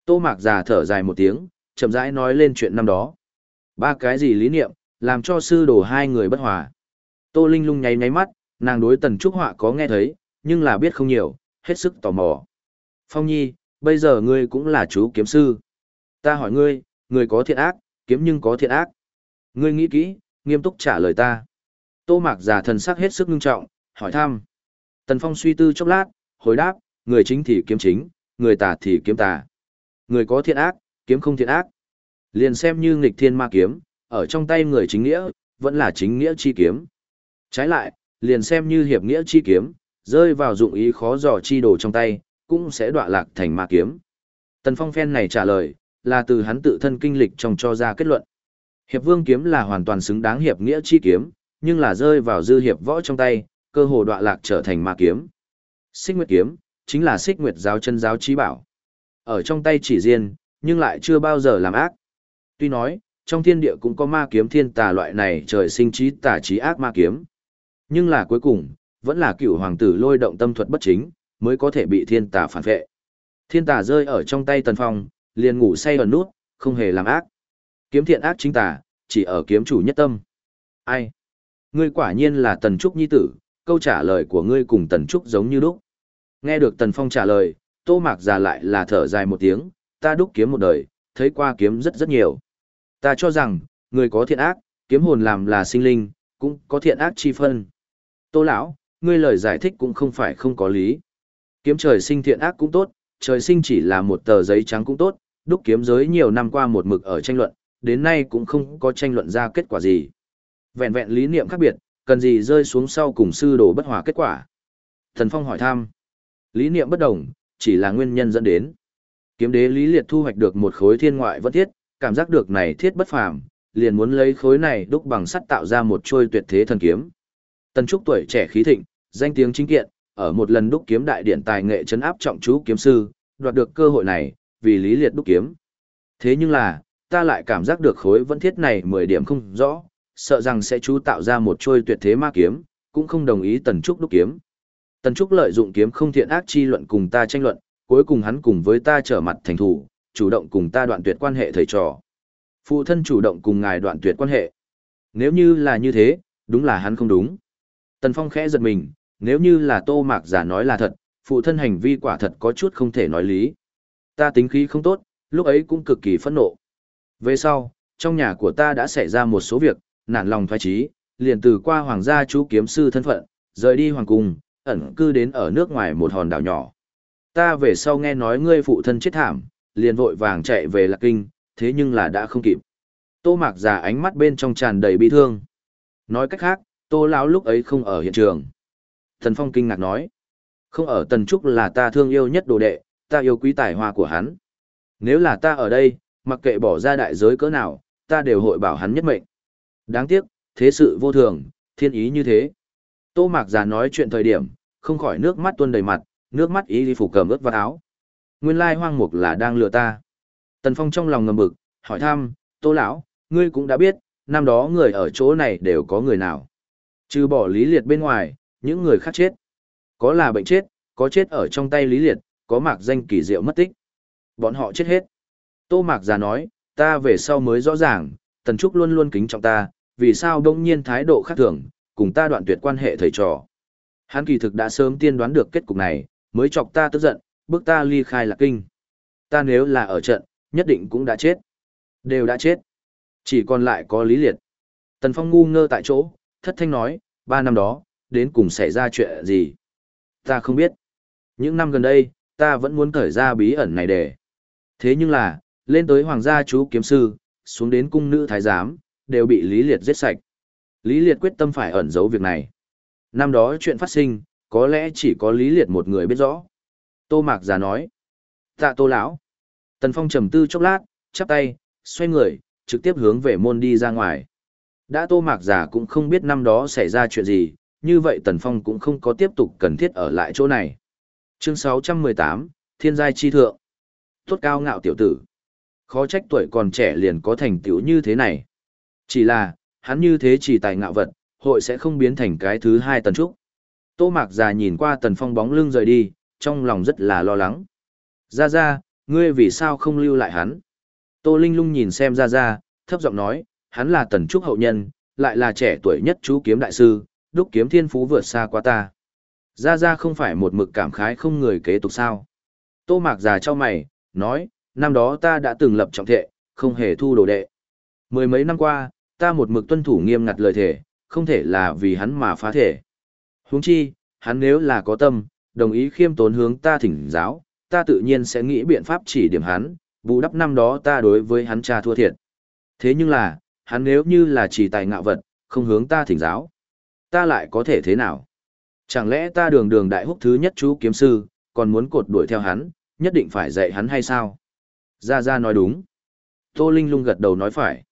Tô Mạc già thở dài một tiếng, chậm rãi nói lên chuyện năm đó. Ba cái gì lý niệm, làm cho sư đồ hai người bất hòa. Tô Linh lung nháy nháy mắt, nàng đối tần trúc họa có nghe thấy, nhưng là biết không nhiều, hết sức tò mò. Phong Nhi, bây giờ ngươi cũng là chú kiếm sư. Ta hỏi ngươi, ngươi có thiện ác, kiếm nhưng có thiện ác. Ngươi nghĩ kỹ, nghiêm túc trả lời ta. Tô Mạc già thần sắc hết sức nghiêm trọng, hỏi thăm. Tần Phong suy tư chốc lát, hồi đáp, người chính thì kiếm chính, người tà thì kiếm tà. Người có thiện ác, kiếm không thiện ác. Liền xem như nghịch thiên ma kiếm, ở trong tay người chính nghĩa, vẫn là chính nghĩa chi kiếm. Trái lại, liền xem như hiệp nghĩa chi kiếm, rơi vào dụng ý khó dò chi đồ trong tay, cũng sẽ đọa lạc thành ma kiếm. Tần Phong phen này trả lời, là từ hắn tự thân kinh lịch trong cho ra kết luận. Hiệp vương kiếm là hoàn toàn xứng đáng hiệp nghĩa chi kiếm, nhưng là rơi vào dư hiệp võ trong tay, cơ hồ đọa lạc trở thành ma kiếm. Xích Nguyệt kiếm, chính là Xích Nguyệt giáo chân giáo trí bảo. Ở trong tay chỉ riêng, nhưng lại chưa bao giờ làm ác. Tuy nói, trong thiên địa cũng có ma kiếm thiên tà loại này trời sinh trí tà trí ác ma kiếm. Nhưng là cuối cùng, vẫn là cựu hoàng tử lôi động tâm thuật bất chính, mới có thể bị thiên tà phản vệ. Thiên tà rơi ở trong tay tần phong, liền ngủ say ở nút, không hề làm ác. Kiếm thiện ác chính tà, chỉ ở kiếm chủ nhất tâm. Ai? Ngươi quả nhiên là tần trúc nhi tử, câu trả lời của ngươi cùng tần trúc giống như lúc. Nghe được tần phong trả lời, tô mạc già lại là thở dài một tiếng, ta đúc kiếm một đời, thấy qua kiếm rất rất nhiều. Ta cho rằng, người có thiện ác, kiếm hồn làm là sinh linh, cũng có thiện ác chi phân. Tô lão, ngươi lời giải thích cũng không phải không có lý. Kiếm trời sinh thiện ác cũng tốt, trời sinh chỉ là một tờ giấy trắng cũng tốt, đúc kiếm giới nhiều năm qua một mực ở tranh luận, đến nay cũng không có tranh luận ra kết quả gì. Vẹn vẹn lý niệm khác biệt, cần gì rơi xuống sau cùng sư đồ bất hòa kết quả. Thần Phong hỏi thăm. Lý niệm bất đồng, chỉ là nguyên nhân dẫn đến. Kiếm đế Lý Liệt thu hoạch được một khối thiên ngoại vẫn thiết, cảm giác được này thiết bất phàm, liền muốn lấy khối này đúc bằng sắt tạo ra một trôi tuyệt thế thần kiếm. Tần Trúc tuổi trẻ khí thịnh, danh tiếng chính kiện, ở một lần đúc kiếm đại điển tài nghệ trấn áp trọng chú kiếm sư, đoạt được cơ hội này, vì Lý Liệt đúc kiếm. Thế nhưng là, ta lại cảm giác được khối vẫn thiết này 10 điểm không rõ, sợ rằng sẽ chú tạo ra một trôi tuyệt thế ma kiếm, cũng không đồng ý Tần Trúc đúc kiếm. Tần Trúc lợi dụng kiếm không thiện ác chi luận cùng ta tranh luận, cuối cùng hắn cùng với ta trở mặt thành thủ, chủ động cùng ta đoạn tuyệt quan hệ thầy trò. Phụ thân chủ động cùng ngài đoạn tuyệt quan hệ. Nếu như là như thế, đúng là hắn không đúng. Tần Phong khẽ giật mình, nếu như là tô mạc giả nói là thật, phụ thân hành vi quả thật có chút không thể nói lý. Ta tính khí không tốt, lúc ấy cũng cực kỳ phẫn nộ. Về sau, trong nhà của ta đã xảy ra một số việc, nản lòng thoái trí, liền từ qua hoàng gia chú kiếm sư thân phận, rời đi hoàng cung, ẩn cư đến ở nước ngoài một hòn đảo nhỏ. Ta về sau nghe nói ngươi phụ thân chết thảm, liền vội vàng chạy về Lạc Kinh, thế nhưng là đã không kịp. Tô Mạc già ánh mắt bên trong tràn đầy bi thương. Nói cách khác, Tô lão lúc ấy không ở hiện trường. Thần Phong kinh ngạc nói, không ở Tần Trúc là ta thương yêu nhất đồ đệ, ta yêu quý tài hoa của hắn. Nếu là ta ở đây, mặc kệ bỏ ra đại giới cỡ nào, ta đều hội bảo hắn nhất mệnh. Đáng tiếc, thế sự vô thường, thiên ý như thế. Tô Mạc già nói chuyện thời điểm, không khỏi nước mắt tuôn đầy mặt, nước mắt ý đi phủ cầm ướt vào áo. Nguyên lai hoang mục là đang lừa ta. Tần Phong trong lòng ngầm bực, hỏi thăm, Tô lão, ngươi cũng đã biết, năm đó người ở chỗ này đều có người nào. Trừ bỏ lý liệt bên ngoài, những người khác chết. Có là bệnh chết, có chết ở trong tay lý liệt, có mạc danh kỳ diệu mất tích. Bọn họ chết hết. Tô mạc già nói, ta về sau mới rõ ràng, Tần Trúc luôn luôn kính trọng ta, vì sao đông nhiên thái độ khác thường, cùng ta đoạn tuyệt quan hệ thầy trò. Hắn kỳ thực đã sớm tiên đoán được kết cục này, mới chọc ta tức giận, bước ta ly khai lạc kinh. Ta nếu là ở trận, nhất định cũng đã chết. Đều đã chết. Chỉ còn lại có lý liệt. Tần Phong ngu ngơ tại chỗ, thất thanh nói, ba năm đó, đến cùng xảy ra chuyện gì? Ta không biết. Những năm gần đây, ta vẫn muốn cởi ra bí ẩn này để. Thế nhưng là, lên tới hoàng gia chú kiếm sư, xuống đến cung nữ thái giám, đều bị Lý Liệt giết sạch. Lý Liệt quyết tâm phải ẩn giấu việc này. Năm đó chuyện phát sinh, có lẽ chỉ có Lý Liệt một người biết rõ. Tô Mạc già nói. Tạ Tô lão. Tần Phong trầm tư chốc lát, chắp tay, xoay người, trực tiếp hướng về môn đi ra ngoài. Đã Tô Mạc già cũng không biết năm đó xảy ra chuyện gì, như vậy Tần Phong cũng không có tiếp tục cần thiết ở lại chỗ này. Chương 618, Thiên giai chi thượng. Tốt cao ngạo tiểu tử. Khó trách tuổi còn trẻ liền có thành tựu như thế này. Chỉ là, hắn như thế chỉ tài ngạo vật, hội sẽ không biến thành cái thứ hai tần trúc. Tô Mạc già nhìn qua tần phong bóng lưng rời đi, trong lòng rất là lo lắng. Ra ra, ngươi vì sao không lưu lại hắn? Tô Linh lung nhìn xem ra ra, thấp giọng nói, hắn là tần trúc hậu nhân, lại là trẻ tuổi nhất chú kiếm đại sư, đúc kiếm thiên phú vượt xa qua ta. Ra ra không phải một mực cảm khái không người kế tục sao. Tô Mạc già cho mày, nói, năm đó ta đã từng lập trọng thệ, không hề thu đồ đệ. Mười mấy năm qua, ta một mực tuân thủ nghiêm ngặt lời thể, không thể là vì hắn mà phá thể. Huống chi, hắn nếu là có tâm, đồng ý khiêm tốn hướng ta thỉnh giáo, ta tự nhiên sẽ nghĩ biện pháp chỉ điểm hắn, bù đắp năm đó ta đối với hắn cha thua thiệt. Thế nhưng là, hắn nếu như là chỉ tài ngạo vật, Không hướng ta thỉnh giáo. Ta lại có thể thế nào? Chẳng lẽ ta đường đường đại húc thứ nhất chú kiếm sư, còn muốn cột đuổi theo hắn, nhất định phải dạy hắn hay sao? Gia Gia nói đúng. Tô Linh lung gật đầu nói phải.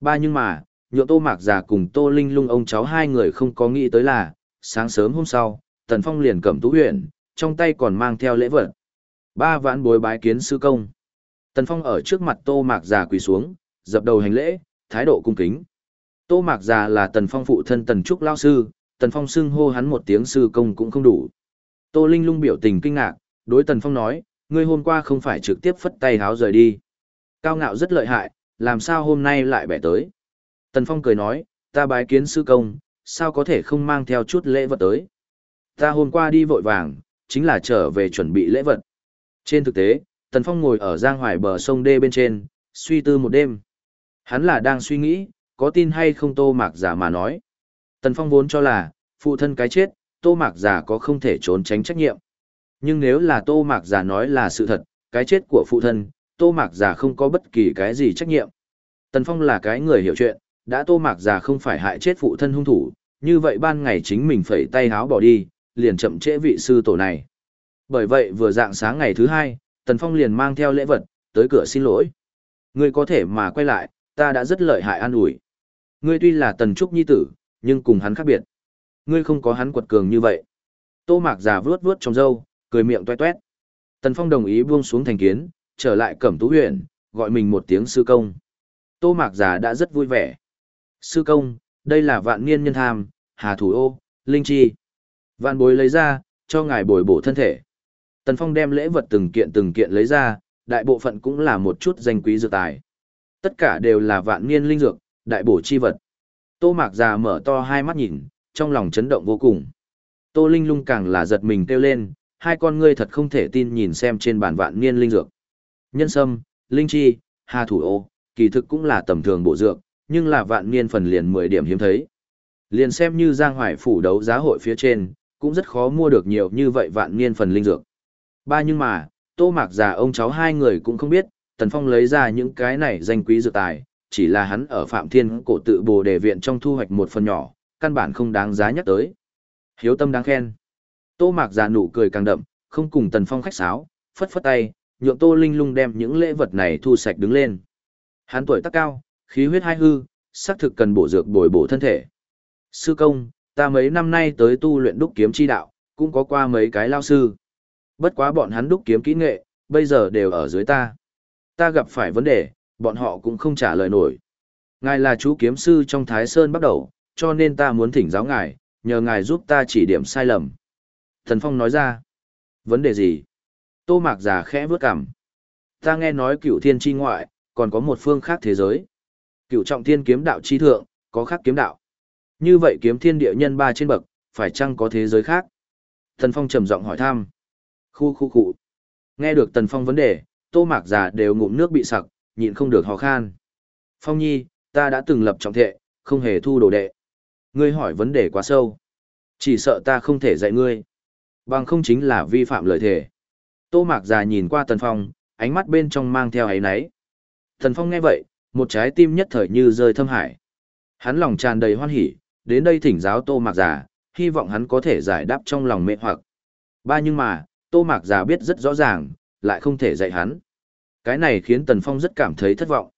Ba nhưng mà, nhượng Tô Mạc già cùng Tô Linh lung ông cháu hai người không có nghĩ tới là, sáng sớm hôm sau, Tần Phong liền cầm tú huyện, trong tay còn mang theo lễ vật. Ba vãn bối bái kiến sư công. Tần Phong ở trước mặt Tô Mạc già quỳ xuống, dập đầu hành lễ, thái độ cung kính. Tô Mạc già là Tần Phong phụ thân Tần Trúc Lao Sư, Tần Phong xưng hô hắn một tiếng sư công cũng không đủ. Tô Linh lung biểu tình kinh ngạc, đối Tần Phong nói, ngươi hôm qua không phải trực tiếp phất tay háo rời đi. Cao ngạo rất lợi hại, làm sao hôm nay lại bẻ tới. Tần Phong cười nói, ta bái kiến sư công, sao có thể không mang theo chút lễ vật tới. Ta hôm qua đi vội vàng, chính là trở về chuẩn bị lễ vật. Trên thực tế, Tần Phong ngồi ở giang hoài bờ sông đê bên trên, suy tư một đêm. Hắn là đang suy nghĩ, có tin hay không tô mạc giả mà nói. Tần Phong vốn cho là, phụ thân cái chết, tô mạc giả có không thể trốn tránh trách nhiệm. Nhưng nếu là tô mạc giả nói là sự thật, cái chết của phụ thân, tô mạc giả không có bất kỳ cái gì trách nhiệm. Tần Phong là cái người hiểu chuyện, đã tô mạc giả không phải hại chết phụ thân hung thủ, như vậy ban ngày chính mình phẩy tay háo bỏ đi, liền chậm trễ vị sư tổ này. Bởi vậy vừa dạng sáng ngày thứ hai, Tần Phong liền mang theo lễ vật, tới cửa xin lỗi. Ngươi có thể mà quay lại, ta đã rất lợi hại an ủi. Ngươi tuy là Tần Trúc Nhi tử, nhưng cùng hắn khác biệt. Ngươi không có hắn quật cường như vậy. Tô mạc già vướt vướt trong râu, cười miệng toét toét. Tần Phong đồng ý buông xuống thành kiến, trở lại cẩm tú huyện, gọi mình một tiếng sư công. Tô mạc già đã rất vui vẻ. Sư công, đây là vạn niên nhân tham, hà thủ ô, linh chi. Vạn bối lấy ra, cho ngài bồi bổ thân thể. Tần Phong đem lễ vật từng kiện từng kiện lấy ra, đại bộ phận cũng là một chút danh quý dược tài. Tất cả đều là vạn niên linh dược, đại bổ chi vật. Tô Mạc già mở to hai mắt nhìn, trong lòng chấn động vô cùng. Tô Linh lung càng là giật mình kêu lên, hai con ngươi thật không thể tin nhìn xem trên bàn vạn niên linh dược. Nhân sâm, linh chi, hà thủ ô, kỳ thực cũng là tầm thường bộ dược, nhưng là vạn niên phần liền 10 điểm hiếm thấy. Liền xem như Giang Hoài phủ đấu giá hội phía trên, cũng rất khó mua được nhiều như vậy vạn niên phần linh dược. Ba nhưng mà, tô mạc già ông cháu hai người cũng không biết, Tần Phong lấy ra những cái này danh quý dược tài, chỉ là hắn ở Phạm Thiên cổ tự bồ đề viện trong thu hoạch một phần nhỏ, căn bản không đáng giá nhắc tới. Hiếu tâm đáng khen. Tô mạc già nụ cười càng đậm, không cùng Tần Phong khách sáo, phất phất tay, nhượng Tô Linh lung đem những lễ vật này thu sạch đứng lên. Hắn tuổi tác cao, khí huyết hai hư, xác thực cần bổ dược bồi bổ thân thể. Sư công, ta mấy năm nay tới tu luyện đúc kiếm chi đạo, cũng có qua mấy cái lao sư. Bất quá bọn hắn đúc kiếm kỹ nghệ, bây giờ đều ở dưới ta. Ta gặp phải vấn đề, bọn họ cũng không trả lời nổi. Ngài là chú kiếm sư trong Thái Sơn bắt đầu, cho nên ta muốn thỉnh giáo ngài, nhờ ngài giúp ta chỉ điểm sai lầm. Thần Phong nói ra, vấn đề gì? Tô Mạc già khẽ vướt cằm. Ta nghe nói cựu thiên chi ngoại, còn có một phương khác thế giới. Cựu trọng thiên kiếm đạo chi thượng, có khác kiếm đạo. Như vậy kiếm thiên địa nhân ba trên bậc, phải chăng có thế giới khác? Thần Phong trầm giọng hỏi thăm. Khu khu cụ. Nghe được Tần Phong vấn đề, tô mạc già đều ngụm nước bị sặc, nhịn không được hò khan. Phong nhi, ta đã từng lập trọng thệ, không hề thu đồ đệ. Ngươi hỏi vấn đề quá sâu. Chỉ sợ ta không thể dạy ngươi. Bằng không chính là vi phạm lời thề. Tô mạc già nhìn qua Tần Phong, ánh mắt bên trong mang theo ấy náy. Tần Phong nghe vậy, một trái tim nhất thời như rơi thâm hải. Hắn lòng tràn đầy hoan hỉ, đến đây thỉnh giáo Tô Mạc Già, hy vọng hắn có thể giải đáp trong lòng mê hoặc. Ba nhưng mà, Tô Mạc Già biết rất rõ ràng, lại không thể dạy hắn. Cái này khiến Tần Phong rất cảm thấy thất vọng.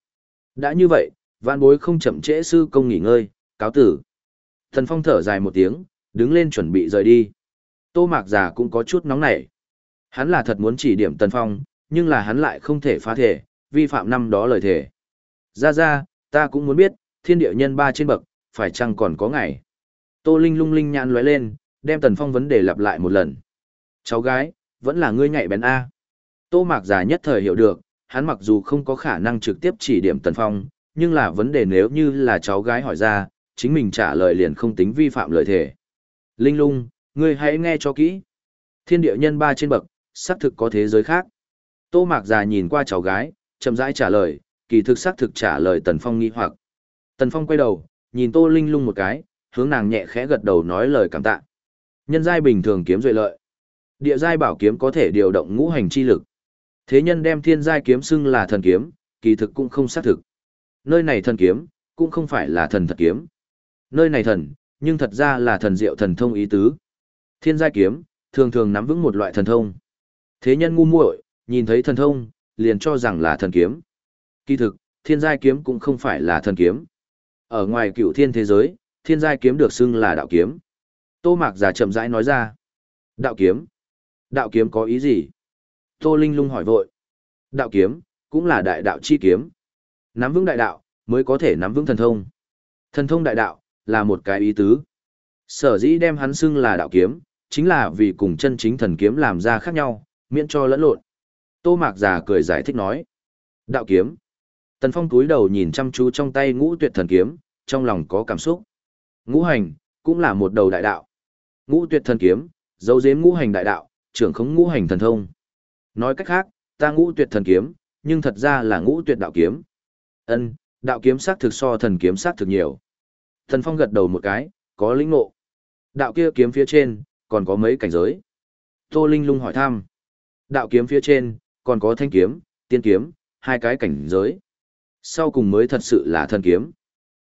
Đã như vậy, vạn bối không chậm trễ sư công nghỉ ngơi, cáo tử. Tần Phong thở dài một tiếng, đứng lên chuẩn bị rời đi. Tô Mạc Già cũng có chút nóng nảy. Hắn là thật muốn chỉ điểm Tần Phong, nhưng là hắn lại không thể phá thể, vi phạm năm đó lời thể. Ra ra, ta cũng muốn biết, thiên địa nhân ba trên bậc, phải chăng còn có ngày. Tô Linh lung linh nhãn lóe lên, đem Tần Phong vấn đề lặp lại một lần. Cháu gái, vẫn là ngươi nhạy bén A. Tô Mạc già nhất thời hiểu được, hắn mặc dù không có khả năng trực tiếp chỉ điểm Tần Phong, nhưng là vấn đề nếu như là cháu gái hỏi ra, chính mình trả lời liền không tính vi phạm lời thề. Linh lung, ngươi hãy nghe cho kỹ. Thiên địa nhân ba trên bậc, xác thực có thế giới khác. Tô Mạc già nhìn qua cháu gái, chậm rãi trả lời, kỳ thực xác thực trả lời Tần Phong nghi hoặc. Tần Phong quay đầu, nhìn Tô Linh lung một cái, hướng nàng nhẹ khẽ gật đầu nói lời cảm tạ. Nhân giai bình thường kiếm duệ lợi. Địa giai bảo kiếm có thể điều động ngũ hành chi lực. Thế nhân đem thiên giai kiếm xưng là thần kiếm, kỳ thực cũng không xác thực. Nơi này thần kiếm, cũng không phải là thần thật kiếm. Nơi này thần, nhưng thật ra là thần diệu thần thông ý tứ. Thiên giai kiếm, thường thường nắm vững một loại thần thông. Thế nhân ngu muội, nhìn thấy thần thông, liền cho rằng là thần kiếm. Kỳ thực, thiên giai kiếm cũng không phải là thần kiếm. Ở ngoài cựu thiên thế giới, thiên giai kiếm được xưng là đạo kiếm. Tô Mạc giả chậm rãi nói ra. Đạo kiếm? Đạo kiếm có ý gì? Tô Linh lung hỏi vội. Đạo kiếm, cũng là đại đạo chi kiếm. Nắm vững đại đạo, mới có thể nắm vững thần thông. Thần thông đại đạo, là một cái ý tứ. Sở dĩ đem hắn xưng là đạo kiếm, chính là vì cùng chân chính thần kiếm làm ra khác nhau, miễn cho lẫn lộn. Tô Mạc Già cười giải thích nói. Đạo kiếm. Tần Phong cúi đầu nhìn chăm chú trong tay ngũ tuyệt thần kiếm, trong lòng có cảm xúc. Ngũ hành, cũng là một đầu đại đạo. Ngũ tuyệt thần kiếm, dấu giếm ngũ hành đại đạo, trưởng khống ngũ hành thần thông. Nói cách khác, ta ngũ tuyệt thần kiếm, nhưng thật ra là ngũ tuyệt đạo kiếm. Ân, đạo kiếm sát thực so thần kiếm sát thực nhiều. Thần Phong gật đầu một cái, có lĩnh ngộ. Đạo kia kiếm phía trên, còn có mấy cảnh giới. Tô Linh lung hỏi thăm. Đạo kiếm phía trên, còn có thanh kiếm, tiên kiếm, hai cái cảnh giới. Sau cùng mới thật sự là thần kiếm.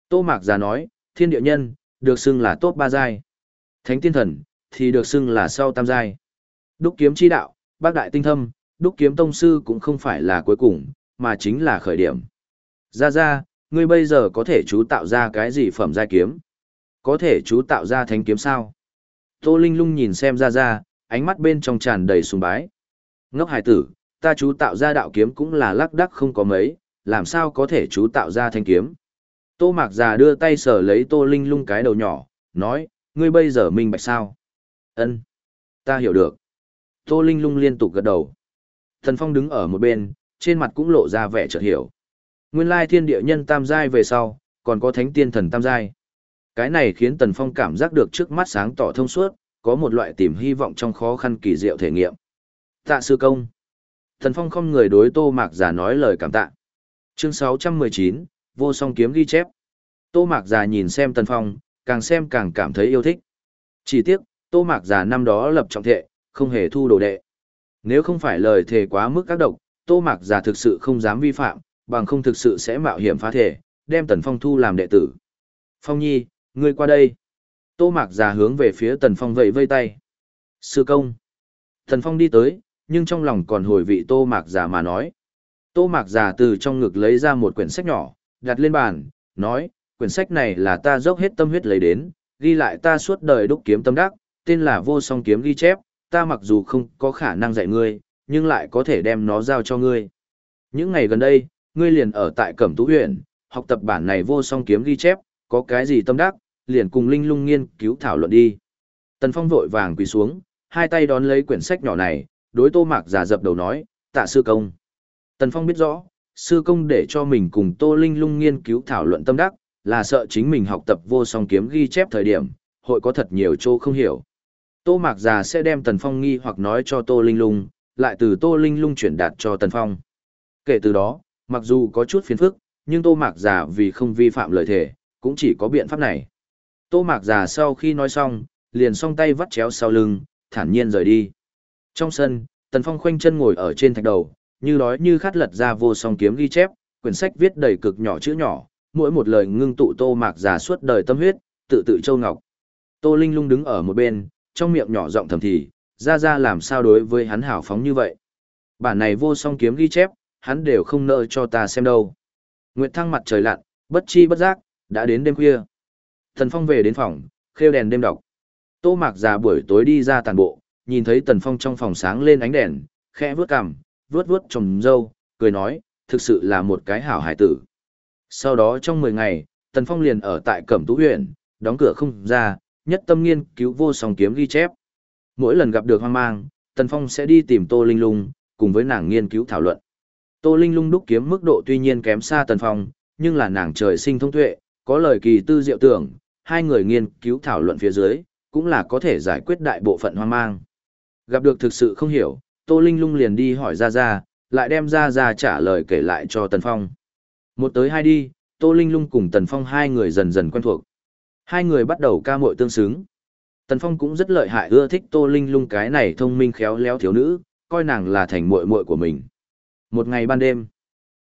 Tô Mạc Già nói, thiên địa nhân, được xưng là tốt ba giai. Thánh tiên thần, thì được xưng là sau tam giai. Đúc kiếm chi đạo, bác đại tinh thâm, đúc kiếm tông sư cũng không phải là cuối cùng, mà chính là khởi điểm. Ra ra, ngươi bây giờ có thể chú tạo ra cái gì phẩm giai kiếm? Có thể chú tạo ra thánh kiếm sao? Tô Linh lung nhìn xem ra ra, ánh mắt bên trong tràn đầy sùng bái. Ngốc hải tử, ta chú tạo ra đạo kiếm cũng là lắc đắc không có mấy, làm sao có thể chú tạo ra thanh kiếm? Tô Mạc già đưa tay sờ lấy Tô Linh lung cái đầu nhỏ, nói, ngươi bây giờ minh bạch sao? Ân, ta hiểu được. Tô Linh lung liên tục gật đầu. Thần Phong đứng ở một bên, trên mặt cũng lộ ra vẻ chợt hiểu. Nguyên lai thiên địa nhân tam giai về sau, còn có thánh tiên thần tam giai. Cái này khiến Tần Phong cảm giác được trước mắt sáng tỏ thông suốt, có một loại tìm hy vọng trong khó khăn kỳ diệu thể nghiệm. Tạ sư công. Tần Phong không người đối Tô Mạc Già nói lời cảm tạ. Chương 619, vô song kiếm ghi chép. Tô Mạc Già nhìn xem Tần Phong, càng xem càng cảm thấy yêu thích. Chỉ tiếc, Tô Mạc Già năm đó lập trọng thệ, không hề thu đồ đệ. Nếu không phải lời thề quá mức các độc, Tô Mạc Già thực sự không dám vi phạm, bằng không thực sự sẽ mạo hiểm phá thể, đem Tần Phong thu làm đệ tử. Phong Nhi, ngươi qua đây. Tô Mạc già hướng về phía Tần Phong vẫy vây tay. Sư công. Tần Phong đi tới, nhưng trong lòng còn hồi vị Tô Mạc già mà nói. Tô Mạc già từ trong ngực lấy ra một quyển sách nhỏ, đặt lên bàn, nói, quyển sách này là ta dốc hết tâm huyết lấy đến, ghi lại ta suốt đời đúc kiếm tâm đắc, tên là vô song kiếm ghi chép, ta mặc dù không có khả năng dạy ngươi, nhưng lại có thể đem nó giao cho ngươi. Những ngày gần đây, ngươi liền ở tại Cẩm Tú huyện, học tập bản này vô song kiếm ghi chép, có cái gì tâm đắc, liền cùng Linh Lung nghiên cứu thảo luận đi. Tần Phong vội vàng quỳ xuống, hai tay đón lấy quyển sách nhỏ này, đối Tô Mạc giả dập đầu nói, tạ sư công. Tần Phong biết rõ, sư công để cho mình cùng Tô Linh Lung nghiên cứu thảo luận tâm đắc, là sợ chính mình học tập vô song kiếm ghi chép thời điểm, hội có thật nhiều chỗ không hiểu. Tô Mạc già sẽ đem Tần Phong nghi hoặc nói cho Tô Linh Lung, lại từ Tô Linh Lung chuyển đạt cho Tần Phong. Kể từ đó, mặc dù có chút phiền phức, nhưng Tô Mạc già vì không vi phạm lời thề, cũng chỉ có biện pháp này. Tô Mạc già sau khi nói xong, liền song tay vắt chéo sau lưng, thản nhiên rời đi. Trong sân, Tần Phong khoanh chân ngồi ở trên thạch đầu, như đói như khát lật ra vô song kiếm ghi chép, quyển sách viết đầy cực nhỏ chữ nhỏ, mỗi một lời ngưng tụ Tô Mạc già suốt đời tâm huyết, tự tự châu ngọc. Tô Linh lung đứng ở một bên, trong miệng nhỏ giọng thầm thì, ra ra làm sao đối với hắn hảo phóng như vậy. Bản này vô song kiếm ghi chép, hắn đều không nợ cho ta xem đâu. Nguyệt thăng mặt trời lặn, bất chi bất giác, đã đến đêm khuya. Tần Phong về đến phòng, khêu đèn đêm đọc. Tô Mạc già buổi tối đi ra tàn bộ, nhìn thấy Tần Phong trong phòng sáng lên ánh đèn, khẽ vướt cằm, vướt vướt trồng dâu, cười nói, thực sự là một cái hảo hải tử. Sau đó trong 10 ngày, Tần Phong liền ở tại Cẩm Tú huyện, đóng cửa không ra, nhất tâm nghiên cứu vô song kiếm ghi chép. Mỗi lần gặp được hoang mang, Tần Phong sẽ đi tìm Tô Linh Lung, cùng với nàng nghiên cứu thảo luận. Tô Linh Lung đúc kiếm mức độ tuy nhiên kém xa Tần Phong, nhưng là nàng trời sinh thông tuệ, có lời kỳ tư diệu tưởng, hai người nghiên cứu thảo luận phía dưới, cũng là có thể giải quyết đại bộ phận hoang mang. Gặp được thực sự không hiểu, Tô Linh Lung liền đi hỏi gia gia lại đem gia gia trả lời kể lại cho Tần Phong. Một tới hai đi, Tô Linh Lung cùng Tần Phong hai người dần dần quen thuộc. Hai người bắt đầu ca mội tương xứng. Tần Phong cũng rất lợi hại ưa thích Tô Linh Lung cái này thông minh khéo léo thiếu nữ, coi nàng là thành muội muội của mình. Một ngày ban đêm,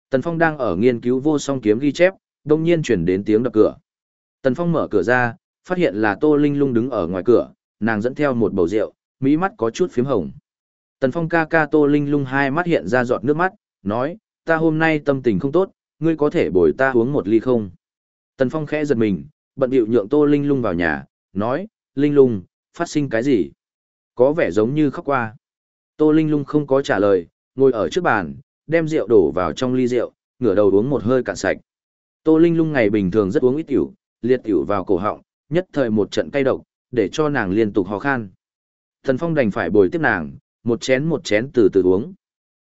Tần Phong đang ở nghiên cứu vô song kiếm ghi chép, đông nhiên chuyển đến tiếng đập cửa. Tần Phong mở cửa ra, phát hiện là Tô Linh Lung đứng ở ngoài cửa, nàng dẫn theo một bầu rượu, mỹ mắt có chút phím hồng. Tần Phong ca ca Tô Linh Lung hai mắt hiện ra giọt nước mắt, nói, ta hôm nay tâm tình không tốt, ngươi có thể bồi ta uống một ly không? Tần Phong khẽ giật mình, bận điệu nhượng Tô Linh Lung vào nhà, nói, Linh Lung, phát sinh cái gì? Có vẻ giống như khóc qua. Tô Linh Lung không có trả lời, ngồi ở trước bàn, đem rượu đổ vào trong ly rượu, ngửa đầu uống một hơi cạn sạch. Tô Linh Lung ngày bình thường rất uống ít tiểu, liệt tiểu vào cổ họng, nhất thời một trận cay độc, để cho nàng liên tục ho khan. Thần Phong đành phải bồi tiếp nàng, một chén một chén từ từ uống.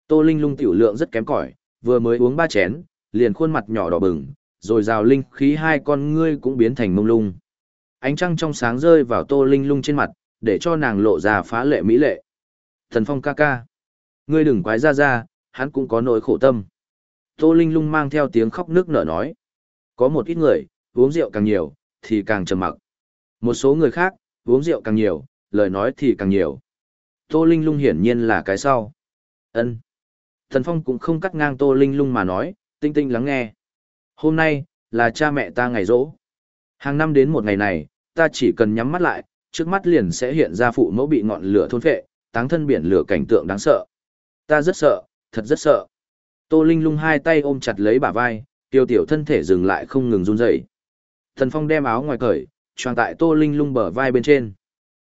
Tô Linh Lung tiểu lượng rất kém cỏi, vừa mới uống ba chén, liền khuôn mặt nhỏ đỏ bừng, rồi rào linh khí hai con ngươi cũng biến thành mông lung. Ánh trăng trong sáng rơi vào Tô Linh Lung trên mặt, để cho nàng lộ ra phá lệ mỹ lệ. Thần Phong ca ca, ngươi đừng quái ra ra, hắn cũng có nỗi khổ tâm. Tô Linh Lung mang theo tiếng khóc nước nở nói. Có một ít người, uống rượu càng nhiều, thì càng trầm mặc. Một số người khác, uống rượu càng nhiều, lời nói thì càng nhiều. Tô Linh Lung hiển nhiên là cái sau. Ân. Thần Phong cũng không cắt ngang Tô Linh Lung mà nói, tinh tinh lắng nghe. Hôm nay, là cha mẹ ta ngày rỗ. Hàng năm đến một ngày này, ta chỉ cần nhắm mắt lại, trước mắt liền sẽ hiện ra phụ mẫu bị ngọn lửa thôn phệ, táng thân biển lửa cảnh tượng đáng sợ. Ta rất sợ, thật rất sợ. Tô Linh lung hai tay ôm chặt lấy bả vai, tiêu tiểu thân thể dừng lại không ngừng run rẩy. Thần Phong đem áo ngoài cởi, choàng tại Tô Linh lung bờ vai bên trên.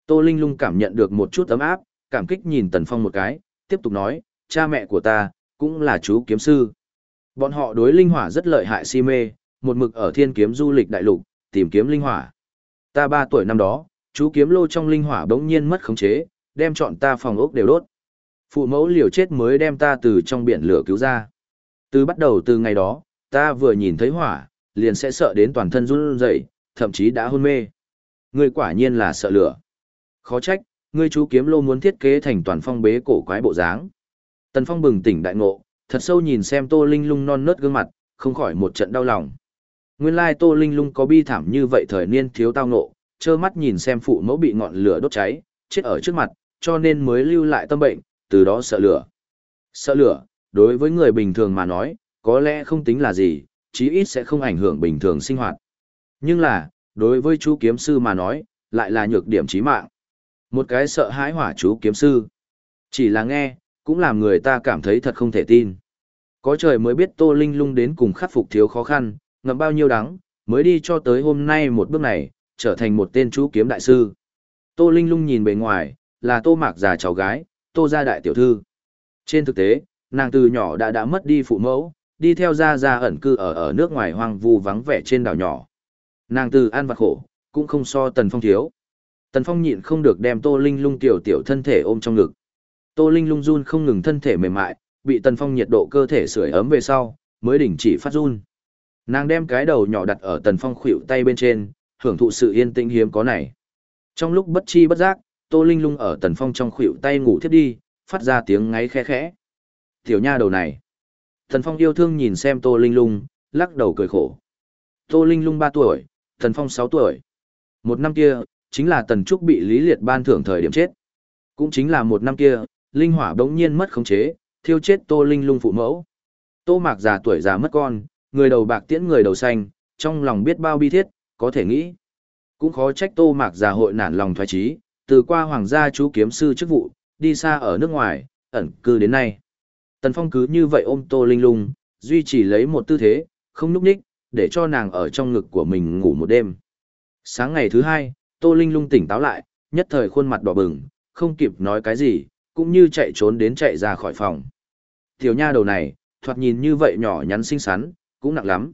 Tô Linh lung cảm nhận được một chút ấm áp, cảm kích nhìn Tần Phong một cái, tiếp tục nói, cha mẹ của ta, cũng là chú kiếm sư. Bọn họ đối linh hỏa rất lợi hại si mê, một mực ở thiên kiếm du lịch đại lục, tìm kiếm linh hỏa. Ta ba tuổi năm đó, chú kiếm lô trong linh hỏa bỗng nhiên mất khống chế, đem chọn ta phòng ốc đều đốt. Phụ mẫu liều chết mới đem ta từ trong biển lửa cứu ra. Từ bắt đầu từ ngày đó, ta vừa nhìn thấy hỏa, liền sẽ sợ đến toàn thân run rẩy, thậm chí đã hôn mê. Ngươi quả nhiên là sợ lửa. Khó trách, ngươi chú kiếm lô muốn thiết kế thành toàn phong bế cổ quái bộ dáng. Tần Phong bừng tỉnh đại ngộ, thật sâu nhìn xem Tô Linh Lung non nớt gương mặt, không khỏi một trận đau lòng. Nguyên lai Tô Linh Lung có bi thảm như vậy thời niên thiếu tao ngộ, trơ mắt nhìn xem phụ mẫu bị ngọn lửa đốt cháy, chết ở trước mặt, cho nên mới lưu lại tâm bệnh, từ đó sợ lửa. Sợ lửa, đối với người bình thường mà nói, có lẽ không tính là gì, chí ít sẽ không ảnh hưởng bình thường sinh hoạt. Nhưng là, đối với chú kiếm sư mà nói, lại là nhược điểm chí mạng. Một cái sợ hãi hỏa chú kiếm sư. Chỉ là nghe, cũng làm người ta cảm thấy thật không thể tin. Có trời mới biết Tô Linh lung đến cùng khắc phục thiếu khó khăn, ngậm bao nhiêu đắng, mới đi cho tới hôm nay một bước này, trở thành một tên chú kiếm đại sư. Tô Linh lung nhìn bề ngoài, là Tô Mạc già cháu gái, Tô gia đại tiểu thư. Trên thực tế, nàng từ nhỏ đã đã mất đi phụ mẫu, đi theo Ra Ra ẩn cư ở ở nước ngoài hoang vu vắng vẻ trên đảo nhỏ. Nàng từ an vặt khổ, cũng không so Tần Phong thiếu. Tần Phong nhịn không được đem Tô Linh lung tiểu tiểu thân thể ôm trong ngực. Tô Linh lung run không ngừng thân thể mềm mại, bị Tần Phong nhiệt độ cơ thể sưởi ấm về sau, mới đình chỉ phát run. Nàng đem cái đầu nhỏ đặt ở Tần Phong khuỷu tay bên trên, hưởng thụ sự yên tĩnh hiếm có này. Trong lúc bất chi bất giác, Tô Linh lung ở Tần Phong trong khuỷu tay ngủ thiếp đi, phát ra tiếng ngáy khẽ khẽ. Tiểu nha đầu này. Tần Phong yêu thương nhìn xem Tô Linh lung, lắc đầu cười khổ. Tô Linh lung 3 tuổi, Tần Phong 6 tuổi. Một năm kia, chính là Tần Trúc bị Lý Liệt ban thưởng thời điểm chết. Cũng chính là một năm kia, linh hỏa bỗng nhiên mất khống chế, thiêu chết Tô Linh lung phụ mẫu. Tô Mạc già tuổi già mất con, người đầu bạc tiễn người đầu xanh, trong lòng biết bao bi thiết, có thể nghĩ. Cũng khó trách Tô Mạc già hội nản lòng thoái trí, từ qua hoàng gia chú kiếm sư chức vụ, đi xa ở nước ngoài, ẩn cư đến nay. Tần Phong cứ như vậy ôm Tô Linh lung, duy trì lấy một tư thế, không núp ních, để cho nàng ở trong ngực của mình ngủ một đêm. Sáng ngày thứ hai, Tô Linh lung tỉnh táo lại, nhất thời khuôn mặt đỏ bừng, không kịp nói cái gì, cũng như chạy trốn đến chạy ra khỏi phòng. Tiểu nha đầu này, thoạt nhìn như vậy nhỏ nhắn xinh xắn, cũng nặng lắm.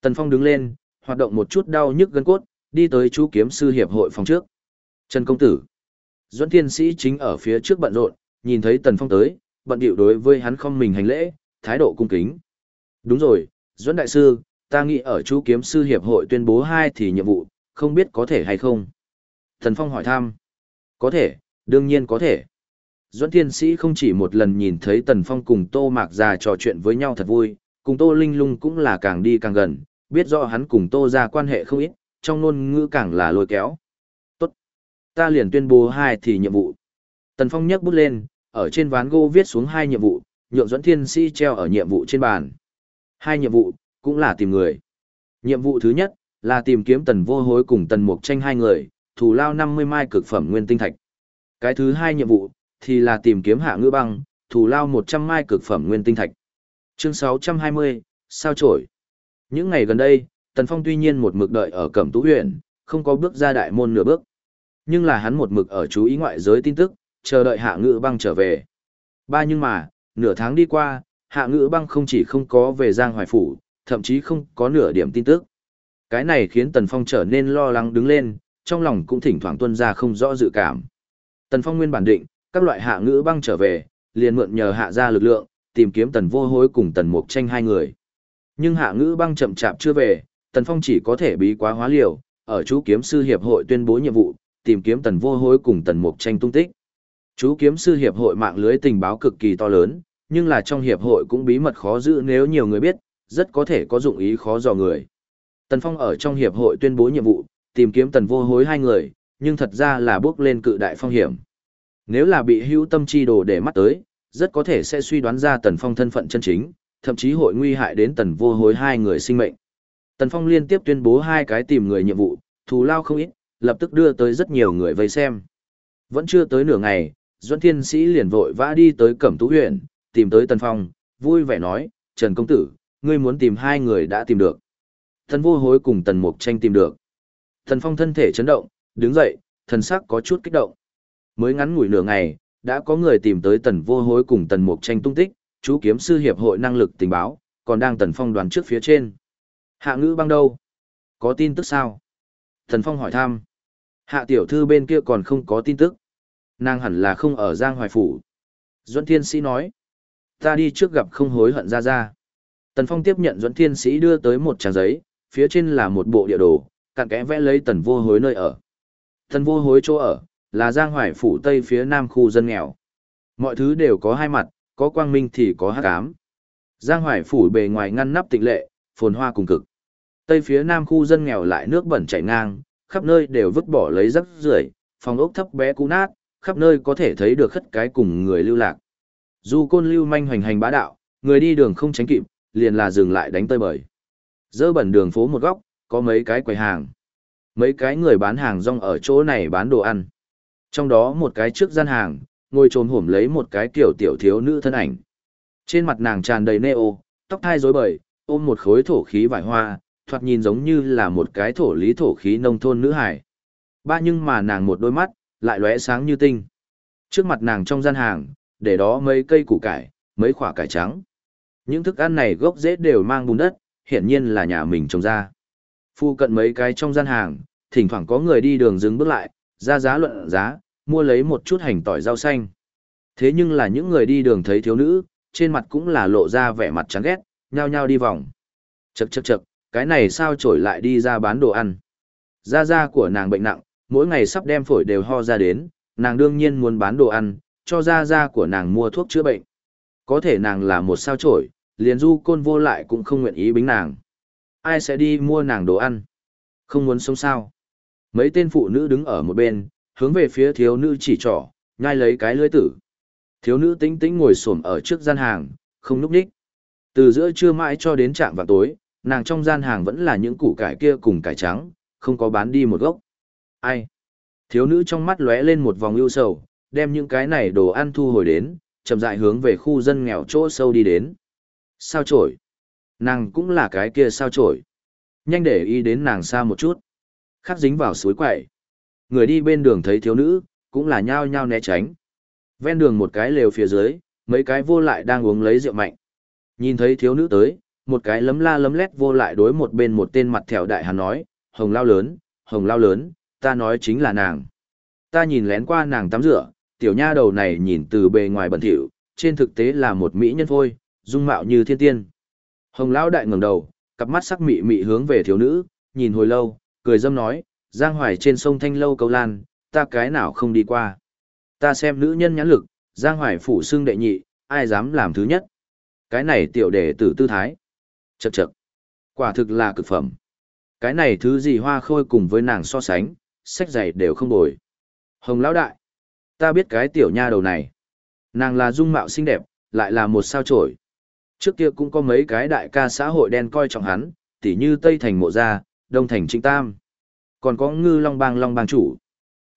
Tần Phong đứng lên, hoạt động một chút đau nhức gân cốt, đi tới chú kiếm sư hiệp hội phòng trước. Trần công tử. Duẫn Thiên Sĩ chính ở phía trước bận rộn, nhìn thấy Tần Phong tới, bận điệu đối với hắn không mình hành lễ, thái độ cung kính. Đúng rồi, Duẫn đại sư, ta nghĩ ở chú kiếm sư hiệp hội tuyên bố hai thì nhiệm vụ, không biết có thể hay không. thần Phong hỏi thăm. Có thể, đương nhiên có thể. Duẫn Thiên Sĩ không chỉ một lần nhìn thấy Tần Phong cùng Tô Mạc già trò chuyện với nhau thật vui, cùng Tô Linh Lung cũng là càng đi càng gần, biết rõ hắn cùng Tô ra quan hệ không ít, trong ngôn ngữ càng là lôi kéo. Tốt. Ta liền tuyên bố hai thì nhiệm vụ. Tần Phong nhấc bút lên, ở trên ván gỗ viết xuống hai nhiệm vụ, nhượng dẫn Thiên Sĩ treo ở nhiệm vụ trên bàn. Hai nhiệm vụ, cũng là tìm người. Nhiệm vụ thứ nhất, là tìm kiếm tần vô hối cùng tần mục tranh hai người, thù lao 50 mai cực phẩm nguyên tinh thạch. Cái thứ hai nhiệm vụ, thì là tìm kiếm hạ ngữ băng, thù lao 100 mai cực phẩm nguyên tinh thạch. Chương 620, sao trổi. Những ngày gần đây, Tần Phong tuy nhiên một mực đợi ở Cẩm Tú huyện, không có bước ra đại môn nửa bước. Nhưng là hắn một mực ở chú ý ngoại giới tin tức, chờ đợi hạ ngữ băng trở về. Ba nhưng mà, nửa tháng đi qua, hạ ngữ băng không chỉ không có về Giang Hoài Phủ, thậm chí không có nửa điểm tin tức. Cái này khiến Tần Phong trở nên lo lắng đứng lên, trong lòng cũng thỉnh thoảng tuân ra không rõ dự cảm. Tần Phong nguyên bản định, các loại hạ ngữ băng trở về, liền mượn nhờ hạ ra lực lượng, tìm kiếm tần vô hối cùng tần mục tranh hai người. Nhưng hạ ngữ băng chậm chạp chưa về, tần phong chỉ có thể bí quá hóa liều, ở chú kiếm sư hiệp hội tuyên bố nhiệm vụ, tìm kiếm tần vô hối cùng tần mục tranh tung tích. Chú kiếm sư hiệp hội mạng lưới tình báo cực kỳ to lớn, nhưng là trong hiệp hội cũng bí mật khó giữ nếu nhiều người biết, rất có thể có dụng ý khó dò người. Tần Phong ở trong hiệp hội tuyên bố nhiệm vụ, tìm kiếm tần vô hối hai người, nhưng thật ra là bước lên cự đại phong hiểm. Nếu là bị hữu tâm chi đồ để mắt tới, rất có thể sẽ suy đoán ra tần phong thân phận chân chính, thậm chí hội nguy hại đến tần vô hối hai người sinh mệnh. Tần phong liên tiếp tuyên bố hai cái tìm người nhiệm vụ, thù lao không ít, lập tức đưa tới rất nhiều người vây xem. Vẫn chưa tới nửa ngày, Duẫn Thiên Sĩ liền vội vã đi tới Cẩm Tú huyện, tìm tới Tần Phong, vui vẻ nói, Trần Công Tử, ngươi muốn tìm hai người đã tìm được. Thần vô hối cùng Tần Mục tranh tìm được. Tần Phong thân thể chấn động, đứng dậy, thần sắc có chút kích động. Mới ngắn ngủi nửa ngày, đã có người tìm tới Tần Vô Hối cùng Tần Mục tranh tung tích, chú kiếm sư hiệp hội năng lực tình báo, còn đang Tần Phong đoàn trước phía trên. Hạ ngữ băng đâu? Có tin tức sao? Tần Phong hỏi thăm. Hạ tiểu thư bên kia còn không có tin tức. Nàng hẳn là không ở Giang Hoài Phủ. Duẫn Thiên Sĩ nói. Ta đi trước gặp không hối hận ra ra. Tần Phong tiếp nhận Duẫn Thiên Sĩ đưa tới một trang giấy, phía trên là một bộ địa đồ, cặn kẽ vẽ lấy Tần Vô Hối nơi ở. Tần Vô Hối chỗ ở, là Giang Hoài phủ tây phía nam khu dân nghèo. Mọi thứ đều có hai mặt, có quang minh thì có hắc ám. Giang Hoài phủ bề ngoài ngăn nắp tịnh lệ, phồn hoa cùng cực. Tây phía nam khu dân nghèo lại nước bẩn chảy ngang, khắp nơi đều vứt bỏ lấy rác rưởi, phòng ốc thấp bé cũ nát, khắp nơi có thể thấy được khất cái cùng người lưu lạc. Dù côn lưu manh hoành hành bá đạo, người đi đường không tránh kịp, liền là dừng lại đánh tơi bời. Dơ bẩn đường phố một góc, có mấy cái quầy hàng. Mấy cái người bán hàng rong ở chỗ này bán đồ ăn. Trong đó một cái trước gian hàng, ngồi trồn hổm lấy một cái kiểu tiểu thiếu nữ thân ảnh. Trên mặt nàng tràn đầy neo, tóc thai rối bời, ôm một khối thổ khí vải hoa, thoạt nhìn giống như là một cái thổ lý thổ khí nông thôn nữ hải. Ba nhưng mà nàng một đôi mắt, lại lóe sáng như tinh. Trước mặt nàng trong gian hàng, để đó mấy cây củ cải, mấy quả cải trắng. Những thức ăn này gốc rễ đều mang bùn đất, hiển nhiên là nhà mình trồng ra. Phu cận mấy cái trong gian hàng, thỉnh thoảng có người đi đường dừng bước lại, ra giá luận giá, mua lấy một chút hành tỏi rau xanh. Thế nhưng là những người đi đường thấy thiếu nữ, trên mặt cũng là lộ ra vẻ mặt chán ghét, nhao nhao đi vòng. Chậc chậc chậc, cái này sao trổi lại đi ra bán đồ ăn. Da da của nàng bệnh nặng, mỗi ngày sắp đem phổi đều ho ra đến, nàng đương nhiên muốn bán đồ ăn, cho ra ra của nàng mua thuốc chữa bệnh. Có thể nàng là một sao trổi, liền du côn vô lại cũng không nguyện ý bính nàng. Ai sẽ đi mua nàng đồ ăn? Không muốn sống sao? Mấy tên phụ nữ đứng ở một bên, hướng về phía thiếu nữ chỉ trỏ, nhai lấy cái lưới tử. Thiếu nữ tĩnh tĩnh ngồi xổm ở trước gian hàng, không núp đích. Từ giữa trưa mãi cho đến trạm vào tối, nàng trong gian hàng vẫn là những củ cải kia cùng cải trắng, không có bán đi một gốc. Ai? Thiếu nữ trong mắt lóe lên một vòng ưu sầu, đem những cái này đồ ăn thu hồi đến, chậm rãi hướng về khu dân nghèo chỗ sâu đi đến. Sao trổi? Nàng cũng là cái kia sao trổi. Nhanh để ý đến nàng xa một chút khắc dính vào suối quậy. Người đi bên đường thấy thiếu nữ, cũng là nhao nhao né tránh. Ven đường một cái lều phía dưới, mấy cái vô lại đang uống lấy rượu mạnh. Nhìn thấy thiếu nữ tới, một cái lấm la lấm lét vô lại đối một bên một tên mặt thẻo đại hắn nói, hồng lao lớn, hồng lao lớn, ta nói chính là nàng. Ta nhìn lén qua nàng tắm rửa, tiểu nha đầu này nhìn từ bề ngoài bẩn thỉu, trên thực tế là một mỹ nhân phôi, dung mạo như thiên tiên. Hồng lão đại ngẩng đầu, cặp mắt sắc mị mị hướng về thiếu nữ, nhìn hồi lâu, cười dâm nói, Giang Hoài trên sông Thanh Lâu câu lan, ta cái nào không đi qua. Ta xem nữ nhân nhãn lực, Giang Hoài phủ xưng đệ nhị, ai dám làm thứ nhất. Cái này tiểu đệ tử tư thái. Chậc chậc. Quả thực là cực phẩm. Cái này thứ gì hoa khôi cùng với nàng so sánh, sách giày đều không bồi. Hồng lão đại. Ta biết cái tiểu nha đầu này. Nàng là dung mạo xinh đẹp, lại là một sao trổi. Trước kia cũng có mấy cái đại ca xã hội đen coi trọng hắn, tỉ như Tây Thành mộ gia, Đông Thành trinh Tam. Còn có ngư long bang long bang chủ.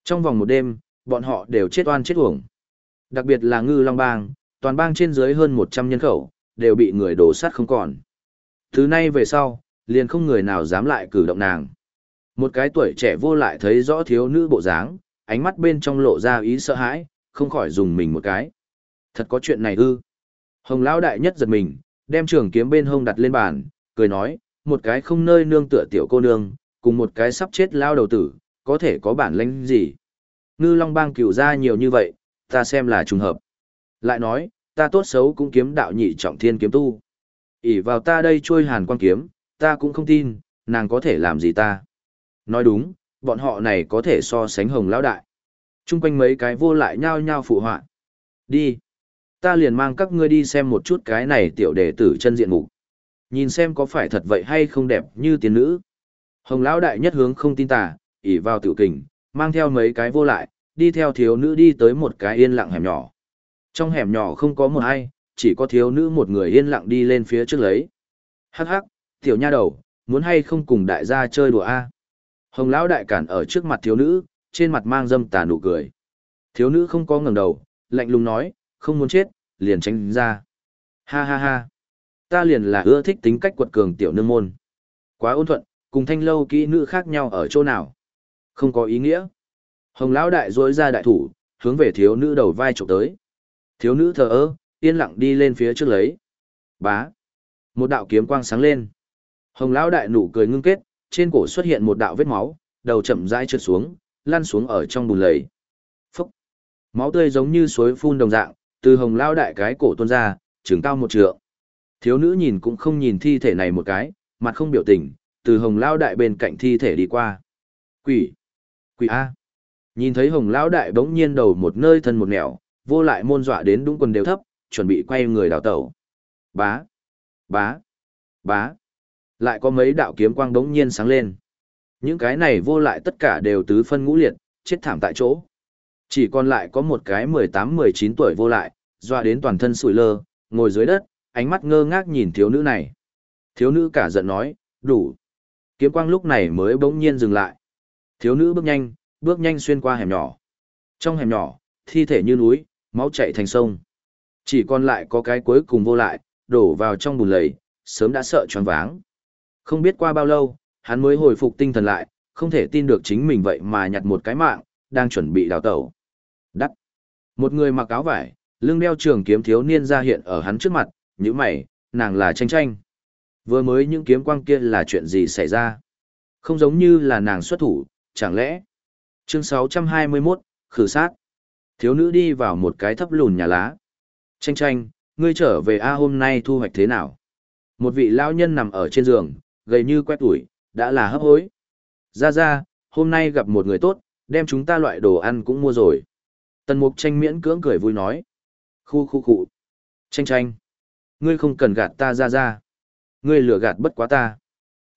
Trong vòng một đêm, bọn họ đều chết oan chết uổng. Đặc biệt là ngư long bang, toàn bang trên dưới hơn 100 nhân khẩu, đều bị người đổ sát không còn. Thứ nay về sau, liền không người nào dám lại cử động nàng. Một cái tuổi trẻ vô lại thấy rõ thiếu nữ bộ dáng, ánh mắt bên trong lộ ra ý sợ hãi, không khỏi dùng mình một cái. Thật có chuyện này ư. Hồng lão đại nhất giật mình, đem trường kiếm bên hông đặt lên bàn, cười nói, một cái không nơi nương tựa tiểu cô nương, cùng một cái sắp chết lao đầu tử, có thể có bản lĩnh gì. Ngư Long Bang cửu ra nhiều như vậy, ta xem là trùng hợp. Lại nói, ta tốt xấu cũng kiếm đạo nhị trọng thiên kiếm tu. ỉ vào ta đây trôi hàn quan kiếm, ta cũng không tin, nàng có thể làm gì ta. Nói đúng, bọn họ này có thể so sánh hồng lão đại. Trung quanh mấy cái vô lại nhao nhao phụ họa. Đi. Ta liền mang các ngươi đi xem một chút cái này tiểu đệ tử chân diện mục. Nhìn xem có phải thật vậy hay không đẹp như tiên nữ. Hồng lão đại nhất hướng không tin tà, ỉ vào tiểu kình, mang theo mấy cái vô lại, đi theo thiếu nữ đi tới một cái yên lặng hẻm nhỏ. Trong hẻm nhỏ không có một ai, chỉ có thiếu nữ một người yên lặng đi lên phía trước lấy. Hắc hắc, tiểu nha đầu, muốn hay không cùng đại gia chơi đùa a? Hồng lão đại cản ở trước mặt thiếu nữ, trên mặt mang dâm tà nụ cười. Thiếu nữ không có ngẩng đầu, lạnh lùng nói, không muốn chết, liền tránh ra. Ha ha ha. Ta liền là ưa thích tính cách quật cường tiểu nương môn. Quá ôn thuận, cùng thanh lâu kỹ nữ khác nhau ở chỗ nào. Không có ý nghĩa. Hồng lão đại rối ra đại thủ, hướng về thiếu nữ đầu vai chụp tới. Thiếu nữ thờ ơ, yên lặng đi lên phía trước lấy. Bá. Một đạo kiếm quang sáng lên. Hồng lão đại nụ cười ngưng kết, trên cổ xuất hiện một đạo vết máu, đầu chậm rãi trượt xuống, lăn xuống ở trong bùn lầy. Phốc. Máu tươi giống như suối phun đồng dạng, từ hồng lao đại cái cổ tuôn ra, trường cao một trượng. Thiếu nữ nhìn cũng không nhìn thi thể này một cái, mặt không biểu tình, từ hồng lao đại bên cạnh thi thể đi qua. Quỷ! Quỷ A! Nhìn thấy hồng lao đại bỗng nhiên đầu một nơi thân một nẻo, vô lại môn dọa đến đúng quần đều thấp, chuẩn bị quay người đào tẩu. Bá! Bá! Bá! Lại có mấy đạo kiếm quang đống nhiên sáng lên. Những cái này vô lại tất cả đều tứ phân ngũ liệt, chết thảm tại chỗ. Chỉ còn lại có một cái 18-19 tuổi vô lại, doa đến toàn thân sủi lơ, ngồi dưới đất, ánh mắt ngơ ngác nhìn thiếu nữ này. Thiếu nữ cả giận nói, đủ. Kiếm quang lúc này mới bỗng nhiên dừng lại. Thiếu nữ bước nhanh, bước nhanh xuyên qua hẻm nhỏ. Trong hẻm nhỏ, thi thể như núi, máu chảy thành sông. Chỉ còn lại có cái cuối cùng vô lại, đổ vào trong bùn lầy, sớm đã sợ choáng váng. Không biết qua bao lâu, hắn mới hồi phục tinh thần lại, không thể tin được chính mình vậy mà nhặt một cái mạng, đang chuẩn bị đào tẩu. Đắc. Một người mặc áo vải, lưng đeo trường kiếm thiếu niên ra hiện ở hắn trước mặt, như mày, nàng là tranh tranh. Vừa mới những kiếm quang kia là chuyện gì xảy ra? Không giống như là nàng xuất thủ, chẳng lẽ? Chương 621, khử sát. Thiếu nữ đi vào một cái thấp lùn nhà lá. Tranh tranh, ngươi trở về A hôm nay thu hoạch thế nào? Một vị lão nhân nằm ở trên giường, gầy như quét tuổi, đã là hấp hối. Ra ra, hôm nay gặp một người tốt, đem chúng ta loại đồ ăn cũng mua rồi. Tần mục tranh miễn cưỡng cười vui nói. Khu khu khu. Tranh tranh. Ngươi không cần gạt ta ra ra. Ngươi lừa gạt bất quá ta.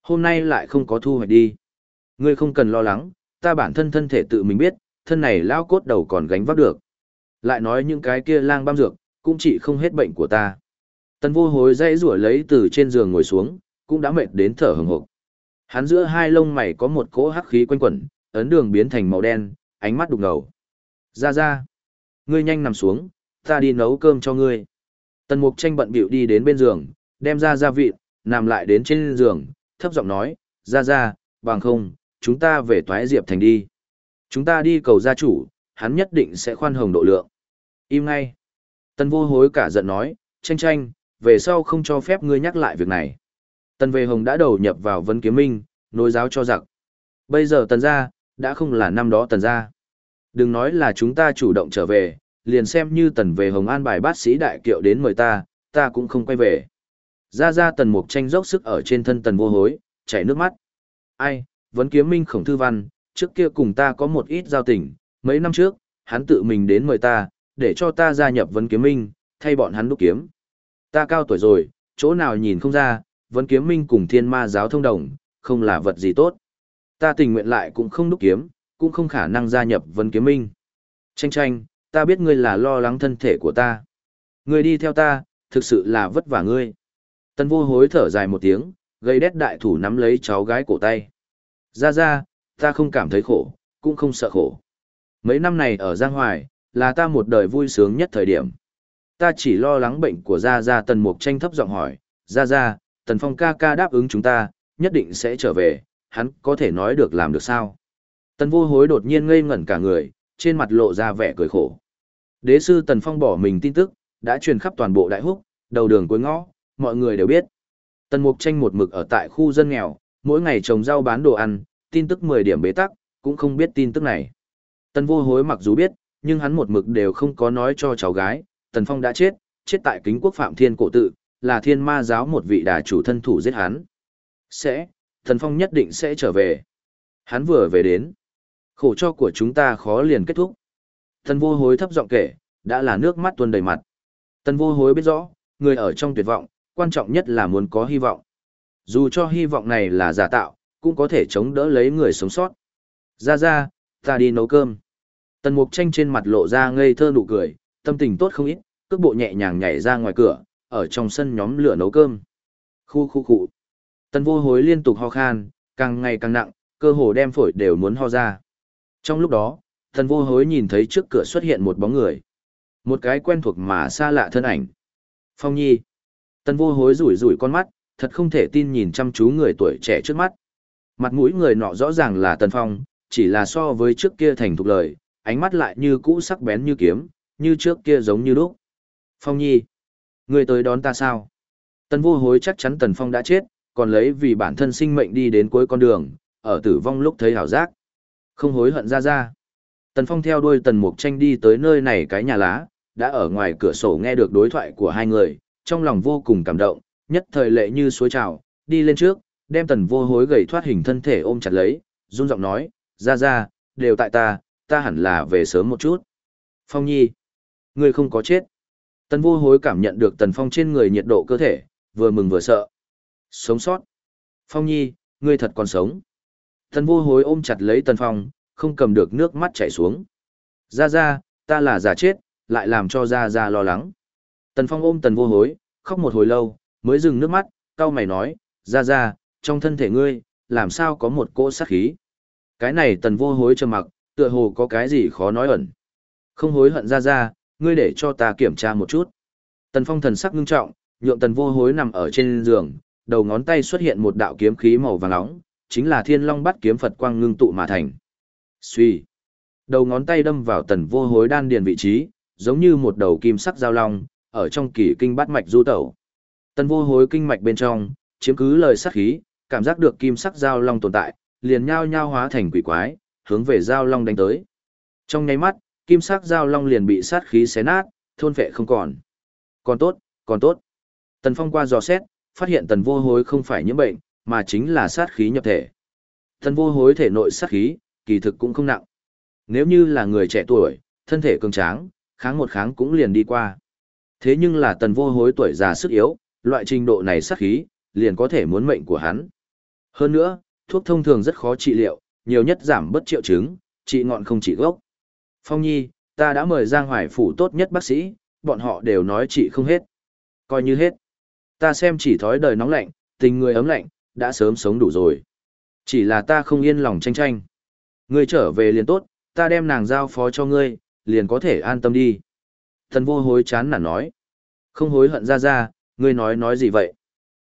Hôm nay lại không có thu hoạch đi. Ngươi không cần lo lắng, ta bản thân thân thể tự mình biết, thân này lao cốt đầu còn gánh vác được. Lại nói những cái kia lang băm dược, cũng chỉ không hết bệnh của ta. Tần vô hối dây rủa lấy từ trên giường ngồi xuống, cũng đã mệt đến thở hừng hực. Hắn giữa hai lông mày có một cỗ hắc khí quanh quẩn, ấn đường biến thành màu đen, ánh mắt đục ngầu. Ra ra. Ngươi nhanh nằm xuống, ta đi nấu cơm cho ngươi. Tần mục tranh bận bịu đi đến bên giường, đem ra Ra vịt nằm lại đến trên giường, thấp giọng nói, ra ra, bằng không, chúng ta về toái diệp thành đi. Chúng ta đi cầu gia chủ, hắn nhất định sẽ khoan hồng độ lượng. Im ngay. Tần vô hối cả giận nói, tranh tranh, về sau không cho phép ngươi nhắc lại việc này. Tần về hồng đã đầu nhập vào Vân kiếm minh, nối giáo cho giặc. Bây giờ tần gia, đã không là năm đó tần gia. Đừng nói là chúng ta chủ động trở về, liền xem như tần về hồng an bài bát sĩ đại kiệu đến mời ta, ta cũng không quay về. Ra ra tần mục tranh dốc sức ở trên thân tần vô hối, chảy nước mắt. Ai, Vân kiếm minh khổng thư văn, trước kia cùng ta có một ít giao tình, mấy năm trước, hắn tự mình đến mời ta, để cho ta gia nhập Vân kiếm minh, thay bọn hắn đúc kiếm. Ta cao tuổi rồi, chỗ nào nhìn không ra, vẫn kiếm minh cùng thiên ma giáo thông đồng, không là vật gì tốt. Ta tình nguyện lại cũng không đúc kiếm, cũng không khả năng gia nhập vấn kiếm minh. Tranh tranh, ta biết ngươi là lo lắng thân thể của ta. Ngươi đi theo ta, thực sự là vất vả ngươi. Tân vô hối thở dài một tiếng, gây đét đại thủ nắm lấy cháu gái cổ tay. Ra ra, ta không cảm thấy khổ, cũng không sợ khổ. Mấy năm này ở Giang Hoài, là ta một đời vui sướng nhất thời điểm. Ta chỉ lo lắng bệnh của Gia Gia Tần Mục tranh thấp giọng hỏi, Gia Gia, Tần Phong ca ca đáp ứng chúng ta, nhất định sẽ trở về, hắn có thể nói được làm được sao? Tần vô hối đột nhiên ngây ngẩn cả người, trên mặt lộ ra vẻ cười khổ. Đế sư Tần Phong bỏ mình tin tức, đã truyền khắp toàn bộ đại húc, đầu đường cuối ngõ, mọi người đều biết. Tần Mục tranh một mực ở tại khu dân nghèo, mỗi ngày trồng rau bán đồ ăn, tin tức 10 điểm bế tắc, cũng không biết tin tức này. Tần vô hối mặc dù biết, nhưng hắn một mực đều không có nói cho cháu gái, Tần Phong đã chết, chết tại kính quốc Phạm Thiên cổ tự, là thiên ma giáo một vị đà chủ thân thủ giết hắn. Sẽ, thần Phong nhất định sẽ trở về. Hắn vừa về đến. Khổ cho của chúng ta khó liền kết thúc. thần vô hối thấp giọng kể, đã là nước mắt tuôn đầy mặt. Tần vô hối biết rõ, người ở trong tuyệt vọng, quan trọng nhất là muốn có hy vọng. Dù cho hy vọng này là giả tạo, cũng có thể chống đỡ lấy người sống sót. Ra ra, ta đi nấu cơm. Tần mục tranh trên mặt lộ ra ngây thơ nụ cười, tâm tình tốt không ít, cước bộ nhẹ nhàng nhảy ra ngoài cửa, ở trong sân nhóm lửa nấu cơm. Khu khu khu. Tần vô hối liên tục ho khan, càng ngày càng nặng, cơ hồ đem phổi đều muốn ho ra. Trong lúc đó, tần vô hối nhìn thấy trước cửa xuất hiện một bóng người. Một cái quen thuộc mà xa lạ thân ảnh. Phong Nhi. Tần vô hối rủi rủi con mắt, thật không thể tin nhìn chăm chú người tuổi trẻ trước mắt. Mặt mũi người nọ rõ ràng là Tần Phong, chỉ là so với trước kia thành thục lời, ánh mắt lại như cũ sắc bén như kiếm, như trước kia giống như lúc. Phong Nhi, người tới đón ta sao? Tần vô hối chắc chắn Tần Phong đã chết, còn lấy vì bản thân sinh mệnh đi đến cuối con đường, ở tử vong lúc thấy hảo giác. Không hối hận ra ra. Tần Phong theo đuôi Tần Mục Tranh đi tới nơi này cái nhà lá, đã ở ngoài cửa sổ nghe được đối thoại của hai người, trong lòng vô cùng cảm động, nhất thời lệ như suối trào, đi lên trước, đem Tần vô hối gầy thoát hình thân thể ôm chặt lấy, run giọng nói, ra ra, đều tại ta, ta hẳn là về sớm một chút. Phong Nhi, ngươi không có chết. Tần vô hối cảm nhận được Tần Phong trên người nhiệt độ cơ thể, vừa mừng vừa sợ. Sống sót. Phong Nhi, ngươi thật còn sống. Tần vô hối ôm chặt lấy Tần Phong, không cầm được nước mắt chảy xuống. Ra ra, ta là giả chết, lại làm cho ra ra lo lắng. Tần Phong ôm Tần vô hối, khóc một hồi lâu, mới dừng nước mắt, cau mày nói, ra ra, trong thân thể ngươi, làm sao có một cỗ sát khí. Cái này Tần vô hối trầm mặc, tựa hồ có cái gì khó nói ẩn. Không hối hận ra ra, ngươi để cho ta kiểm tra một chút. Tần Phong thần sắc ngưng trọng, nhượng Tần Vô Hối nằm ở trên giường, đầu ngón tay xuất hiện một đạo kiếm khí màu vàng nóng, chính là Thiên Long Bắt kiếm Phật quang ngưng tụ mà thành. Suy. Đầu ngón tay đâm vào Tần Vô Hối đan điền vị trí, giống như một đầu kim sắc giao long, ở trong kỳ kinh bát mạch du tẩu. Tần Vô Hối kinh mạch bên trong, chiếm cứ lời sát khí, cảm giác được kim sắc giao long tồn tại, liền nhao nhao hóa thành quỷ quái, hướng về giao long đánh tới. Trong nháy mắt, kim sắc giao long liền bị sát khí xé nát, thôn vệ không còn. Còn tốt, còn tốt. Tần Phong qua dò xét, phát hiện tần vô hối không phải nhiễm bệnh, mà chính là sát khí nhập thể. Tần vô hối thể nội sát khí, kỳ thực cũng không nặng. Nếu như là người trẻ tuổi, thân thể cường tráng, kháng một kháng cũng liền đi qua. Thế nhưng là tần vô hối tuổi già sức yếu, loại trình độ này sát khí, liền có thể muốn mệnh của hắn. Hơn nữa, thuốc thông thường rất khó trị liệu, nhiều nhất giảm bất triệu chứng, trị ngọn không trị gốc. Phong Nhi, ta đã mời Giang Hoài phủ tốt nhất bác sĩ, bọn họ đều nói trị không hết. Coi như hết. Ta xem chỉ thói đời nóng lạnh, tình người ấm lạnh, đã sớm sống đủ rồi. Chỉ là ta không yên lòng tranh tranh. Ngươi trở về liền tốt, ta đem nàng giao phó cho ngươi, liền có thể an tâm đi. Tần vô hối chán nản nói. Không hối hận ra ra, ngươi nói nói gì vậy?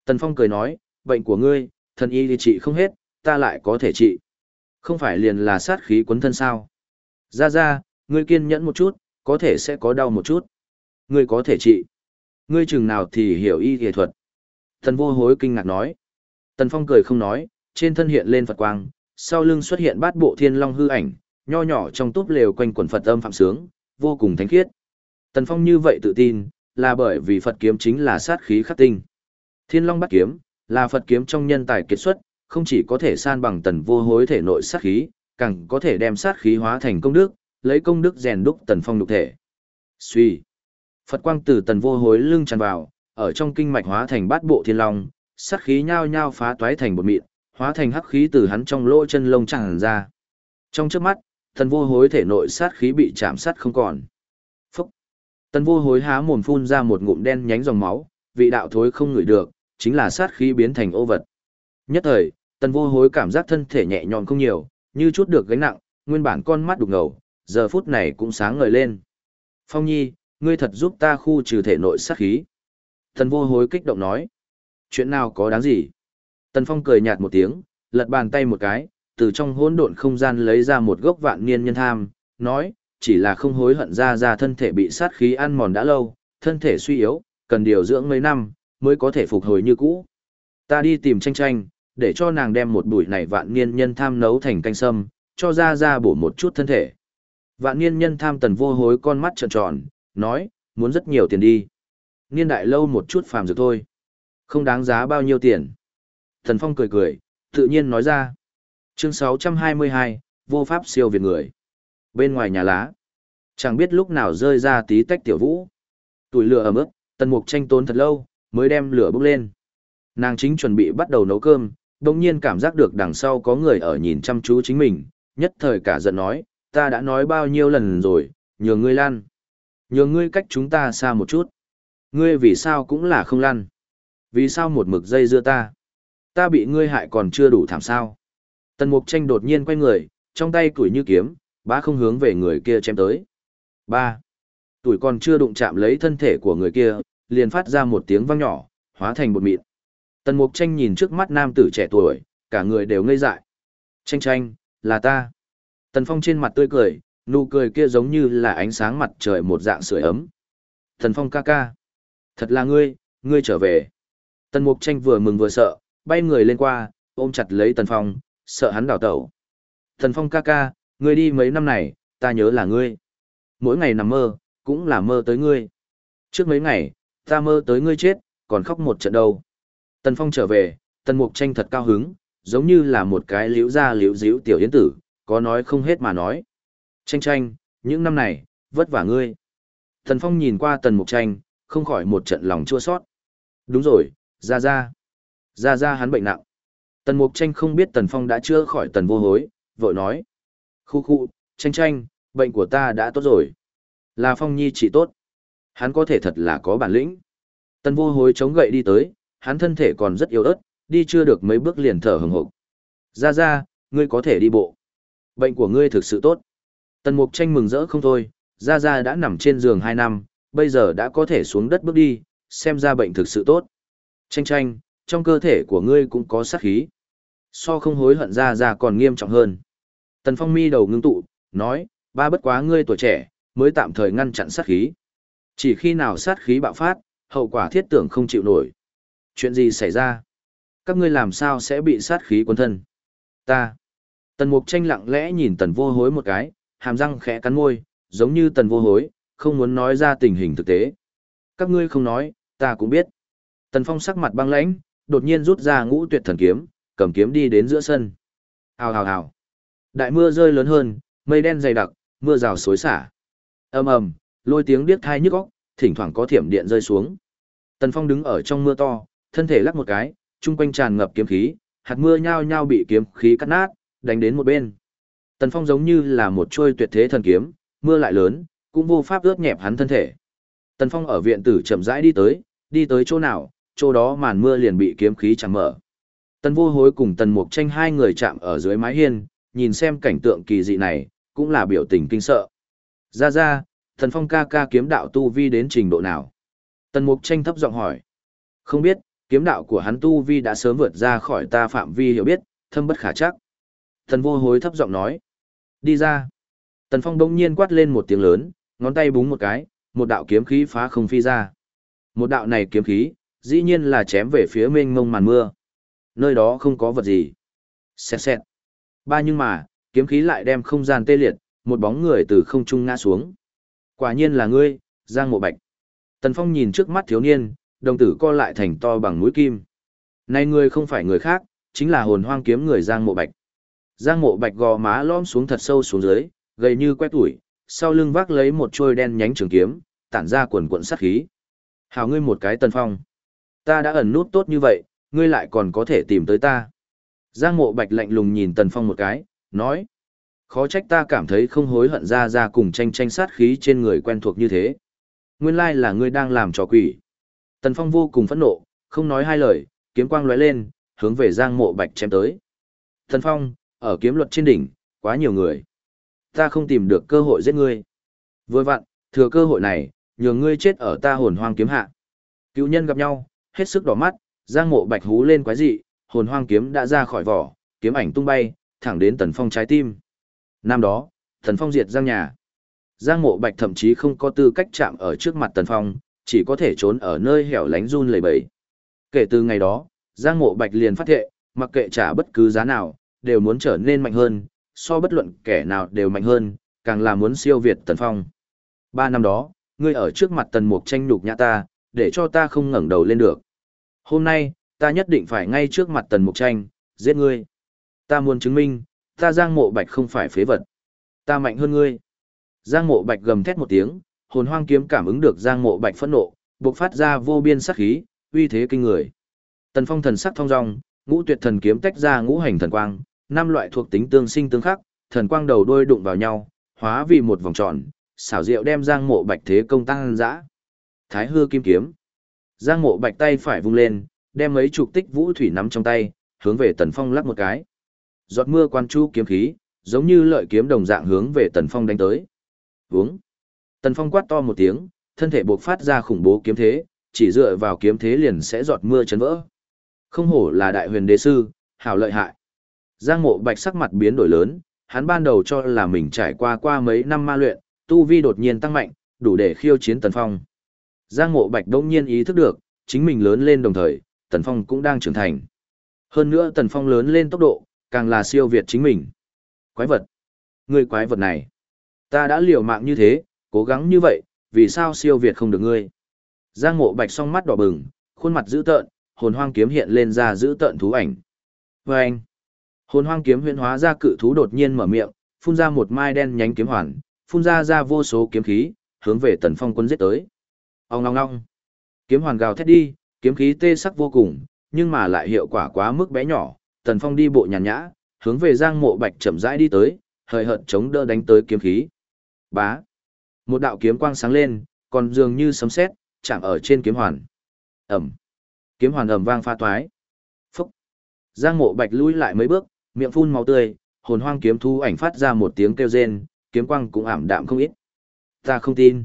Tần Phong cười nói, bệnh của ngươi, thần y thì trị không hết, ta lại có thể trị. Không phải liền là sát khí quấn thân sao? Ra ra, ngươi kiên nhẫn một chút, có thể sẽ có đau một chút. Ngươi có thể trị. Ngươi chừng nào thì hiểu y y thuật. Thần vô hối kinh ngạc nói. Tần Phong cười không nói, trên thân hiện lên Phật quang, sau lưng xuất hiện bát bộ thiên long hư ảnh, nho nhỏ trong túp lều quanh quần Phật âm phạm sướng, vô cùng thánh khiết. Tần Phong như vậy tự tin, là bởi vì Phật kiếm chính là sát khí khắc tinh. Thiên long bát kiếm, là Phật kiếm trong nhân tài kiệt xuất, không chỉ có thể san bằng tần vô hối thể nội sát khí, càng có thể đem sát khí hóa thành công đức, lấy công đức rèn đúc tần phong đục thể. Suy. Phật quang từ tần vô hối lưng tràn vào, ở trong kinh mạch hóa thành bát bộ thiên long, sát khí nhao nhao phá toái thành bột mịn, hóa thành hắc khí từ hắn trong lỗ chân lông tràn ra. Trong trước mắt, tần vô hối thể nội sát khí bị chạm sát không còn. Phúc. Tần vô hối há mồm phun ra một ngụm đen nhánh dòng máu, vị đạo thối không ngửi được, chính là sát khí biến thành ô vật. Nhất thời, Tần vô hối cảm giác thân thể nhẹ nhõm không nhiều, như chút được gánh nặng, nguyên bản con mắt đục ngầu, giờ phút này cũng sáng ngời lên. Phong nhi, ngươi thật giúp ta khu trừ thể nội sát khí. Tần vô hối kích động nói. Chuyện nào có đáng gì? Tần phong cười nhạt một tiếng, lật bàn tay một cái, từ trong hỗn độn không gian lấy ra một gốc vạn niên nhân tham, nói, chỉ là không hối hận ra ra thân thể bị sát khí ăn mòn đã lâu, thân thể suy yếu, cần điều dưỡng mấy năm, mới có thể phục hồi như cũ. Ta đi tìm tranh tranh, để cho nàng đem một bụi này vạn niên nhân tham nấu thành canh sâm, cho ra ra bổ một chút thân thể. Vạn niên nhân tham tần vô hối con mắt trợn tròn, nói, muốn rất nhiều tiền đi. Niên đại lâu một chút phàm dược thôi. Không đáng giá bao nhiêu tiền. Thần Phong cười cười, tự nhiên nói ra. Chương 622, vô pháp siêu việt người. Bên ngoài nhà lá, chẳng biết lúc nào rơi ra tí tách tiểu vũ. Tuổi lửa ấm ức, tần mục tranh tốn thật lâu, mới đem lửa bốc lên. Nàng chính chuẩn bị bắt đầu nấu cơm, đồng nhiên cảm giác được đằng sau có người ở nhìn chăm chú chính mình, nhất thời cả giận nói, ta đã nói bao nhiêu lần rồi, nhường ngươi lan. Nhường ngươi cách chúng ta xa một chút. Ngươi vì sao cũng là không lăn. Vì sao một mực dây dưa ta? Ta bị ngươi hại còn chưa đủ thảm sao? Tần Mục Tranh đột nhiên quay người, trong tay tuổi như kiếm, bá không hướng về người kia chém tới. Ba. Tuổi còn chưa đụng chạm lấy thân thể của người kia, liền phát ra một tiếng vang nhỏ, hóa thành bột mịn. Tần Mục Tranh nhìn trước mắt nam tử trẻ tuổi, cả người đều ngây dại. Tranh tranh, là ta. Tần Phong trên mặt tươi cười, nụ cười kia giống như là ánh sáng mặt trời một dạng sưởi ấm. Tần Phong ca ca. Thật là ngươi, ngươi trở về. Tần Mục Tranh vừa mừng vừa sợ, bay người lên qua, ôm chặt lấy Tần Phong, sợ hắn đào tẩu. Tần Phong ca ca, ngươi đi mấy năm này, ta nhớ là ngươi. Mỗi ngày nằm mơ, cũng là mơ tới ngươi. Trước mấy ngày, ta mơ tới ngươi chết, còn khóc một trận đầu. Tần Phong trở về, Tần Mục Tranh thật cao hứng, giống như là một cái liễu ra liễu díu tiểu yến tử, có nói không hết mà nói. Tranh tranh, những năm này, vất vả ngươi. Tần Phong nhìn qua Tần Mục Tranh, không khỏi một trận lòng chua sót. Đúng rồi, ra ra. Ra ra hắn bệnh nặng. Tần Mục Tranh không biết Tần Phong đã chữa khỏi Tần Vô Hối, vội nói. Khu khu, tranh tranh, bệnh của ta đã tốt rồi. Là Phong Nhi chỉ tốt. Hắn có thể thật là có bản lĩnh. Tần Vô Hối chống gậy đi tới, hắn thân thể còn rất yếu ớt, đi chưa được mấy bước liền thở hừng hực. Ra ra, ngươi có thể đi bộ. Bệnh của ngươi thực sự tốt. Tần Mục Tranh mừng rỡ không thôi, Ra Ra đã nằm trên giường 2 năm, bây giờ đã có thể xuống đất bước đi, xem ra bệnh thực sự tốt. Tranh tranh, trong cơ thể của ngươi cũng có sát khí. So không hối hận Ra Ra còn nghiêm trọng hơn. Tần Phong mi đầu ngưng tụ, nói, ba bất quá ngươi tuổi trẻ, mới tạm thời ngăn chặn sát khí. Chỉ khi nào sát khí bạo phát, hậu quả thiết tưởng không chịu nổi. Chuyện gì xảy ra? Các ngươi làm sao sẽ bị sát khí quân thân? Ta. Tần Mục tranh lặng lẽ nhìn tần vô hối một cái, hàm răng khẽ cắn môi, giống như tần vô hối, không muốn nói ra tình hình thực tế. Các ngươi không nói, ta cũng biết. Tần Phong sắc mặt băng lãnh, đột nhiên rút ra ngũ tuyệt thần kiếm, cầm kiếm đi đến giữa sân. Hào hào hào. Đại mưa rơi lớn hơn, mây đen dày đặc, mưa rào xối xả. ầm ầm, lôi tiếng điếc thai nhức óc, thỉnh thoảng có thiểm điện rơi xuống. Tần Phong đứng ở trong mưa to, thân thể lắc một cái, chung quanh tràn ngập kiếm khí, hạt mưa nhao nhao bị kiếm khí cắt nát, đánh đến một bên. Tần Phong giống như là một trôi tuyệt thế thần kiếm, mưa lại lớn, cũng vô pháp ướt nhẹp hắn thân thể. Tần Phong ở viện tử chậm rãi đi tới, đi tới chỗ nào, chỗ đó màn mưa liền bị kiếm khí chẳng mở. Tần Vô Hối cùng Tần Mục Tranh hai người chạm ở dưới mái hiên, nhìn xem cảnh tượng kỳ dị này, cũng là biểu tình kinh sợ. Ra ra, Tần Phong ca ca kiếm đạo tu vi đến trình độ nào? Tần Mục Tranh thấp giọng hỏi. Không biết, kiếm đạo của hắn tu vi đã sớm vượt ra khỏi ta phạm vi hiểu biết, thâm bất khả chắc. Thần vô hối thấp giọng nói. Đi ra. Tần phong đông nhiên quát lên một tiếng lớn, ngón tay búng một cái, một đạo kiếm khí phá không phi ra. Một đạo này kiếm khí, dĩ nhiên là chém về phía mênh mông màn mưa. Nơi đó không có vật gì. Xẹt xẹt. Ba nhưng mà, kiếm khí lại đem không gian tê liệt, một bóng người từ không trung ngã xuống. Quả nhiên là ngươi, Giang Mộ Bạch. Tần Phong nhìn trước mắt thiếu niên, đồng tử co lại thành to bằng mũi kim. Này người không phải người khác, chính là hồn hoang kiếm người Giang Mộ Bạch. Giang Mộ Bạch gò má lõm xuống thật sâu xuống dưới, gầy như quét tuổi, sau lưng vác lấy một trôi đen nhánh trường kiếm, tản ra quần quần sát khí. Hào ngươi một cái Tần Phong. Ta đã ẩn nút tốt như vậy, ngươi lại còn có thể tìm tới ta. Giang Mộ Bạch lạnh lùng nhìn Tần Phong một cái, nói. Khó trách ta cảm thấy không hối hận ra ra cùng tranh tranh sát khí trên người quen thuộc như thế. Nguyên lai là ngươi đang làm trò quỷ. Tần Phong vô cùng phẫn nộ, không nói hai lời, kiếm quang lóe lên, hướng về Giang Mộ Bạch chém tới. Tần Phong, ở kiếm luật trên đỉnh, quá nhiều người. Ta không tìm được cơ hội giết ngươi. Vừa vặn, thừa cơ hội này, nhường ngươi chết ở ta hồn hoang kiếm hạ. Cựu nhân gặp nhau, hết sức đỏ mắt, Giang Mộ Bạch hú lên quái dị, hồn hoang kiếm đã ra khỏi vỏ, kiếm ảnh tung bay, thẳng đến Tần Phong trái tim. Năm đó, Tần Phong diệt Giang nhà. Giang Mộ Bạch thậm chí không có tư cách chạm ở trước mặt Tần Phong, chỉ có thể trốn ở nơi hẻo lánh run lẩy bẩy. Kể từ ngày đó, Giang Mộ Bạch liền phát thệ, mặc kệ trả bất cứ giá nào, đều muốn trở nên mạnh hơn, so bất luận kẻ nào đều mạnh hơn, càng là muốn siêu việt Tần Phong. Ba năm đó, ngươi ở trước mặt Tần Mục tranh nhục nhã ta, để cho ta không ngẩng đầu lên được. Hôm nay, ta nhất định phải ngay trước mặt Tần Mục tranh, giết ngươi. Ta muốn chứng minh, ta Giang Mộ Bạch không phải phế vật. Ta mạnh hơn ngươi. Giang Mộ Bạch gầm thét một tiếng, hồn hoang kiếm cảm ứng được Giang Mộ Bạch phẫn nộ, bộc phát ra vô biên sát khí, uy thế kinh người. Tần Phong thần sắc thông dong, ngũ tuyệt thần kiếm tách ra ngũ hành thần quang, năm loại thuộc tính tương sinh tương khắc, thần quang đầu đôi đụng vào nhau, hóa vì một vòng tròn, xảo diệu đem Giang Mộ Bạch thế công tăng dã. Thái hư kim kiếm. Giang Mộ Bạch tay phải vung lên, đem mấy chục tích vũ thủy nắm trong tay, hướng về Tần Phong lắc một cái. Giọt mưa quan chu kiếm khí, giống như lợi kiếm đồng dạng hướng về Tần Phong đánh tới. Vướng. Tần Phong quát to một tiếng, thân thể buộc phát ra khủng bố kiếm thế, chỉ dựa vào kiếm thế liền sẽ giọt mưa chấn vỡ. Không hổ là đại huyền đế sư, hảo lợi hại. Giang mộ bạch sắc mặt biến đổi lớn, hắn ban đầu cho là mình trải qua qua mấy năm ma luyện, tu vi đột nhiên tăng mạnh, đủ để khiêu chiến Tần Phong. Giang mộ bạch đông nhiên ý thức được, chính mình lớn lên đồng thời, Tần Phong cũng đang trưởng thành. Hơn nữa Tần Phong lớn lên tốc độ, càng là siêu việt chính mình. Quái vật. Ngươi quái vật này. Ta đã liều mạng như thế, cố gắng như vậy, vì sao siêu việt không được ngươi? Giang mộ bạch song mắt đỏ bừng, khuôn mặt dữ tợn, hồn hoang kiếm hiện lên ra dữ tợn thú ảnh. Và anh, hồn hoang kiếm huyễn hóa ra cự thú đột nhiên mở miệng, phun ra một mai đen nhánh kiếm hoàn, phun ra ra vô số kiếm khí, hướng về tần phong quân giết tới. Ông ngong ngong. Kiếm hoàn gào thét đi, kiếm khí tê sắc vô cùng, nhưng mà lại hiệu quả quá mức bé nhỏ, tần phong đi bộ nhàn nhã, hướng về giang mộ bạch chậm rãi đi tới, hời hợt chống đỡ đánh tới kiếm khí. Bá. Một đạo kiếm quang sáng lên, còn dường như sấm sét, chạm ở trên kiếm hoàn. Ẩm. Kiếm hoàn ầm vang pha toái. Phúc. Giang mộ bạch lùi lại mấy bước, miệng phun máu tươi, hồn hoang kiếm thu ảnh phát ra một tiếng kêu rên, kiếm quang cũng ảm đạm không ít. Ta không tin.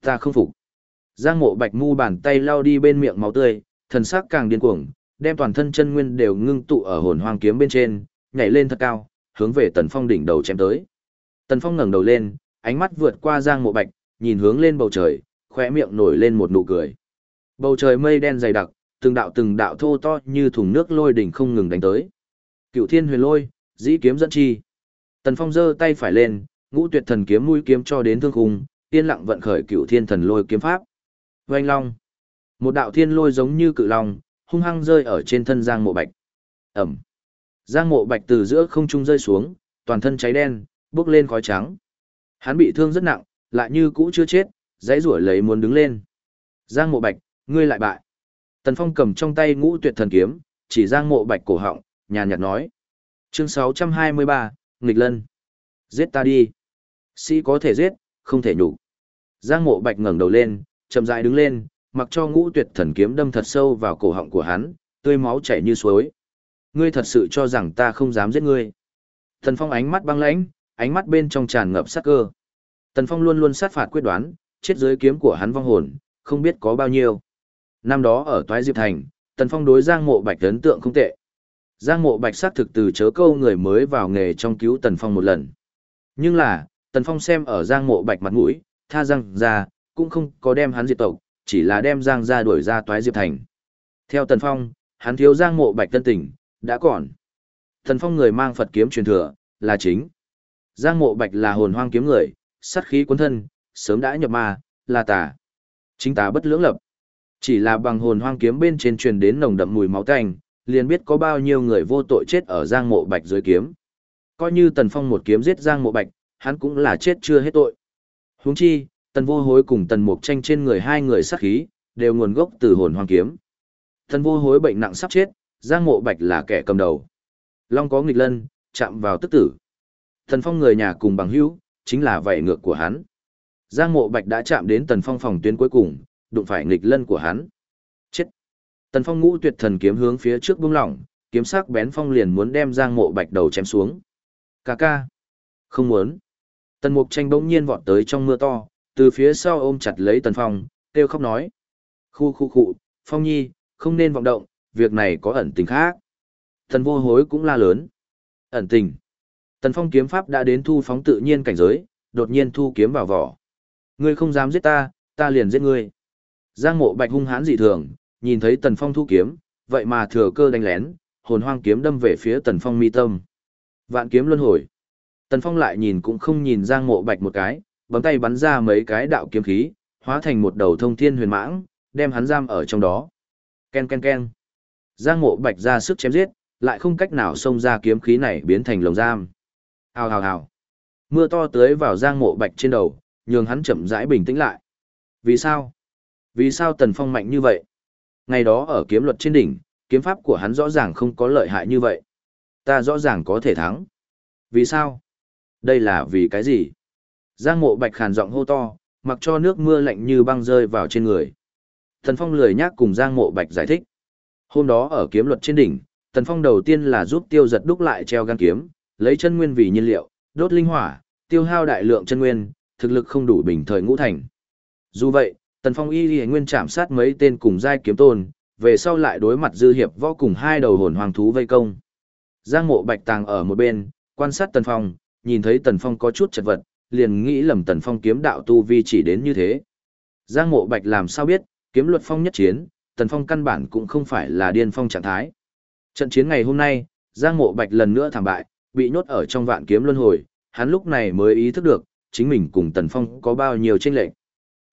Ta không phục. Giang mộ bạch mu bàn tay lao đi bên miệng máu tươi, thần sắc càng điên cuồng, đem toàn thân chân nguyên đều ngưng tụ ở hồn hoang kiếm bên trên, nhảy lên thật cao, hướng về tần phong đỉnh đầu chém tới. Tần phong ngẩng đầu lên, ánh mắt vượt qua giang mộ bạch, nhìn hướng lên bầu trời, khóe miệng nổi lên một nụ cười. Bầu trời mây đen dày đặc, từng đạo từng đạo thô to như thùng nước lôi đỉnh không ngừng đánh tới. Cựu Thiên Huyền Lôi, dĩ kiếm dẫn chi. Tần Phong giơ tay phải lên, ngũ tuyệt thần kiếm mũi kiếm cho đến thương khung, yên lặng vận khởi Cựu Thiên Thần Lôi kiếm pháp. Oanh long. Một đạo thiên lôi giống như cự long, hung hăng rơi ở trên thân Giang Mộ Bạch. Ẩm. Giang Mộ Bạch từ giữa không trung rơi xuống, toàn thân cháy đen, bốc lên khói trắng. Hắn bị thương rất nặng, lại như cũ chưa chết, dãy rủa lấy muốn đứng lên. Giang Mộ Bạch, ngươi lại bại. Tần Phong cầm trong tay ngũ tuyệt thần kiếm, chỉ Giang Mộ Bạch cổ họng, nhàn nhạt nói. Chương 623, Nghịch Lân. Giết ta đi. Sĩ có thể giết, không thể nhục. Giang Mộ Bạch ngẩng đầu lên, chậm rãi đứng lên, mặc cho ngũ tuyệt thần kiếm đâm thật sâu vào cổ họng của hắn, tươi máu chảy như suối. Ngươi thật sự cho rằng ta không dám giết ngươi. Tần Phong ánh mắt băng lãnh, ánh mắt bên trong tràn ngập sát cơ. Tần Phong luôn luôn sát phạt quyết đoán, chết dưới kiếm của hắn vong hồn, không biết có bao nhiêu. Năm đó ở Toái Diệp Thành, Tần Phong đối Giang Mộ Bạch ấn tượng không tệ. Giang Mộ Bạch sát thực từ chớ câu người mới vào nghề trong cứu Tần Phong một lần. Nhưng là, Tần Phong xem ở Giang Mộ Bạch mặt mũi, tha Giang ra, cũng không có đem hắn diệt tộc, chỉ là đem Giang ra đuổi ra Toái Diệp Thành. Theo Tần Phong, hắn thiếu Giang Mộ Bạch tân tình, đã còn. Tần Phong người mang Phật kiếm truyền thừa, là chính. Giang Mộ Bạch là hồn hoang kiếm người, sát khí cuốn thân, sớm đã nhập ma, là tà. Chính tà bất lưỡng lập. Chỉ là bằng hồn hoang kiếm bên trên truyền đến nồng đậm mùi máu tanh, liền biết có bao nhiêu người vô tội chết ở Giang Mộ Bạch dưới kiếm. Coi như Tần Phong một kiếm giết Giang Mộ Bạch, hắn cũng là chết chưa hết tội. Huống chi, Tần Vô Hối cùng Tần Mục Tranh trên người hai người sát khí, đều nguồn gốc từ hồn hoang kiếm. Tần Vô Hối bệnh nặng sắp chết, Giang Mộ Bạch là kẻ cầm đầu. Long có nghịch lân, chạm vào tức tử. Tần Phong người nhà cùng bằng hữu, chính là vảy ngược của hắn. Giang Mộ Bạch đã chạm đến Tần Phong phòng tuyến cuối cùng, đụng phải nghịch lân của hắn. Chết! Tần Phong ngũ tuyệt thần kiếm hướng phía trước bung lỏng, kiếm sắc bén phong liền muốn đem Giang Mộ Bạch đầu chém xuống. Cà ca. Không muốn. Tần Mục Tranh bỗng nhiên vọt tới trong mưa to, từ phía sau ôm chặt lấy Tần Phong, kêu khóc nói. Khu khu khu, Phong Nhi, không nên vọng động, việc này có ẩn tình khác. Tần vô hối cũng la lớn. Ẩn tình. Tần Phong kiếm pháp đã đến thu phóng tự nhiên cảnh giới, đột nhiên thu kiếm vào vỏ. Ngươi không dám giết ta, ta liền giết ngươi. Giang mộ bạch hung hãn dị thường, nhìn thấy Tần Phong thu kiếm, vậy mà thừa cơ đánh lén, hồn hoang kiếm đâm về phía Tần Phong mi tâm. Vạn kiếm luân hồi. Tần Phong lại nhìn cũng không nhìn Giang Mộ Bạch một cái, bấm tay bắn ra mấy cái đạo kiếm khí, hóa thành một đầu thông thiên huyền mãng, đem hắn giam ở trong đó. Ken ken ken. Giang Mộ Bạch ra sức chém giết, lại không cách nào xông ra kiếm khí này biến thành lồng giam. Hào hào hào. Mưa to tưới vào Giang Mộ Bạch trên đầu, nhường hắn chậm rãi bình tĩnh lại. Vì sao? Vì sao Tần Phong mạnh như vậy? Ngày đó ở kiếm luật trên đỉnh, kiếm pháp của hắn rõ ràng không có lợi hại như vậy. Ta rõ ràng có thể thắng. Vì sao? Đây là vì cái gì? Giang mộ bạch khàn giọng hô to, mặc cho nước mưa lạnh như băng rơi vào trên người. Tần Phong lười nhác cùng Giang mộ bạch giải thích. Hôm đó ở kiếm luật trên đỉnh, Tần Phong đầu tiên là giúp tiêu giật đúc lại treo gan kiếm, lấy chân nguyên vì nhiên liệu, đốt linh hỏa, tiêu hao đại lượng chân nguyên, thực lực không đủ bình thời ngũ thành. Dù vậy, Tần Phong y y nguyên chạm sát mấy tên cùng giai kiếm tôn, về sau lại đối mặt dư hiệp võ cùng hai đầu hồn hoàng thú vây công. Giang mộ bạch tàng ở một bên, quan sát Tần Phong, nhìn thấy Tần Phong có chút chật vật, liền nghĩ lầm Tần Phong kiếm đạo tu vi chỉ đến như thế. Giang mộ bạch làm sao biết, kiếm luật phong nhất chiến, Tần Phong căn bản cũng không phải là điên phong trạng thái. Trận chiến ngày hôm nay, Giang mộ bạch lần nữa thảm bại, bị nhốt ở trong vạn kiếm luân hồi, hắn lúc này mới ý thức được, chính mình cùng Tần Phong có bao nhiêu tranh lệch.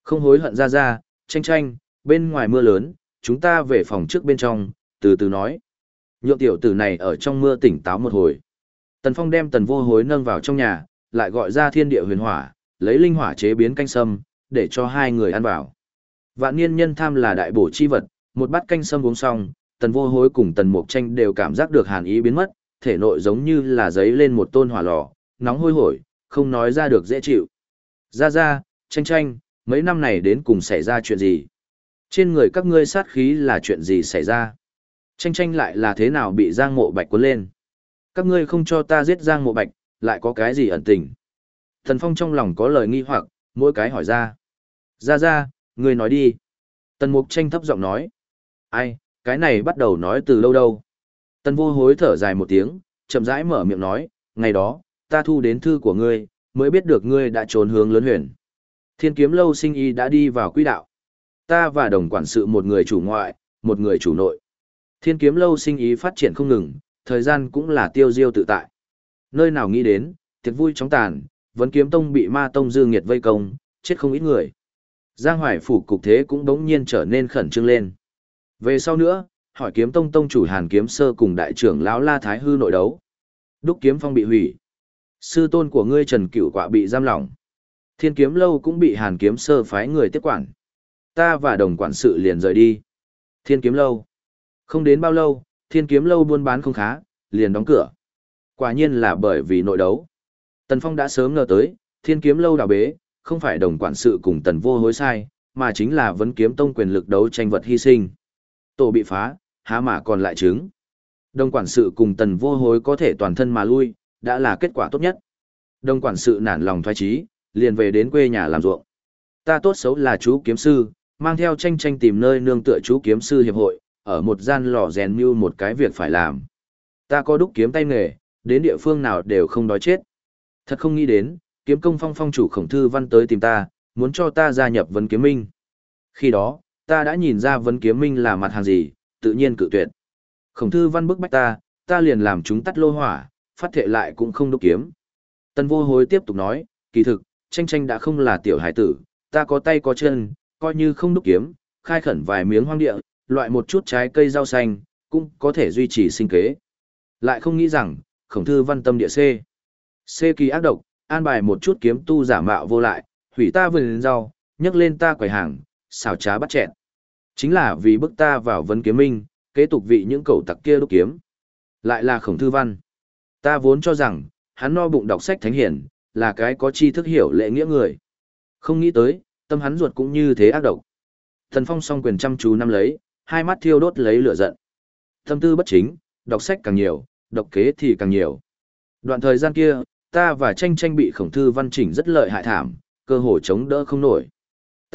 Không hối hận ra ra, tranh tranh, bên ngoài mưa lớn, chúng ta về phòng trước bên trong, từ từ nói. Nhượng tiểu tử này ở trong mưa tỉnh táo một hồi. Tần Phong đem tần vô hối nâng vào trong nhà, lại gọi ra thiên địa huyền hỏa, lấy linh hỏa chế biến canh sâm, để cho hai người ăn vào. Vạn niên nhân tham là đại bổ chi vật, một bát canh sâm uống xong, tần vô hối cùng tần mục tranh đều cảm giác được hàn ý biến mất, thể nội giống như là giấy lên một tôn hỏa lò, nóng hôi hổi, không nói ra được dễ chịu. Ra ra, tranh tranh, mấy năm này đến cùng xảy ra chuyện gì? Trên người các ngươi sát khí là chuyện gì xảy ra? Tranh tranh lại là thế nào bị Giang Mộ Bạch cuốn lên? Các ngươi không cho ta giết Giang Mộ Bạch, lại có cái gì ẩn tình? Thần Phong trong lòng có lời nghi hoặc, mỗi cái hỏi ra. Ra ra, ngươi nói đi. Tần Mục tranh thấp giọng nói. Ai, cái này bắt đầu nói từ lâu đâu. Tần vô hối thở dài một tiếng, chậm rãi mở miệng nói, ngày đó, ta thu đến thư của ngươi, mới biết được ngươi đã trốn hướng lớn huyền. Thiên kiếm lâu sinh y đã đi vào quỹ đạo. Ta và đồng quản sự một người chủ ngoại, một người chủ nội. Thiên kiếm lâu sinh ý phát triển không ngừng, thời gian cũng là tiêu diêu tự tại. Nơi nào nghĩ đến, tiệc vui chóng tàn, vẫn kiếm tông bị ma tông dư nghiệt vây công, chết không ít người. Giang Hoài phủ cục thế cũng đống nhiên trở nên khẩn trương lên. Về sau nữa, hỏi kiếm tông tông chủ Hàn Kiếm Sơ cùng đại trưởng lão La Thái Hư nội đấu. Đúc kiếm phong bị hủy. Sư tôn của ngươi Trần Cửu Quạ bị giam lỏng. Thiên kiếm lâu cũng bị Hàn Kiếm Sơ phái người tiếp quản. Ta và đồng quản sự liền rời đi. Thiên kiếm lâu. Không đến bao lâu, thiên kiếm lâu buôn bán không khá, liền đóng cửa. Quả nhiên là bởi vì nội đấu. Tần Phong đã sớm ngờ tới, thiên kiếm lâu đào bế, không phải đồng quản sự cùng tần vô hối sai, mà chính là vấn kiếm tông quyền lực đấu tranh vật hy sinh. Tổ bị phá, há mà còn lại trứng. Đồng quản sự cùng tần vô hối có thể toàn thân mà lui, đã là kết quả tốt nhất. Đồng quản sự nản lòng thoái trí, liền về đến quê nhà làm ruộng. Ta tốt xấu là chú kiếm sư, mang theo tranh tranh tìm nơi nương tựa chú kiếm sư hiệp hội, ở một gian lò rèn như một cái việc phải làm. Ta có đúc kiếm tay nghề, đến địa phương nào đều không đói chết. Thật không nghĩ đến, kiếm công phong phong chủ khổng thư văn tới tìm ta, muốn cho ta gia nhập vấn kiếm minh. Khi đó, ta đã nhìn ra vấn kiếm minh là mặt hàng gì, tự nhiên cự tuyệt. Khổng thư văn bức bách ta, ta liền làm chúng tắt lô hỏa, phát thệ lại cũng không đúc kiếm. Tân vô hối tiếp tục nói, kỳ thực, tranh tranh đã không là tiểu hải tử, ta có tay có chân, coi như không đúc kiếm, khai khẩn vài miếng hoang địa, loại một chút trái cây rau xanh, cũng có thể duy trì sinh kế. Lại không nghĩ rằng, khổng thư văn tâm địa C. C kỳ ác độc, an bài một chút kiếm tu giả mạo vô lại, hủy ta vườn rau, nhấc lên ta quầy hàng, xào trá bắt chẹn. Chính là vì bức ta vào vấn kiếm minh, kế tục vị những cầu tặc kia đúc kiếm. Lại là khổng thư văn. Ta vốn cho rằng, hắn no bụng đọc sách thánh hiển, là cái có chi thức hiểu lệ nghĩa người. Không nghĩ tới, tâm hắn ruột cũng như thế ác độc. Thần Phong song quyền chăm chú năm lấy, hai mắt thiêu đốt lấy lửa giận. Tâm tư bất chính, đọc sách càng nhiều, độc kế thì càng nhiều. Đoạn thời gian kia, ta và tranh tranh bị khổng thư văn chỉnh rất lợi hại thảm, cơ hồ chống đỡ không nổi.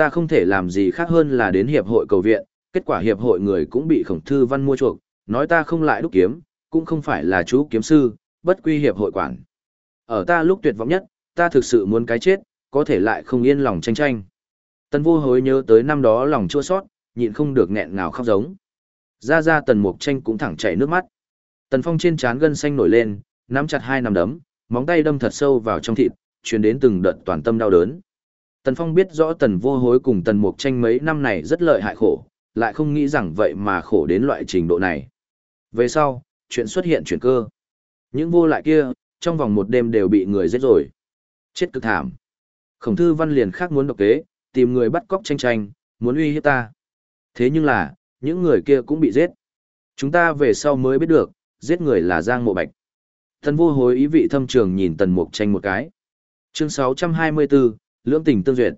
Ta không thể làm gì khác hơn là đến hiệp hội cầu viện, kết quả hiệp hội người cũng bị khổng thư văn mua chuộc, nói ta không lại đúc kiếm, cũng không phải là chú kiếm sư, bất quy hiệp hội quản. Ở ta lúc tuyệt vọng nhất, ta thực sự muốn cái chết, có thể lại không yên lòng tranh tranh. Tần vô hối nhớ tới năm đó lòng chua sót, nhịn không được nghẹn ngào khóc giống. Ra ra tần mục tranh cũng thẳng chảy nước mắt. Tần phong trên trán gân xanh nổi lên, nắm chặt hai nắm đấm, móng tay đâm thật sâu vào trong thịt, truyền đến từng đợt toàn tâm đau đớn. Tần phong biết rõ tần vô hối cùng tần mục tranh mấy năm này rất lợi hại khổ, lại không nghĩ rằng vậy mà khổ đến loại trình độ này. Về sau, chuyện xuất hiện chuyển cơ. Những vô lại kia, trong vòng một đêm đều bị người giết rồi. Chết cực thảm. Khổng thư văn liền khác muốn độc kế, tìm người bắt cóc tranh tranh, muốn uy hiếp ta. Thế nhưng là, những người kia cũng bị giết. Chúng ta về sau mới biết được, giết người là Giang Mộ Bạch. Tần vô hối ý vị thâm trường nhìn Tần Mục Tranh một cái. Chương 624, Lưỡng tình tương duyệt.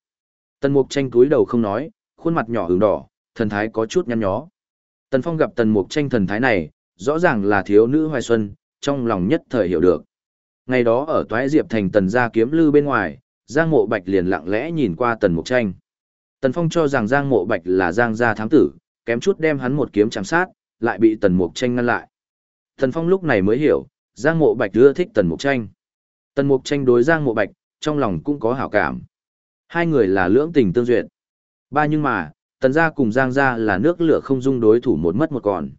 Tần Mục Tranh cúi đầu không nói, khuôn mặt nhỏ ửng đỏ, thần thái có chút nhăn nhó. Tần Phong gặp Tần Mục Tranh thần thái này, rõ ràng là thiếu nữ hoài xuân, trong lòng nhất thời hiểu được. Ngày đó ở Toái Diệp thành Tần gia kiếm lư bên ngoài, Giang Mộ Bạch liền lặng lẽ nhìn qua Tần Mục Tranh. Tần Phong cho rằng Giang Mộ Bạch là Giang gia thám tử, kém chút đem hắn một kiếm chạm sát, lại bị Tần Mục Tranh ngăn lại. Tần Phong lúc này mới hiểu, Giang Mộ Bạch ưa thích Tần Mục Tranh. Tần Mục Tranh đối Giang Mộ Bạch, trong lòng cũng có hảo cảm. Hai người là lưỡng tình tương duyệt. Ba nhưng mà, Tần gia cùng Giang gia là nước lửa không dung đối thủ một mất một còn.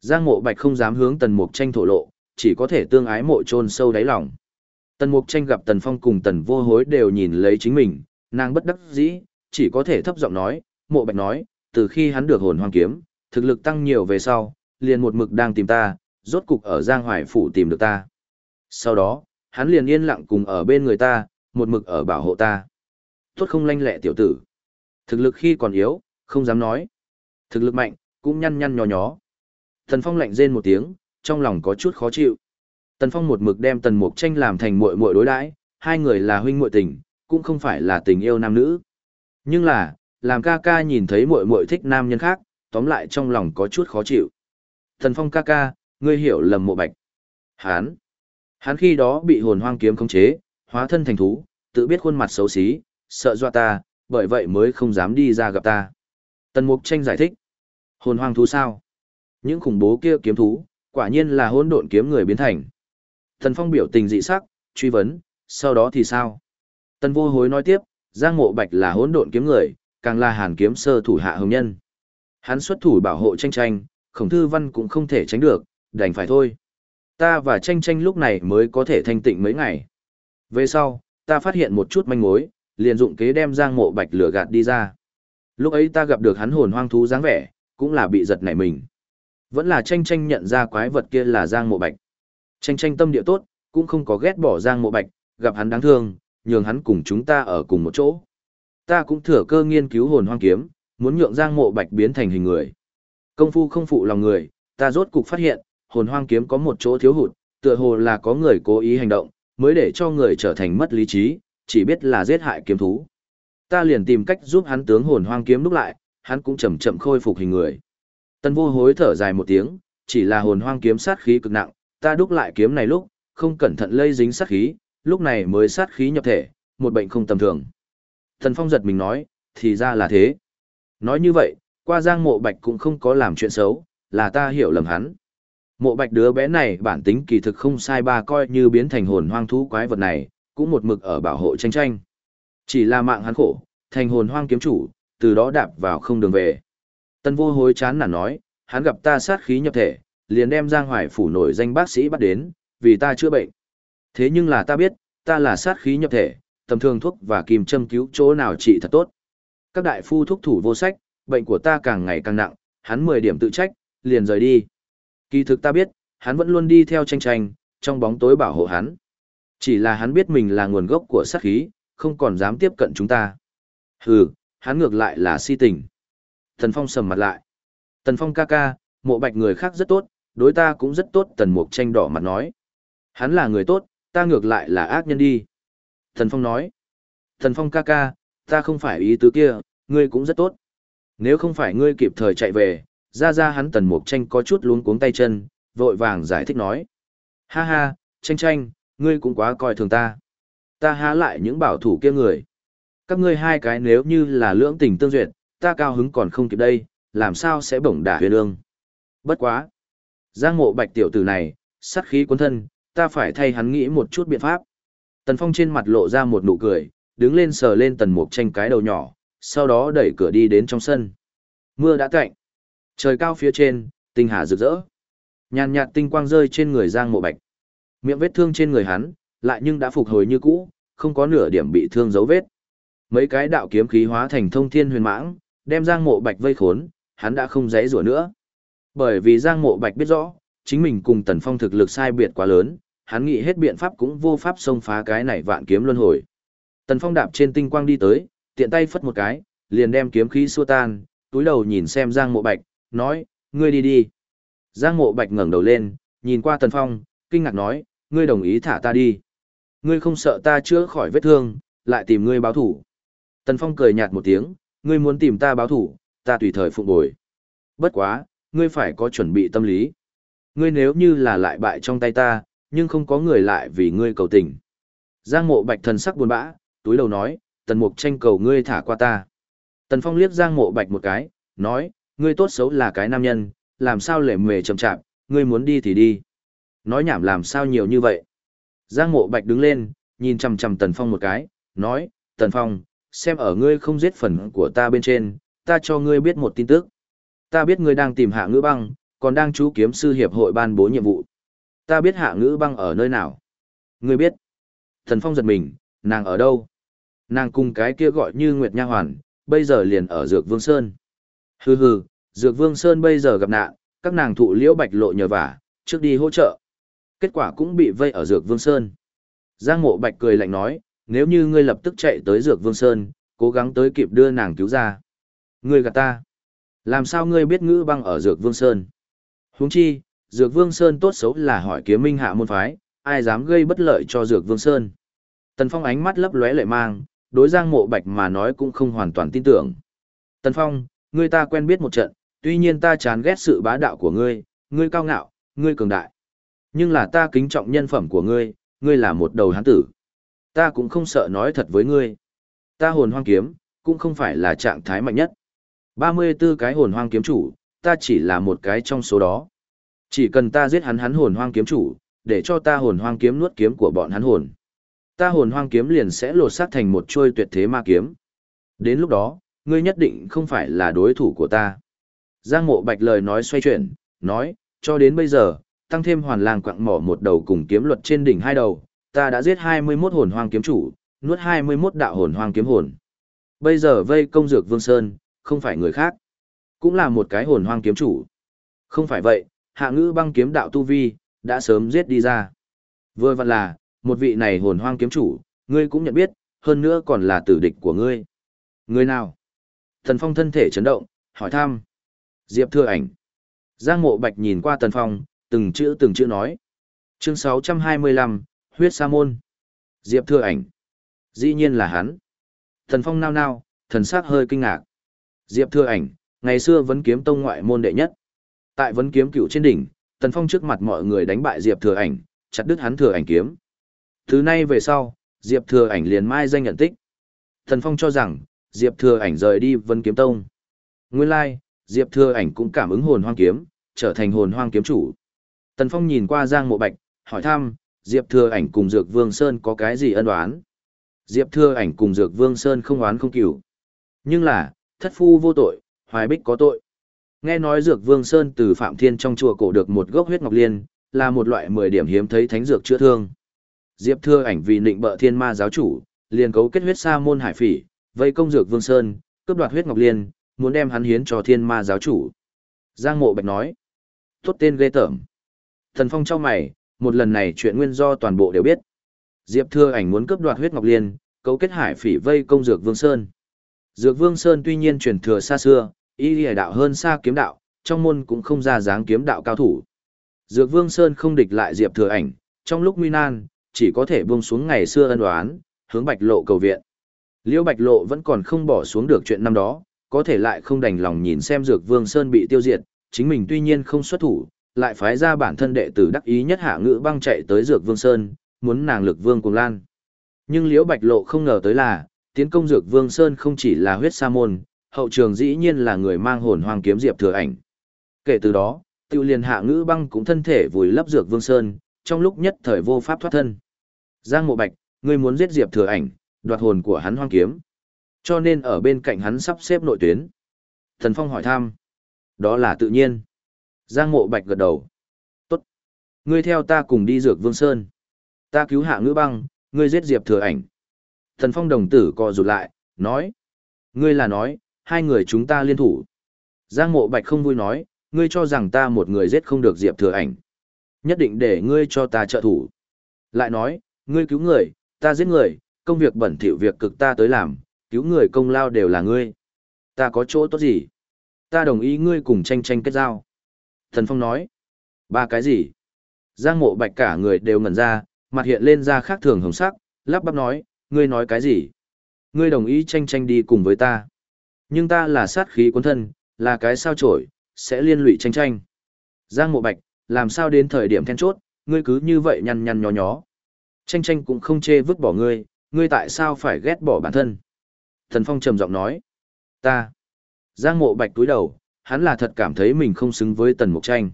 Giang Mộ Bạch không dám hướng Tần Mục Tranh thổ lộ, chỉ có thể tương ái mộ chôn sâu đáy lòng. Tần Mục Tranh gặp Tần Phong cùng Tần Vô Hối đều nhìn lấy chính mình, nàng bất đắc dĩ, chỉ có thể thấp giọng nói, Mộ Bạch nói, từ khi hắn được hồn hoang kiếm, thực lực tăng nhiều về sau, liền một mực đang tìm ta, rốt cục ở Giang Hoài phủ tìm được ta. Sau đó, hắn liền yên lặng cùng ở bên người ta, một mực ở bảo hộ ta. Tốt không lanh lẹ tiểu tử. Thực lực khi còn yếu, không dám nói. Thực lực mạnh, cũng nhăn nhăn nhó nhó. Tần Phong lạnh rên một tiếng, trong lòng có chút khó chịu. Tần Phong một mực đem Tần Mục Tranh làm thành muội muội đối đãi, hai người là huynh muội tình, cũng không phải là tình yêu nam nữ. Nhưng là, làm ca ca nhìn thấy muội muội thích nam nhân khác, tóm lại trong lòng có chút khó chịu. Tần Phong ca ca, ngươi hiểu lầm mộ bạch. Hán. Hán khi đó bị hồn hoang kiếm khống chế, hóa thân thành thú, tự biết khuôn mặt xấu xí, sợ dọa ta, bởi vậy mới không dám đi ra gặp ta. Tần Mục Tranh giải thích. Hồn hoang thú sao? Những khủng bố kia kiếm thú, quả nhiên là hỗn độn kiếm người biến thành. Tần Phong biểu tình dị sắc, truy vấn, sau đó thì sao? Tần Vô Hối nói tiếp, Giang Mộ Bạch là hỗn độn kiếm người, càng là hàn kiếm sơ thủ hạ hồng nhân. Hắn xuất thủ bảo hộ tranh tranh, khổng thư văn cũng không thể tránh được, đành phải thôi. Ta và tranh tranh lúc này mới có thể thanh tịnh mấy ngày. Về sau, ta phát hiện một chút manh mối, liền dụng kế đem Giang Mộ Bạch lửa gạt đi ra. Lúc ấy ta gặp được hắn hồn hoang thú dáng vẻ, cũng là bị giật nảy mình. Vẫn là tranh tranh nhận ra quái vật kia là Giang Mộ Bạch. Tranh tranh tâm địa tốt, cũng không có ghét bỏ Giang Mộ Bạch, gặp hắn đáng thương, nhường hắn cùng chúng ta ở cùng một chỗ. Ta cũng thừa cơ nghiên cứu hồn hoang kiếm, muốn nhượng Giang Mộ Bạch biến thành hình người. Công phu không phụ lòng người, ta rốt cục phát hiện, hồn hoang kiếm có một chỗ thiếu hụt, tựa hồ là có người cố ý hành động, mới để cho người trở thành mất lý trí, chỉ biết là giết hại kiếm thú. Ta liền tìm cách giúp hắn tướng hồn hoang kiếm lúc lại, hắn cũng chậm chậm khôi phục hình người. Tân vô hối thở dài một tiếng, chỉ là hồn hoang kiếm sát khí cực nặng, ta đúc lại kiếm này lúc, không cẩn thận lây dính sát khí, lúc này mới sát khí nhập thể, một bệnh không tầm thường. Thần Phong giật mình nói, thì ra là thế. Nói như vậy, qua giang mộ bạch cũng không có làm chuyện xấu, là ta hiểu lầm hắn. Mộ bạch đứa bé này bản tính kỳ thực không sai ba coi như biến thành hồn hoang thú quái vật này, cũng một mực ở bảo hộ tranh tranh. Chỉ là mạng hắn khổ, thành hồn hoang kiếm chủ, từ đó đạp vào không đường về. Tân vô hối chán nản nói, hắn gặp ta sát khí nhập thể, liền đem Giang Hoài phủ nổi danh bác sĩ bắt đến, vì ta chữa bệnh. Thế nhưng là ta biết, ta là sát khí nhập thể, tầm thường thuốc và kim châm cứu chỗ nào trị thật tốt. Các đại phu thuốc thủ vô sách, bệnh của ta càng ngày càng nặng, hắn 10 điểm tự trách, liền rời đi. Kỳ thực ta biết, hắn vẫn luôn đi theo tranh tranh, trong bóng tối bảo hộ hắn. Chỉ là hắn biết mình là nguồn gốc của sát khí, không còn dám tiếp cận chúng ta. Hừ, hắn ngược lại là si tình. Tần Phong sầm mặt lại. Tần Phong ca ca, mộ bạch người khác rất tốt, đối ta cũng rất tốt. Tần Mục tranh đỏ mặt nói. Hắn là người tốt, ta ngược lại là ác nhân đi. Tần Phong nói. Tần Phong ca ca, ta không phải ý tứ kia, ngươi cũng rất tốt. Nếu không phải ngươi kịp thời chạy về, ra ra hắn Tần Mục tranh có chút luống cuống tay chân, vội vàng giải thích nói. Ha ha, tranh tranh, ngươi cũng quá coi thường ta. Ta há lại những bảo thủ kia người. Các ngươi hai cái nếu như là lưỡng tình tương duyệt, ta cao hứng còn không kịp đây, làm sao sẽ bổng đả huyền ương. Bất quá. Giang mộ bạch tiểu tử này, sát khí cuốn thân, ta phải thay hắn nghĩ một chút biện pháp. Tần Phong trên mặt lộ ra một nụ cười, đứng lên sờ lên tần mục tranh cái đầu nhỏ, sau đó đẩy cửa đi đến trong sân. Mưa đã cạnh. Trời cao phía trên, tinh hà rực rỡ. Nhàn nhạt tinh quang rơi trên người Giang Mộ Bạch. Miệng vết thương trên người hắn, lại nhưng đã phục hồi như cũ, không có nửa điểm bị thương dấu vết. Mấy cái đạo kiếm khí hóa thành thông thiên huyền mãng, đem Giang Mộ Bạch vây khốn, hắn đã không dãy rủa nữa. Bởi vì Giang Mộ Bạch biết rõ, chính mình cùng Tần Phong thực lực sai biệt quá lớn, hắn nghĩ hết biện pháp cũng vô pháp xông phá cái này vạn kiếm luân hồi. Tần Phong đạp trên tinh quang đi tới, tiện tay phất một cái, liền đem kiếm khí xua tan, túi đầu nhìn xem Giang Mộ Bạch, nói, ngươi đi đi. Giang Mộ Bạch ngẩng đầu lên, nhìn qua Tần Phong, kinh ngạc nói, ngươi đồng ý thả ta đi. Ngươi không sợ ta chữa khỏi vết thương, lại tìm ngươi báo thủ. Tần Phong cười nhạt một tiếng, ngươi muốn tìm ta báo thủ, ta tùy thời phụng bồi. Bất quá, ngươi phải có chuẩn bị tâm lý. Ngươi nếu như là lại bại trong tay ta, nhưng không có người lại vì ngươi cầu tình. Giang mộ bạch thần sắc buồn bã, túi đầu nói, tần mục tranh cầu ngươi thả qua ta. Tần phong liếc giang mộ bạch một cái, nói, ngươi tốt xấu là cái nam nhân, làm sao lệ mề chậm chạp, ngươi muốn đi thì đi. Nói nhảm làm sao nhiều như vậy. Giang mộ bạch đứng lên, nhìn chằm chằm tần phong một cái, nói, tần phong, xem ở ngươi không giết phần của ta bên trên, ta cho ngươi biết một tin tức. Ta biết ngươi đang tìm hạ ngữ băng, còn đang chú kiếm sư hiệp hội ban bố nhiệm vụ. Ta biết hạ ngữ băng ở nơi nào. Ngươi biết. Thần Phong giật mình, nàng ở đâu? Nàng cùng cái kia gọi như Nguyệt Nha Hoàn, bây giờ liền ở Dược Vương Sơn. Hừ hừ, Dược Vương Sơn bây giờ gặp nạn, các nàng thụ liễu bạch lộ nhờ vả, trước đi hỗ trợ. Kết quả cũng bị vây ở Dược Vương Sơn. Giang mộ bạch cười lạnh nói, nếu như ngươi lập tức chạy tới Dược Vương Sơn, cố gắng tới kịp đưa nàng cứu ra. Ngươi gạt ta. Làm sao ngươi biết ngữ băng ở Dược Vương Sơn? Huống chi, Dược Vương Sơn tốt xấu là hỏi kiếm minh hạ môn phái, ai dám gây bất lợi cho Dược Vương Sơn. Tần Phong ánh mắt lấp lóe lệ mang, đối Giang Mộ Bạch mà nói cũng không hoàn toàn tin tưởng. Tần Phong, ngươi ta quen biết một trận, tuy nhiên ta chán ghét sự bá đạo của ngươi, ngươi cao ngạo, ngươi cường đại. Nhưng là ta kính trọng nhân phẩm của ngươi, ngươi là một đầu hán tử. Ta cũng không sợ nói thật với ngươi. Ta hồn hoang kiếm, cũng không phải là trạng thái mạnh nhất. 34 cái hồn hoang kiếm chủ, ta chỉ là một cái trong số đó. Chỉ cần ta giết hắn hắn hồn hoang kiếm chủ, để cho ta hồn hoang kiếm nuốt kiếm của bọn hắn hồn. Ta hồn hoang kiếm liền sẽ lột xác thành một trôi tuyệt thế ma kiếm. Đến lúc đó, ngươi nhất định không phải là đối thủ của ta. Giang mộ bạch lời nói xoay chuyển, nói, cho đến bây giờ, tăng thêm hoàn lang quặng mỏ một đầu cùng kiếm luật trên đỉnh hai đầu, ta đã giết 21 hồn hoang kiếm chủ, nuốt 21 đạo hồn hoang kiếm hồn. Bây giờ vây công dược Vương Sơn, không phải người khác, cũng là một cái hồn hoang kiếm chủ. Không phải vậy, hạ ngữ băng kiếm đạo tu vi, đã sớm giết đi ra. Vừa vặn là, một vị này hồn hoang kiếm chủ, ngươi cũng nhận biết, hơn nữa còn là tử địch của ngươi. Ngươi nào? Thần Phong thân thể chấn động, hỏi thăm. Diệp Thừa Ảnh. Giang Mộ Bạch nhìn qua Tần Phong, từng chữ từng chữ nói. Chương 625, Huyết Sa Môn. Diệp Thừa Ảnh. Dĩ nhiên là hắn. Thần Phong nao nao, thần sắc hơi kinh ngạc. Diệp Thừa Ảnh, ngày xưa vấn kiếm tông ngoại môn đệ nhất. Tại vấn kiếm cựu trên đỉnh, Tần Phong trước mặt mọi người đánh bại Diệp Thừa Ảnh, chặt đứt hắn Thừa Ảnh kiếm. Thứ nay về sau, Diệp Thừa Ảnh liền mai danh nhận tích. Tần Phong cho rằng, Diệp Thừa Ảnh rời đi vấn kiếm tông. Nguyên lai, Diệp Thừa Ảnh cũng cảm ứng hồn hoang kiếm, trở thành hồn hoang kiếm chủ. Tần Phong nhìn qua Giang Mộ Bạch, hỏi thăm, Diệp Thừa Ảnh cùng Dược Vương Sơn có cái gì ân oán? Diệp Thừa Ảnh cùng Dược Vương Sơn không oán không cửu. Nhưng là, thất phu vô tội, hoài bích có tội. Nghe nói dược Vương Sơn từ Phạm Thiên trong chùa cổ được một gốc huyết ngọc liên, là một loại mười điểm hiếm thấy thánh dược chữa thương. Diệp Thừa ảnh vì nịnh bợ thiên ma giáo chủ, liền cấu kết huyết sa môn hải phỉ, vây công dược Vương Sơn, cướp đoạt huyết ngọc liên, muốn đem hắn hiến cho thiên ma giáo chủ. Giang Mộ Bạch nói, tốt tên ghê tởm. Thần Phong trong mày, một lần này chuyện nguyên do toàn bộ đều biết. Diệp Thưa ảnh muốn cướp đoạt huyết ngọc liên, cấu kết hải phỉ vây công dược Vương Sơn. Dược Vương Sơn tuy nhiên truyền thừa xa xưa, y lìa đạo hơn xa kiếm đạo, trong môn cũng không ra dáng kiếm đạo cao thủ. Dược Vương Sơn không địch lại Diệp Thừa Ảnh, trong lúc nguy nan, chỉ có thể buông xuống ngày xưa ân oán, hướng Bạch Lộ cầu viện. Liễu Bạch Lộ vẫn còn không bỏ xuống được chuyện năm đó, có thể lại không đành lòng nhìn xem Dược Vương Sơn bị tiêu diệt, chính mình tuy nhiên không xuất thủ, lại phái ra bản thân đệ tử đắc ý nhất hạ ngữ băng chạy tới Dược Vương Sơn, muốn nàng lực vương cùng lan. Nhưng Liễu Bạch Lộ không ngờ tới là, tiến công Dược Vương Sơn không chỉ là huyết sa môn, hậu trường dĩ nhiên là người mang hồn hoang kiếm Diệp Thừa Ảnh. Kể từ đó, tiêu liền hạ ngữ băng cũng thân thể vùi lấp Dược Vương Sơn, trong lúc nhất thời vô pháp thoát thân. Giang Mộ Bạch, ngươi muốn giết Diệp Thừa Ảnh, đoạt hồn của hắn hoang kiếm. Cho nên ở bên cạnh hắn sắp xếp nội tuyến. Thần Phong hỏi thăm. Đó là tự nhiên. Giang Mộ Bạch gật đầu. Tốt. Ngươi theo ta cùng đi dược Vương Sơn. Ta cứu hạ ngữ băng, ngươi giết Diệp Thừa Ảnh. Thần Phong đồng tử co rụt lại, nói. Ngươi là nói, hai người chúng ta liên thủ. Giang Mộ Bạch không vui nói, ngươi cho rằng ta một người giết không được Diệp Thừa Ảnh. Nhất định để ngươi cho ta trợ thủ. Lại nói, ngươi cứu người, ta giết người, công việc bẩn thỉu việc cực ta tới làm, cứu người công lao đều là ngươi. Ta có chỗ tốt gì? Ta đồng ý ngươi cùng tranh tranh kết giao. Thần Phong nói. Ba cái gì? Giang mộ bạch cả người đều ngẩn ra, mặt hiện lên ra khác thường hồng sắc, lắp bắp nói, ngươi nói cái gì? Ngươi đồng ý tranh tranh đi cùng với ta. Nhưng ta là sát khí cuốn thân, là cái sao trổi, sẽ liên lụy tranh tranh. Giang mộ bạch, làm sao đến thời điểm then chốt, ngươi cứ như vậy nhăn nhăn nhó nhó. Tranh tranh cũng không chê vứt bỏ ngươi, ngươi tại sao phải ghét bỏ bản thân? Thần Phong trầm giọng nói, ta. Giang mộ bạch túi đầu, hắn là thật cảm thấy mình không xứng với Tần Mục Tranh.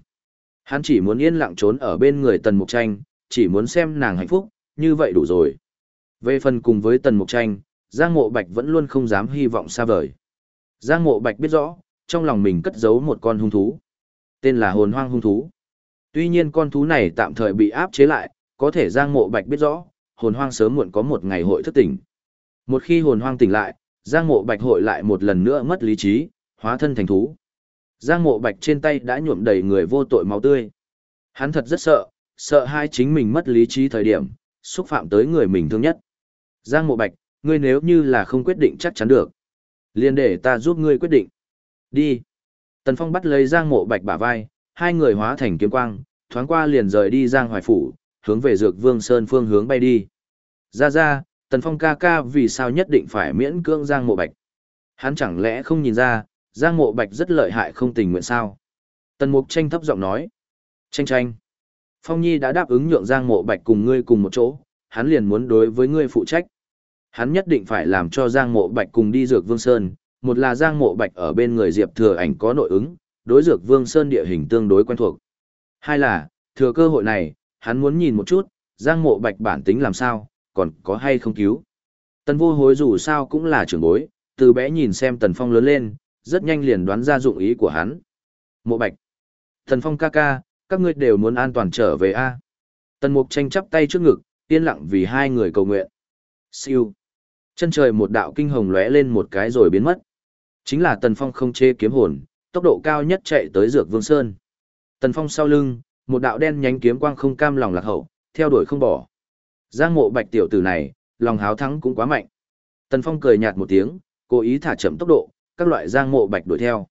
Hắn chỉ muốn yên lặng trốn ở bên người Tần Mục Tranh, chỉ muốn xem nàng hạnh phúc, như vậy đủ rồi. Về phần cùng với Tần Mục Tranh, Giang Mộ Bạch vẫn luôn không dám hy vọng xa vời. Giang Mộ Bạch biết rõ, trong lòng mình cất giấu một con hung thú. Tên là hồn hoang hung thú. Tuy nhiên con thú này tạm thời bị áp chế lại, có thể Giang Mộ Bạch biết rõ, hồn hoang sớm muộn có một ngày hội thức tỉnh. Một khi hồn hoang tỉnh lại, Giang Mộ Bạch hội lại một lần nữa mất lý trí, hóa thân thành thú. Giang Mộ Bạch trên tay đã nhuộm đầy người vô tội máu tươi. Hắn thật rất sợ, sợ hai chính mình mất lý trí thời điểm, xúc phạm tới người mình thương nhất. Giang Mộ Bạch, ngươi nếu như là không quyết định chắc chắn được. liền để ta giúp ngươi quyết định. Đi. Tần Phong bắt lấy Giang Mộ Bạch bả vai, hai người hóa thành kiếm quang, thoáng qua liền rời đi Giang Hoài Phủ, hướng về Dược Vương Sơn phương hướng bay đi. Ra ra, Tần Phong ca ca vì sao nhất định phải miễn cưỡng Giang Mộ Bạch. Hắn chẳng lẽ không nhìn ra, Giang Mộ Bạch rất lợi hại không tình nguyện sao? Tần Mục Tranh thấp giọng nói. Tranh tranh. Phong Nhi đã đáp ứng nhượng Giang Mộ Bạch cùng ngươi cùng một chỗ, hắn liền muốn đối với ngươi phụ trách. Hắn nhất định phải làm cho Giang Mộ Bạch cùng đi dược Vương Sơn, một là Giang Mộ Bạch ở bên người Diệp Thừa Ảnh có nội ứng, đối dược Vương Sơn địa hình tương đối quen thuộc. Hai là, thừa cơ hội này, hắn muốn nhìn một chút, Giang Mộ Bạch bản tính làm sao, còn có hay không cứu. Tần vô hối dù sao cũng là trưởng bối, từ bé nhìn xem Tần Phong lớn lên, rất nhanh liền đoán ra dụng ý của hắn. Mộ Bạch, Thần Phong ca ca, các ngươi đều muốn an toàn trở về a. Tần Mục tranh chắp tay trước ngực, yên lặng vì hai người cầu nguyện. Siêu. Chân trời một đạo kinh hồng lóe lên một cái rồi biến mất. Chính là Tần Phong không chê kiếm hồn, tốc độ cao nhất chạy tới Dược Vương Sơn. Tần Phong sau lưng, một đạo đen nhánh kiếm quang không cam lòng lạc hậu, theo đuổi không bỏ. Giang Mộ Bạch tiểu tử này, lòng háo thắng cũng quá mạnh. Tần Phong cười nhạt một tiếng, cố ý thả chậm tốc độ, các loại Giang Mộ Bạch đuổi theo.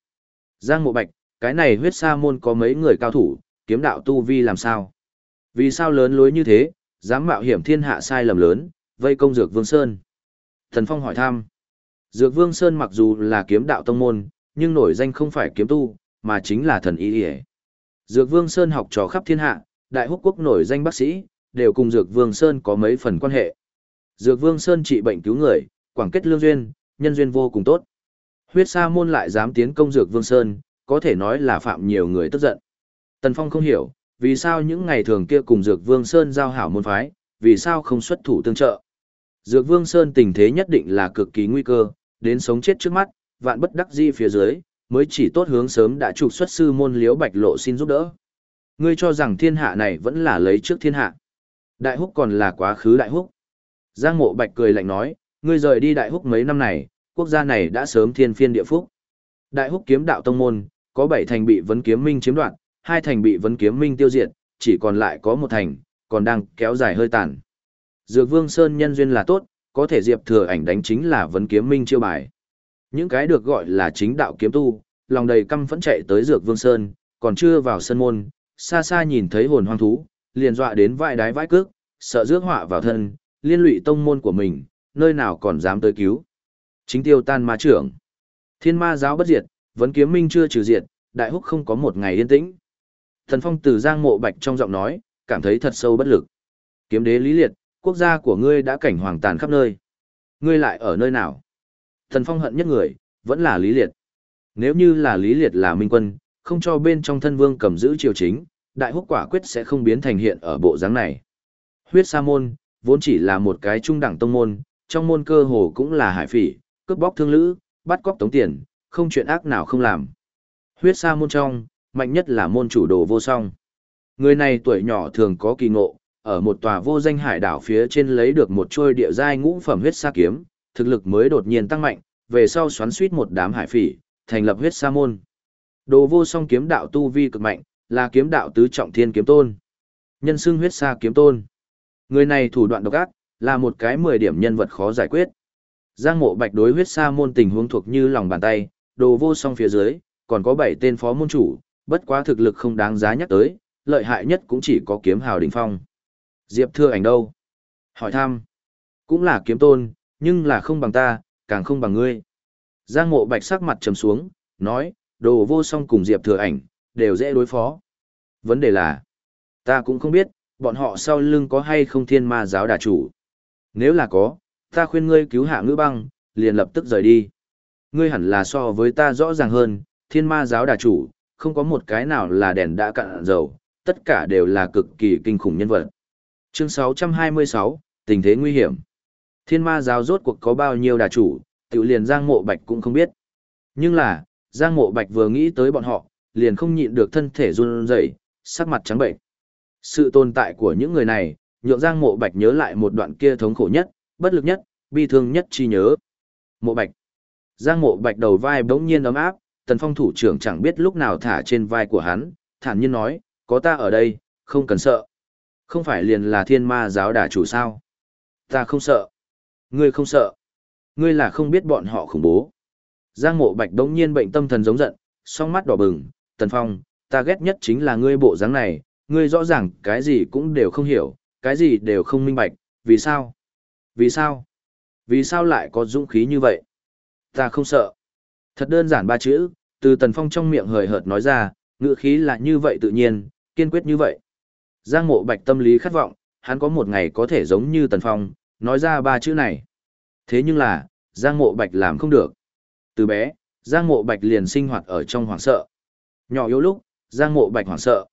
Giang Mộ Bạch, cái này huyết sa môn có mấy người cao thủ, kiếm đạo tu vi làm sao? Vì sao lớn lối như thế, dám mạo hiểm thiên hạ sai lầm lớn, vây công Dược Vương Sơn? Thần Phong hỏi thăm. Dược Vương Sơn mặc dù là kiếm đạo tông môn, nhưng nổi danh không phải kiếm tu, mà chính là thần y điề. Dược Vương Sơn học trò khắp thiên hạ, đại húc quốc nổi danh bác sĩ, đều cùng Dược Vương Sơn có mấy phần quan hệ. Dược Vương Sơn trị bệnh cứu người, quảng kết lương duyên, nhân duyên vô cùng tốt. Huyết Sa môn lại dám tiến công Dược Vương Sơn, có thể nói là phạm nhiều người tức giận. Tần Phong không hiểu, vì sao những ngày thường kia cùng Dược Vương Sơn giao hảo môn phái, vì sao không xuất thủ tương trợ. Dược Vương Sơn tình thế nhất định là cực kỳ nguy cơ, đến sống chết trước mắt, vạn bất đắc di phía dưới, mới chỉ tốt hướng sớm đã trục xuất sư môn Liễu bạch lộ xin giúp đỡ. Ngươi cho rằng thiên hạ này vẫn là lấy trước thiên hạ. Đại húc còn là quá khứ đại húc. Giang mộ bạch cười lạnh nói, ngươi rời đi đại húc mấy năm này, quốc gia này đã sớm thiên phiên địa phúc. Đại húc kiếm đạo tông môn, có bảy thành bị vấn kiếm minh chiếm đoạt, hai thành bị vấn kiếm minh tiêu diệt, chỉ còn lại có một thành, còn đang kéo dài hơi tàn. Dược vương Sơn nhân duyên là tốt, có thể diệp thừa ảnh đánh chính là vấn kiếm minh chiêu bài. Những cái được gọi là chính đạo kiếm tu, lòng đầy căm phẫn chạy tới dược vương Sơn, còn chưa vào sân môn, xa xa nhìn thấy hồn hoang thú, liền dọa đến vai đái vãi cước, sợ rước họa vào thân, liên lụy tông môn của mình, nơi nào còn dám tới cứu. Chính tiêu tan ma trưởng. Thiên ma giáo bất diệt, vấn kiếm minh chưa trừ diệt, đại húc không có một ngày yên tĩnh. Thần Phong từ Giang Mộ Bạch trong giọng nói, cảm thấy thật sâu bất lực. Kiếm đế lý liệt, quốc gia của ngươi đã cảnh hoàng tàn khắp nơi. Ngươi lại ở nơi nào? Thần Phong hận nhất người, vẫn là lý liệt. Nếu như là lý liệt là minh quân, không cho bên trong thân vương cầm giữ triều chính, đại húc quả quyết sẽ không biến thành hiện ở bộ dáng này. Huyết sa môn, vốn chỉ là một cái trung đẳng tông môn, trong môn cơ hồ cũng là hải phỉ, cướp bóc thương lữ, bắt cóc tống tiền, không chuyện ác nào không làm. Huyết sa môn trong, mạnh nhất là môn chủ đồ vô song. Người này tuổi nhỏ thường có kỳ ngộ, ở một tòa vô danh hải đảo phía trên lấy được một trôi địa giai ngũ phẩm huyết sa kiếm, thực lực mới đột nhiên tăng mạnh, về sau xoắn suýt một đám hải phỉ, thành lập huyết sa môn. Đồ vô song kiếm đạo tu vi cực mạnh, là kiếm đạo tứ trọng thiên kiếm tôn. Nhân xưng huyết sa kiếm tôn. Người này thủ đoạn độc ác, là một cái 10 điểm nhân vật khó giải quyết. Giang mộ bạch đối huyết sa môn tình huống thuộc như lòng bàn tay, đồ vô song phía dưới, còn có 7 tên phó môn chủ, bất quá thực lực không đáng giá nhắc tới, lợi hại nhất cũng chỉ có kiếm hào đỉnh phong. Diệp thưa ảnh đâu? Hỏi thăm. Cũng là kiếm tôn, nhưng là không bằng ta, càng không bằng ngươi. Giang mộ bạch sắc mặt trầm xuống, nói, đồ vô song cùng Diệp thừa ảnh, đều dễ đối phó. Vấn đề là, ta cũng không biết, bọn họ sau lưng có hay không thiên ma giáo đà chủ. Nếu là có, ta khuyên ngươi cứu hạ ngữ băng, liền lập tức rời đi. Ngươi hẳn là so với ta rõ ràng hơn, thiên ma giáo đà chủ, không có một cái nào là đèn đã cạn dầu, tất cả đều là cực kỳ kinh khủng nhân vật. Chương 626, tình thế nguy hiểm. Thiên ma giáo rốt cuộc có bao nhiêu đà chủ, tiểu liền Giang Mộ Bạch cũng không biết. Nhưng là, Giang Mộ Bạch vừa nghĩ tới bọn họ, liền không nhịn được thân thể run rẩy, sắc mặt trắng bệnh. Sự tồn tại của những người này, nhượng Giang Mộ Bạch nhớ lại một đoạn kia thống khổ nhất, bất lực nhất, bi thương nhất chi nhớ. Mộ Bạch. Giang Mộ Bạch đầu vai bỗng nhiên ấm áp, Tần Phong thủ trưởng chẳng biết lúc nào thả trên vai của hắn, thản nhiên nói, có ta ở đây, không cần sợ. Không phải liền là thiên ma giáo đả chủ sao? Ta không sợ. Ngươi không sợ. Ngươi là không biết bọn họ khủng bố. Giang mộ bạch đống nhiên bệnh tâm thần giống giận, song mắt đỏ bừng, Tần Phong, ta ghét nhất chính là ngươi bộ dáng này, ngươi rõ ràng cái gì cũng đều không hiểu, cái gì đều không minh bạch, vì sao? Vì sao? Vì sao lại có dũng khí như vậy? Ta không sợ. Thật đơn giản ba chữ, từ Tần Phong trong miệng hời hợt nói ra, ngự khí là như vậy tự nhiên, kiên quyết như vậy. Giang mộ bạch tâm lý khát vọng, hắn có một ngày có thể giống như Tần Phong, nói ra ba chữ này. Thế nhưng là, Giang mộ bạch làm không được. Từ bé, Giang mộ bạch liền sinh hoạt ở trong hoảng sợ. Nhỏ yếu lúc, Giang mộ bạch hoảng sợ.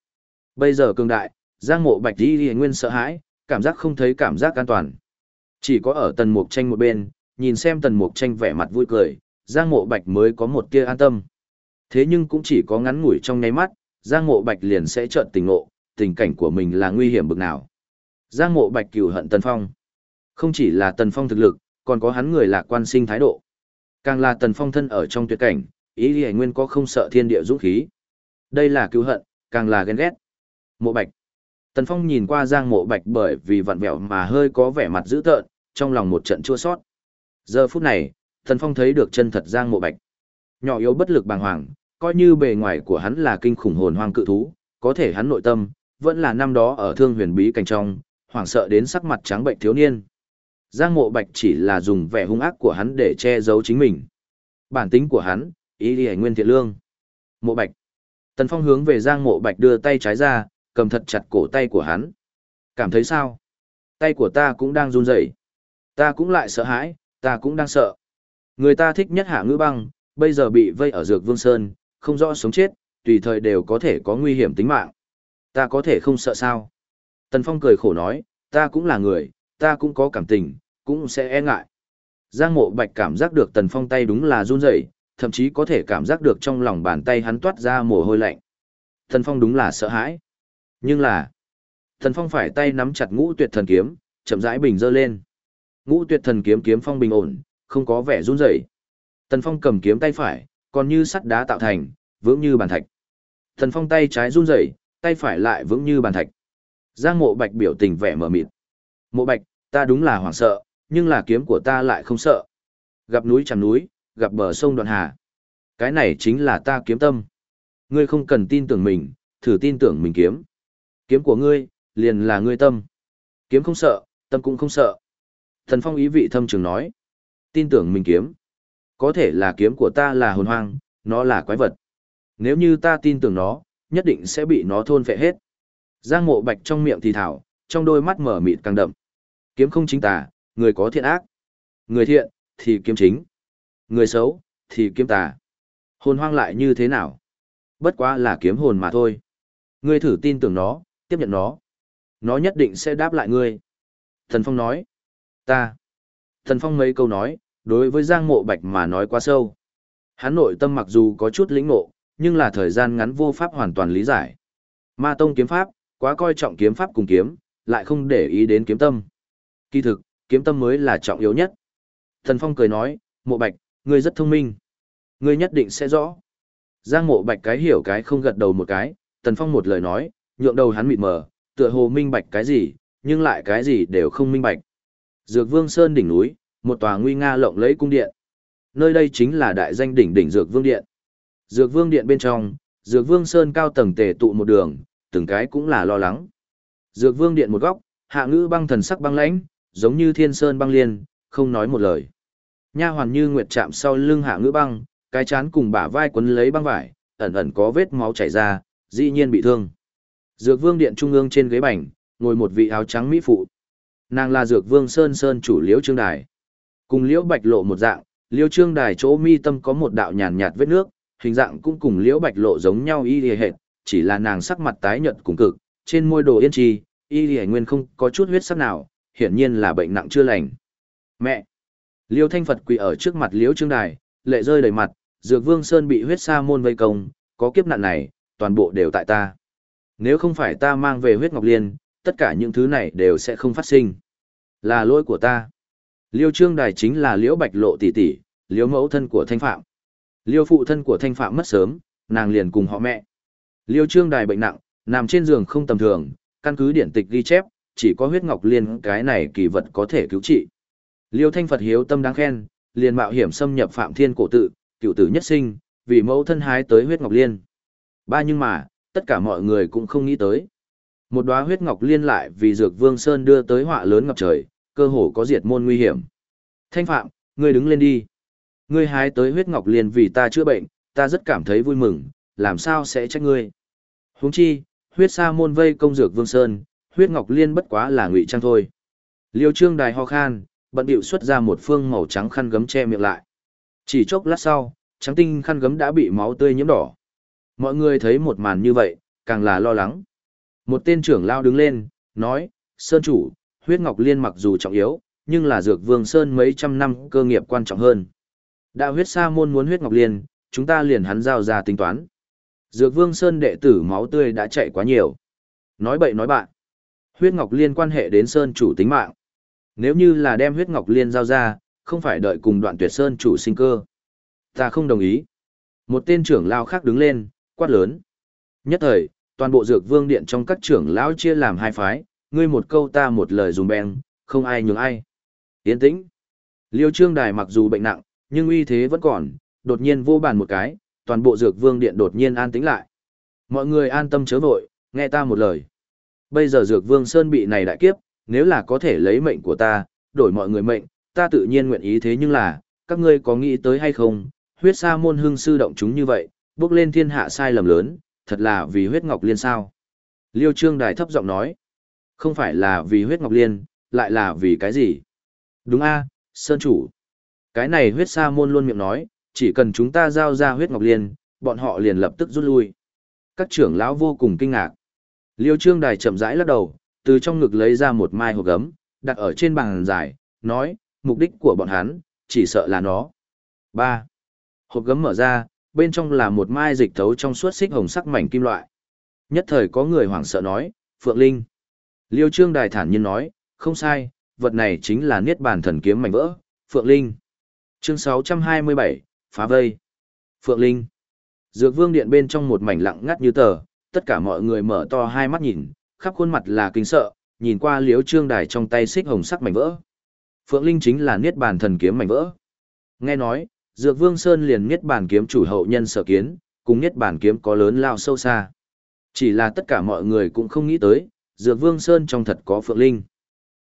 Bây giờ cường đại, Giang mộ bạch đi đi nguyên sợ hãi, cảm giác không thấy cảm giác an toàn. Chỉ có ở tần mục tranh một bên, nhìn xem tần mục tranh vẻ mặt vui cười, Giang mộ bạch mới có một tia an tâm. Thế nhưng cũng chỉ có ngắn ngủi trong nháy mắt, Giang mộ bạch liền sẽ trợn tình ngộ, tình cảnh của mình là nguy hiểm bực nào. Giang mộ bạch cửu hận Tần Phong. Không chỉ là Tần Phong thực lực, còn có hắn người lạc quan sinh thái độ. Càng là Tần Phong thân ở trong tuyệt cảnh, ý lý nguyên có không sợ thiên địa dũng khí. Đây là cứu hận, càng là ghen ghét. Mộ bạch. Tần Phong nhìn qua Giang mộ bạch bởi vì vặn vẹo mà hơi có vẻ mặt dữ tợn, trong lòng một trận chua sót. Giờ phút này, Tần Phong thấy được chân thật Giang mộ bạch. Nhỏ yếu bất lực bàng hoàng, coi như bề ngoài của hắn là kinh khủng hồn hoang cự thú, có thể hắn nội tâm, vẫn là năm đó ở thương huyền bí cảnh trong, hoảng sợ đến sắc mặt trắng bệnh thiếu niên. Giang mộ bạch chỉ là dùng vẻ hung ác của hắn để che giấu chính mình. Bản tính của hắn, ý đi nguyên thiện lương. Mộ bạch. Tần Phong hướng về Giang mộ bạch đưa tay trái ra, cầm thật chặt cổ tay của hắn. Cảm thấy sao? Tay của ta cũng đang run rẩy. Ta cũng lại sợ hãi, ta cũng đang sợ. Người ta thích nhất hạ ngữ băng, bây giờ bị vây ở dược vương sơn, không rõ sống chết, tùy thời đều có thể có nguy hiểm tính mạng. Ta có thể không sợ sao? Tần Phong cười khổ nói, ta cũng là người, ta cũng có cảm tình, cũng sẽ e ngại. Giang mộ bạch cảm giác được Tần Phong tay đúng là run rẩy, thậm chí có thể cảm giác được trong lòng bàn tay hắn toát ra mồ hôi lạnh. Tần Phong đúng là sợ hãi. Nhưng là, Tần Phong phải tay nắm chặt ngũ tuyệt thần kiếm, chậm rãi bình dơ lên. Ngũ tuyệt thần kiếm kiếm phong bình ổn, không có vẻ run rẩy. Tần Phong cầm kiếm tay phải, còn như sắt đá tạo thành, vững như bàn thạch. Tần Phong tay trái run rẩy, tay phải lại vững như bàn thạch. Giang Mộ Bạch biểu tình vẻ mở mịt. Mộ Bạch, ta đúng là hoảng sợ, nhưng là kiếm của ta lại không sợ. Gặp núi chẳng núi, gặp bờ sông đoạn hà. Cái này chính là ta kiếm tâm. Ngươi không cần tin tưởng mình, thử tin tưởng mình kiếm. Kiếm của ngươi, liền là ngươi tâm. Kiếm không sợ, tâm cũng không sợ. Thần Phong ý vị thâm trường nói. Tin tưởng mình kiếm. Có thể là kiếm của ta là hồn hoang, nó là quái vật. Nếu như ta tin tưởng nó, nhất định sẽ bị nó thôn phệ hết. Giang mộ bạch trong miệng thì thảo, trong đôi mắt mở mịt càng đậm. Kiếm không chính tà, người có thiện ác. Người thiện, thì kiếm chính. Người xấu, thì kiếm tà. Hồn hoang lại như thế nào? Bất quá là kiếm hồn mà thôi. Ngươi thử tin tưởng nó, tiếp nhận nó. Nó nhất định sẽ đáp lại ngươi. Thần Phong nói. Ta. Thần Phong mấy câu nói, đối với Giang Mộ Bạch mà nói quá sâu. Hắn nội tâm mặc dù có chút lĩnh ngộ, nhưng là thời gian ngắn vô pháp hoàn toàn lý giải. Ma tông kiếm pháp, quá coi trọng kiếm pháp cùng kiếm, lại không để ý đến kiếm tâm. Kỳ thực, kiếm tâm mới là trọng yếu nhất. Thần Phong cười nói, Mộ Bạch, ngươi rất thông minh. Ngươi nhất định sẽ rõ. Giang Mộ Bạch cái hiểu cái không gật đầu một cái, thần Phong một lời nói, nhượng đầu hắn mịt mờ, tựa hồ minh bạch cái gì, nhưng lại cái gì đều không minh bạch. Dược Vương Sơn đỉnh núi, một tòa nguy nga lộng lẫy cung điện. Nơi đây chính là đại danh đỉnh đỉnh Dược Vương Điện. Dược Vương Điện bên trong, Dược Vương Sơn cao tầng tề tụ một đường, từng cái cũng là lo lắng. Dược Vương Điện một góc, hạ ngữ băng thần sắc băng lãnh, giống như thiên sơn băng liên, không nói một lời. Nha hoàn như nguyệt chạm sau lưng hạ ngữ băng, cái chán cùng bả vai quấn lấy băng vải, ẩn ẩn có vết máu chảy ra, dĩ nhiên bị thương. Dược Vương Điện trung ương trên ghế bành, ngồi một vị áo trắng mỹ phụ. Nàng là Dược Vương Sơn Sơn chủ Liễu Trương Đài. Cùng Liễu Bạch Lộ một dạng, Liễu Trương Đài chỗ mi tâm có một đạo nhàn nhạt vết nước, hình dạng cũng cùng Liễu Bạch Lộ giống nhau y lìa hệt, chỉ là nàng sắc mặt tái nhợt cùng cực, trên môi đồ yên trì, y lìa nguyên không có chút huyết sắc nào, hiển nhiên là bệnh nặng chưa lành. Mẹ! Liễu Thanh Phật quỳ ở trước mặt Liễu Trương Đài, lệ rơi đầy mặt, Dược Vương Sơn bị huyết sa môn vây công, có kiếp nạn này, toàn bộ đều tại ta. Nếu không phải ta mang về huyết ngọc liên, tất cả những thứ này đều sẽ không phát sinh. Là lỗi của ta. Liêu Trương Đài chính là Liễu Bạch Lộ tỷ tỷ, Liễu mẫu thân của Thanh Phạm. Liêu phụ thân của Thanh Phạm mất sớm, nàng liền cùng họ mẹ. Liêu Trương Đài bệnh nặng, nằm trên giường không tầm thường, căn cứ điển tịch ghi chép, chỉ có huyết ngọc liên cái này kỳ vật có thể cứu trị. Liêu Thanh Phật hiếu tâm đáng khen, liền mạo hiểm xâm nhập Phạm Thiên cổ tự, cựu tử nhất sinh, vì mẫu thân hái tới huyết ngọc liên. Ba nhưng mà, tất cả mọi người cũng không nghĩ tới. Một đóa huyết ngọc liên lại vì dược vương sơn đưa tới họa lớn ngập trời, cơ hồ có diệt môn nguy hiểm. Thanh Phạm, ngươi đứng lên đi. Ngươi hái tới huyết ngọc liên vì ta chữa bệnh, ta rất cảm thấy vui mừng, làm sao sẽ trách ngươi. Huống chi, huyết sa môn vây công dược vương sơn, huyết ngọc liên bất quá là ngụy trang thôi. Liêu trương đài ho khan, bận bịu xuất ra một phương màu trắng khăn gấm che miệng lại. Chỉ chốc lát sau, trắng tinh khăn gấm đã bị máu tươi nhiễm đỏ. Mọi người thấy một màn như vậy, càng là lo lắng. Một tên trưởng lao đứng lên, nói, Sơn chủ, huyết ngọc liên mặc dù trọng yếu, nhưng là dược vương Sơn mấy trăm năm cơ nghiệp quan trọng hơn. Đạo huyết sa môn muốn huyết ngọc liên, chúng ta liền hắn giao ra tính toán. Dược vương Sơn đệ tử máu tươi đã chạy quá nhiều. Nói bậy nói bạn. Huyết ngọc liên quan hệ đến Sơn chủ tính mạng. Nếu như là đem huyết ngọc liên giao ra, không phải đợi cùng đoạn tuyệt Sơn chủ sinh cơ. Ta không đồng ý. Một tên trưởng lao khác đứng lên, quát lớn. Nhất thời, toàn bộ dược vương điện trong các trưởng lão chia làm hai phái, ngươi một câu ta một lời dùng beng, không ai nhường ai. Yên tĩnh. Liêu trương đài mặc dù bệnh nặng, nhưng uy thế vẫn còn, đột nhiên vô bàn một cái, toàn bộ dược vương điện đột nhiên an tĩnh lại. Mọi người an tâm chớ vội, nghe ta một lời. Bây giờ dược vương sơn bị này đại kiếp, nếu là có thể lấy mệnh của ta, đổi mọi người mệnh, ta tự nhiên nguyện ý thế nhưng là, các ngươi có nghĩ tới hay không, huyết sa môn hưng sư động chúng như vậy, bước lên thiên hạ sai lầm lớn, thật là vì huyết ngọc liên sao. Liêu Trương Đài thấp giọng nói, không phải là vì huyết ngọc liên, lại là vì cái gì? Đúng a, Sơn chủ. Cái này huyết sa môn luôn miệng nói, chỉ cần chúng ta giao ra huyết ngọc liên, bọn họ liền lập tức rút lui. Các trưởng lão vô cùng kinh ngạc. Liêu Trương Đài chậm rãi lắc đầu, từ trong ngực lấy ra một mai hộp gấm, đặt ở trên bàn giải, nói, mục đích của bọn hắn, chỉ sợ là nó. 3. Hộp gấm mở ra, bên trong là một mai dịch thấu trong suốt xích hồng sắc mảnh kim loại. Nhất thời có người hoảng sợ nói, Phượng Linh. Liêu Trương Đài thản nhiên nói, không sai, vật này chính là Niết Bàn Thần Kiếm mảnh vỡ, Phượng Linh. Chương 627, Phá Vây. Phượng Linh. Dược Vương Điện bên trong một mảnh lặng ngắt như tờ, tất cả mọi người mở to hai mắt nhìn, khắp khuôn mặt là kinh sợ, nhìn qua Liêu Trương Đài trong tay xích hồng sắc mảnh vỡ. Phượng Linh chính là Niết Bàn Thần Kiếm mảnh vỡ. Nghe nói, Dược Vương Sơn liền Niết Bàn kiếm chủ hậu nhân sở kiến, cùng Niết Bàn kiếm có lớn lao sâu xa. Chỉ là tất cả mọi người cũng không nghĩ tới, Dược Vương Sơn trong thật có Phượng Linh.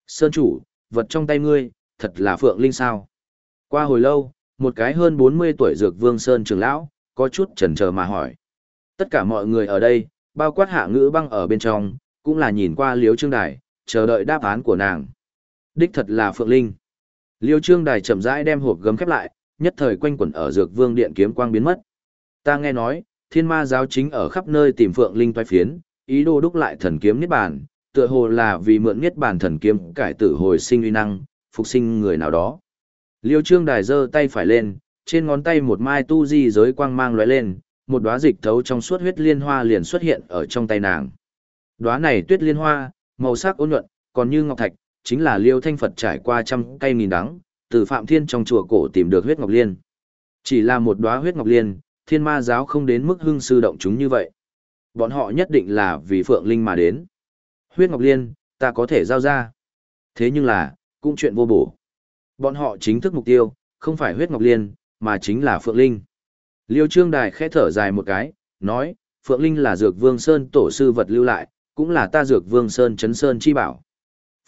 Sơn chủ, vật trong tay ngươi, thật là Phượng Linh sao? Qua hồi lâu, một cái hơn 40 tuổi Dược Vương Sơn trưởng lão, có chút chần chờ mà hỏi. Tất cả mọi người ở đây, bao quát hạ ngữ băng ở bên trong, cũng là nhìn qua Liễu trương đài, chờ đợi đáp án của nàng. Đích thật là Phượng Linh. Liêu trương đài chậm rãi đem hộp gấm khép lại, nhất thời quanh quẩn ở dược vương điện kiếm quang biến mất. Ta nghe nói, thiên ma giáo chính ở khắp nơi tìm Phượng Linh toái phiến, ý đồ đúc lại thần kiếm niết bàn, tựa hồ là vì mượn niết bàn thần kiếm cải tử hồi sinh uy năng, phục sinh người nào đó. Liêu trương đài giơ tay phải lên, trên ngón tay một mai tu di giới quang mang lóe lên, một đóa dịch thấu trong suốt huyết liên hoa liền xuất hiện ở trong tay nàng. Đóa này tuyết liên hoa, màu sắc ôn nhuận, còn như ngọc thạch, chính là Liêu Thanh Phật trải qua trăm cây nghìn đắng, từ Phạm Thiên trong chùa cổ tìm được huyết ngọc liên. Chỉ là một đóa huyết ngọc liên, thiên ma giáo không đến mức hưng sư động chúng như vậy. Bọn họ nhất định là vì Phượng Linh mà đến. Huyết ngọc liên, ta có thể giao ra. Thế nhưng là, cũng chuyện vô bổ. Bọn họ chính thức mục tiêu, không phải huyết ngọc liên, mà chính là Phượng Linh. Liêu Trương Đài khẽ thở dài một cái, nói, Phượng Linh là Dược Vương Sơn tổ sư vật lưu lại, cũng là ta Dược Vương Sơn chấn Sơn chi bảo.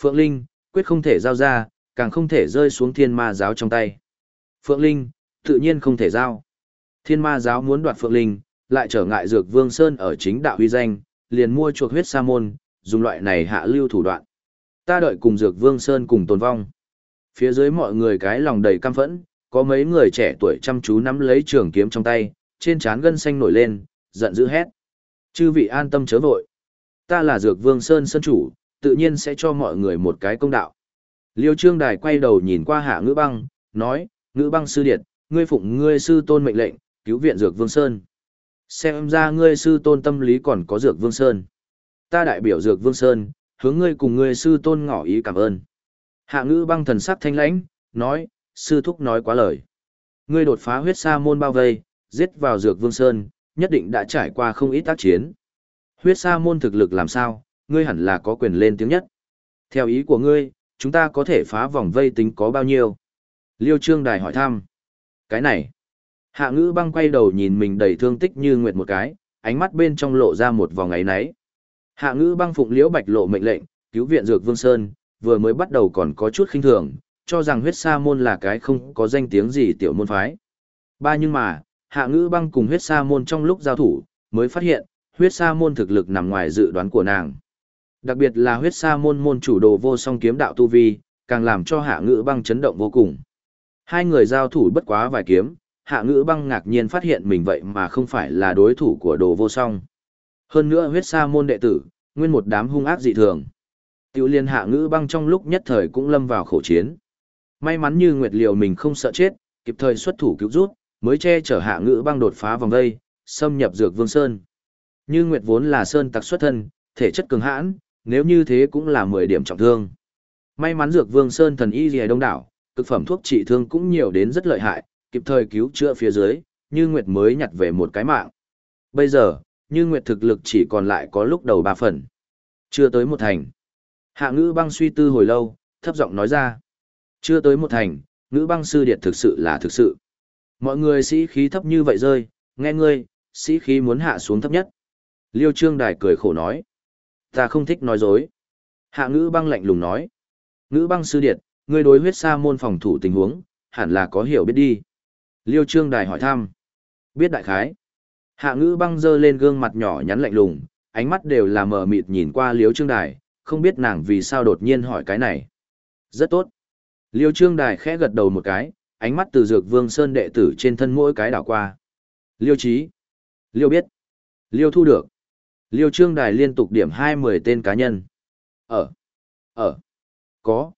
Phượng Linh, quyết không thể giao ra, càng không thể rơi xuống thiên ma giáo trong tay. Phượng Linh, tự nhiên không thể giao. Thiên ma giáo muốn đoạt Phượng Linh, lại trở ngại Dược Vương Sơn ở chính đạo huy danh, liền mua chuộc huyết sa môn, dùng loại này hạ lưu thủ đoạn. Ta đợi cùng Dược Vương Sơn cùng tồn vong. Phía dưới mọi người cái lòng đầy căm phẫn, có mấy người trẻ tuổi chăm chú nắm lấy trường kiếm trong tay, trên trán gân xanh nổi lên, giận dữ hét. Chư vị an tâm chớ vội. Ta là Dược Vương Sơn Sơn chủ, tự nhiên sẽ cho mọi người một cái công đạo. Liêu Trương Đài quay đầu nhìn qua hạ ngữ băng, nói, ngữ băng sư điệt, ngươi phụng ngươi sư tôn mệnh lệnh, cứu viện Dược Vương Sơn. Xem ra ngươi sư tôn tâm lý còn có Dược Vương Sơn. Ta đại biểu Dược Vương Sơn, hướng ngươi cùng ngươi sư tôn ngỏ ý cảm ơn. Hạ ngữ băng thần sắc thanh lãnh, nói, sư thúc nói quá lời. Ngươi đột phá huyết sa môn bao vây, giết vào Dược Vương Sơn, nhất định đã trải qua không ít tác chiến. Huyết sa môn thực lực làm sao, ngươi hẳn là có quyền lên tiếng nhất. Theo ý của ngươi, chúng ta có thể phá vòng vây tính có bao nhiêu? Liêu Trương Đài hỏi thăm. Cái này. Hạ ngữ băng quay đầu nhìn mình đầy thương tích như nguyệt một cái, ánh mắt bên trong lộ ra một vòng ấy náy. Hạ ngữ băng phụng liễu bạch lộ mệnh lệnh, cứu viện dược vương sơn, vừa mới bắt đầu còn có chút khinh thường, cho rằng huyết sa môn là cái không có danh tiếng gì tiểu môn phái. Ba nhưng mà, hạ ngữ băng cùng huyết sa môn trong lúc giao thủ, mới phát hiện, huyết sa môn thực lực nằm ngoài dự đoán của nàng. Đặc biệt là huyết sa môn môn chủ đồ vô song kiếm đạo tu vi, càng làm cho hạ ngữ băng chấn động vô cùng. Hai người giao thủ bất quá vài kiếm, hạ ngữ băng ngạc nhiên phát hiện mình vậy mà không phải là đối thủ của đồ vô song. Hơn nữa huyết sa môn đệ tử, nguyên một đám hung ác dị thường. Tiểu liên hạ ngữ băng trong lúc nhất thời cũng lâm vào khổ chiến. May mắn như Nguyệt Liều mình không sợ chết, kịp thời xuất thủ cứu rút, mới che chở hạ ngữ băng đột phá vòng vây, xâm nhập dược vương sơn. Như Nguyệt vốn là sơn tặc xuất thân, thể chất cường hãn, nếu như thế cũng là 10 điểm trọng thương. May mắn dược vương sơn thần y gì đông đảo, cực phẩm thuốc trị thương cũng nhiều đến rất lợi hại, kịp thời cứu chữa phía dưới, Như Nguyệt mới nhặt về một cái mạng. Bây giờ, Như Nguyệt thực lực chỉ còn lại có lúc đầu ba phần. Chưa tới một thành. Hạ ngữ băng suy tư hồi lâu, thấp giọng nói ra. Chưa tới một thành, ngữ băng sư điệt thực sự là thực sự. Mọi người sĩ khí thấp như vậy rơi, nghe ngươi, sĩ khí muốn hạ xuống thấp nhất. Liêu Trương Đài cười khổ nói. Ta không thích nói dối. Hạ ngữ băng lạnh lùng nói. Ngữ băng sư điệt, ngươi đối huyết sa môn phòng thủ tình huống, hẳn là có hiểu biết đi. Liêu Trương Đài hỏi thăm. Biết đại khái. Hạ ngữ băng dơ lên gương mặt nhỏ nhắn lạnh lùng, ánh mắt đều là mờ mịt nhìn qua Liêu Trương Đài, không biết nàng vì sao đột nhiên hỏi cái này. Rất tốt. Liêu Trương Đài khẽ gật đầu một cái, ánh mắt từ dược vương sơn đệ tử trên thân mỗi cái đảo qua. Liêu trí. Liêu biết. Liêu thu được. Liêu Trương Đài liên tục điểm hai mười tên cá nhân. Ở. Ở. Có.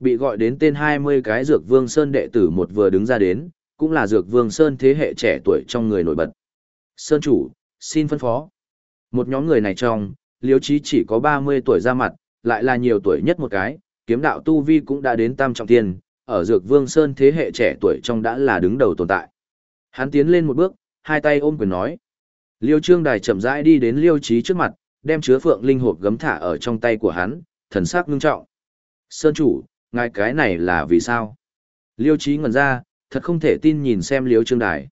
Bị gọi đến tên hai mươi cái dược vương sơn đệ tử một vừa đứng ra đến, cũng là dược vương sơn thế hệ trẻ tuổi trong người nổi bật. Sơn chủ, xin phân phó. Một nhóm người này trong, Liêu Chí chỉ có ba mươi tuổi ra mặt, lại là nhiều tuổi nhất một cái, kiếm đạo tu vi cũng đã đến tam trọng thiên, ở Dược Vương Sơn thế hệ trẻ tuổi trong đã là đứng đầu tồn tại. Hắn tiến lên một bước, hai tay ôm quyền nói. Liêu Trương Đài chậm rãi đi đến Liêu Chí trước mặt, đem chứa phượng linh hộp gấm thả ở trong tay của hắn, thần sắc ngưng trọng. Sơn chủ, ngài cái này là vì sao? Liêu Chí ngẩn ra, thật không thể tin nhìn xem Liêu Trương Đài.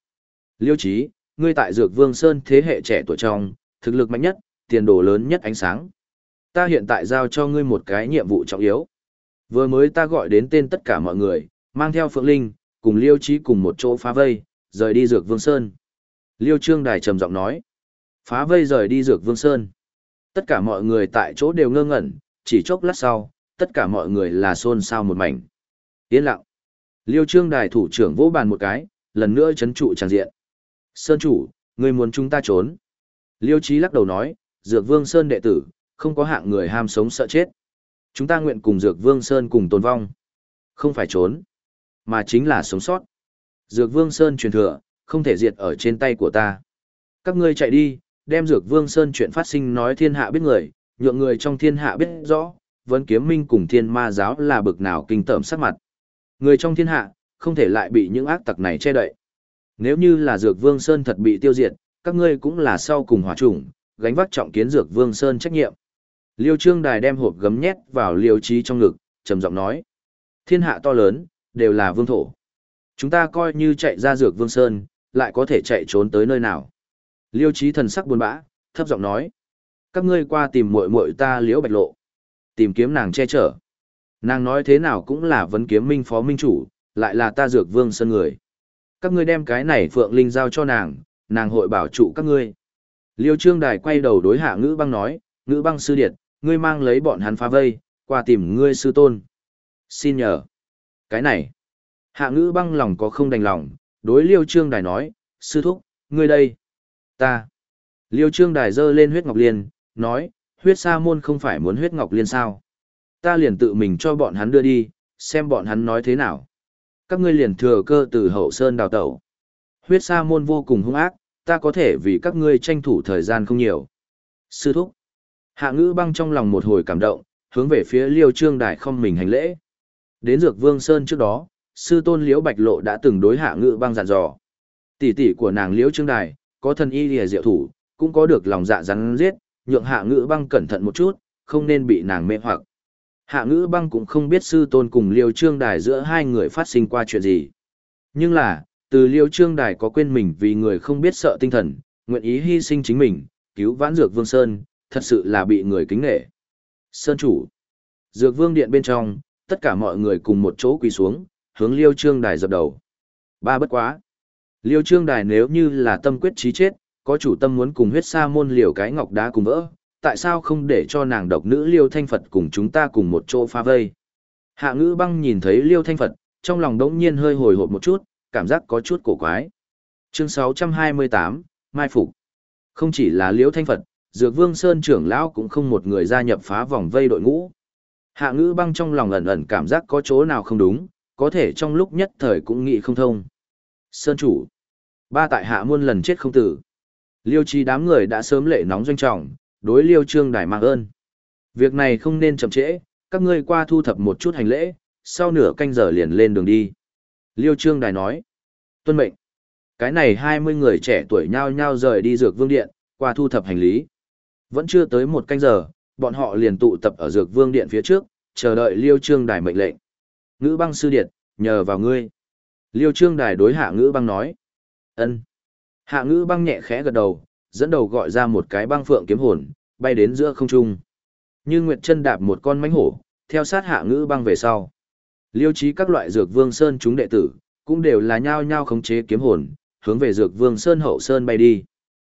Liêu Chí, ngươi tại Dược Vương Sơn thế hệ trẻ tuổi trong, thực lực mạnh nhất, tiền đồ lớn nhất ánh sáng. Ta hiện tại giao cho ngươi một cái nhiệm vụ trọng yếu. Vừa mới ta gọi đến tên tất cả mọi người, mang theo Phượng Linh, cùng Liêu Chí cùng một chỗ phá vây, rời đi Dược Vương Sơn. Liêu Trương Đài trầm giọng nói. Phá vây rời đi Dược Vương Sơn. Tất cả mọi người tại chỗ đều ngơ ngẩn, chỉ chốc lát sau, tất cả mọi người là xôn xao một mảnh. Yên lặng. Liêu Trương Đài thủ trưởng vỗ bàn một cái, lần nữa chấn trụ tràng diện. Sơn chủ, người muốn chúng ta trốn. Liêu Chí lắc đầu nói, Dược Vương Sơn đệ tử, không có hạng người ham sống sợ chết. Chúng ta nguyện cùng Dược Vương Sơn cùng tồn vong. Không phải trốn, mà chính là sống sót. Dược Vương Sơn truyền thừa, không thể diệt ở trên tay của ta. Các ngươi chạy đi, đem Dược Vương Sơn chuyện phát sinh nói thiên hạ biết người, nhượng người trong thiên hạ biết rõ, vấn kiếm minh cùng thiên ma giáo là bực nào kinh tởm sắc mặt. Người trong thiên hạ, không thể lại bị những ác tặc này che đậy. Nếu như là Dược Vương Sơn thật bị tiêu diệt, các ngươi cũng là sau cùng hỏa chủng, gánh vác trọng kiến Dược Vương Sơn trách nhiệm. Liêu Trương Đài đem hộp gấm nhét vào Liêu Trí trong ngực, trầm giọng nói: "Thiên hạ to lớn, đều là vương thổ. Chúng ta coi như chạy ra Dược Vương Sơn, lại có thể chạy trốn tới nơi nào?" Liêu Trí thần sắc buồn bã, thấp giọng nói: "Các ngươi qua tìm muội muội ta Liễu Bạch Lộ, tìm kiếm nàng che chở." Nàng nói thế nào cũng là vấn kiếm minh phó minh chủ, lại là ta Dược Vương sân người. Các ngươi đem cái này Phượng Linh giao cho nàng, nàng hội bảo trụ các ngươi. Liêu Trương Đài quay đầu đối hạ ngữ băng nói, ngữ băng sư điệt, ngươi mang lấy bọn hắn phá vây, qua tìm ngươi sư tôn. Xin nhờ. Cái này. Hạ ngữ băng lòng có không đành lòng, đối Liêu Trương Đài nói, sư thúc, ngươi đây. Ta. Liêu Trương Đài giơ lên huyết ngọc liên, nói, huyết sa môn không phải muốn huyết ngọc liên sao. Ta liền tự mình cho bọn hắn đưa đi, xem bọn hắn nói thế nào. Các ngươi liền thừa cơ từ hậu sơn đào tẩu. Huyết sa môn vô cùng hung ác, ta có thể vì các ngươi tranh thủ thời gian không nhiều. Sư thúc. Hạ ngữ băng trong lòng một hồi cảm động, hướng về phía liêu trương Đài không mình hành lễ. Đến dược vương sơn trước đó, sư tôn liễu bạch lộ đã từng đối hạ Ngự băng dặn dò. Tỷ tỷ của nàng liễu trương đài, có thân y lìa diệu thủ, cũng có được lòng dạ rắn giết, nhượng hạ Ngự băng cẩn thận một chút, không nên bị nàng mê hoặc. Hạ ngữ băng cũng không biết sư tôn cùng liêu trương đài giữa hai người phát sinh qua chuyện gì. Nhưng là, từ liêu trương đài có quên mình vì người không biết sợ tinh thần, nguyện ý hy sinh chính mình, cứu vãn dược vương sơn, thật sự là bị người kính nghệ. Sơn chủ. Dược vương điện bên trong, tất cả mọi người cùng một chỗ quỳ xuống, hướng liêu trương đài dập đầu. Ba bất quá. Liêu trương đài nếu như là tâm quyết trí chết, có chủ tâm muốn cùng huyết sa môn liều cái ngọc đá cùng vỡ, tại sao không để cho nàng độc nữ liêu thanh Phật cùng chúng ta cùng một chỗ pha vây. Hạ ngữ băng nhìn thấy liêu thanh Phật, trong lòng đống nhiên hơi hồi hộp một chút, cảm giác có chút cổ quái. Chương 628, Mai Phục Không chỉ là liêu thanh Phật, Dược Vương Sơn trưởng lão cũng không một người gia nhập phá vòng vây đội ngũ. Hạ ngữ băng trong lòng ẩn ẩn cảm giác có chỗ nào không đúng, có thể trong lúc nhất thời cũng nghĩ không thông. Sơn chủ. Ba tại hạ muôn lần chết không tử. Liêu chi đám người đã sớm lệ nóng doanh trọng, đối liêu trương đài mạng ơn. Việc này không nên chậm trễ, các ngươi qua thu thập một chút hành lễ, sau nửa canh giờ liền lên đường đi. Liêu trương đài nói. Tuân mệnh. Cái này hai mươi người trẻ tuổi nhau nhau rời đi dược vương điện, qua thu thập hành lý. Vẫn chưa tới một canh giờ, bọn họ liền tụ tập ở dược vương điện phía trước, chờ đợi liêu trương đài mệnh lệnh. Ngữ băng sư điệt, nhờ vào ngươi. Liêu trương đài đối hạ ngữ băng nói. ân Hạ ngữ băng nhẹ khẽ gật đầu, dẫn đầu gọi ra một cái băng phượng kiếm hồn, bay đến giữa không trung. Như Nguyệt chân đạp một con mãnh hổ, theo sát hạ ngữ băng về sau. Liêu trí các loại dược vương sơn chúng đệ tử, cũng đều là nhao nhao khống chế kiếm hồn, hướng về dược vương sơn hậu sơn bay đi.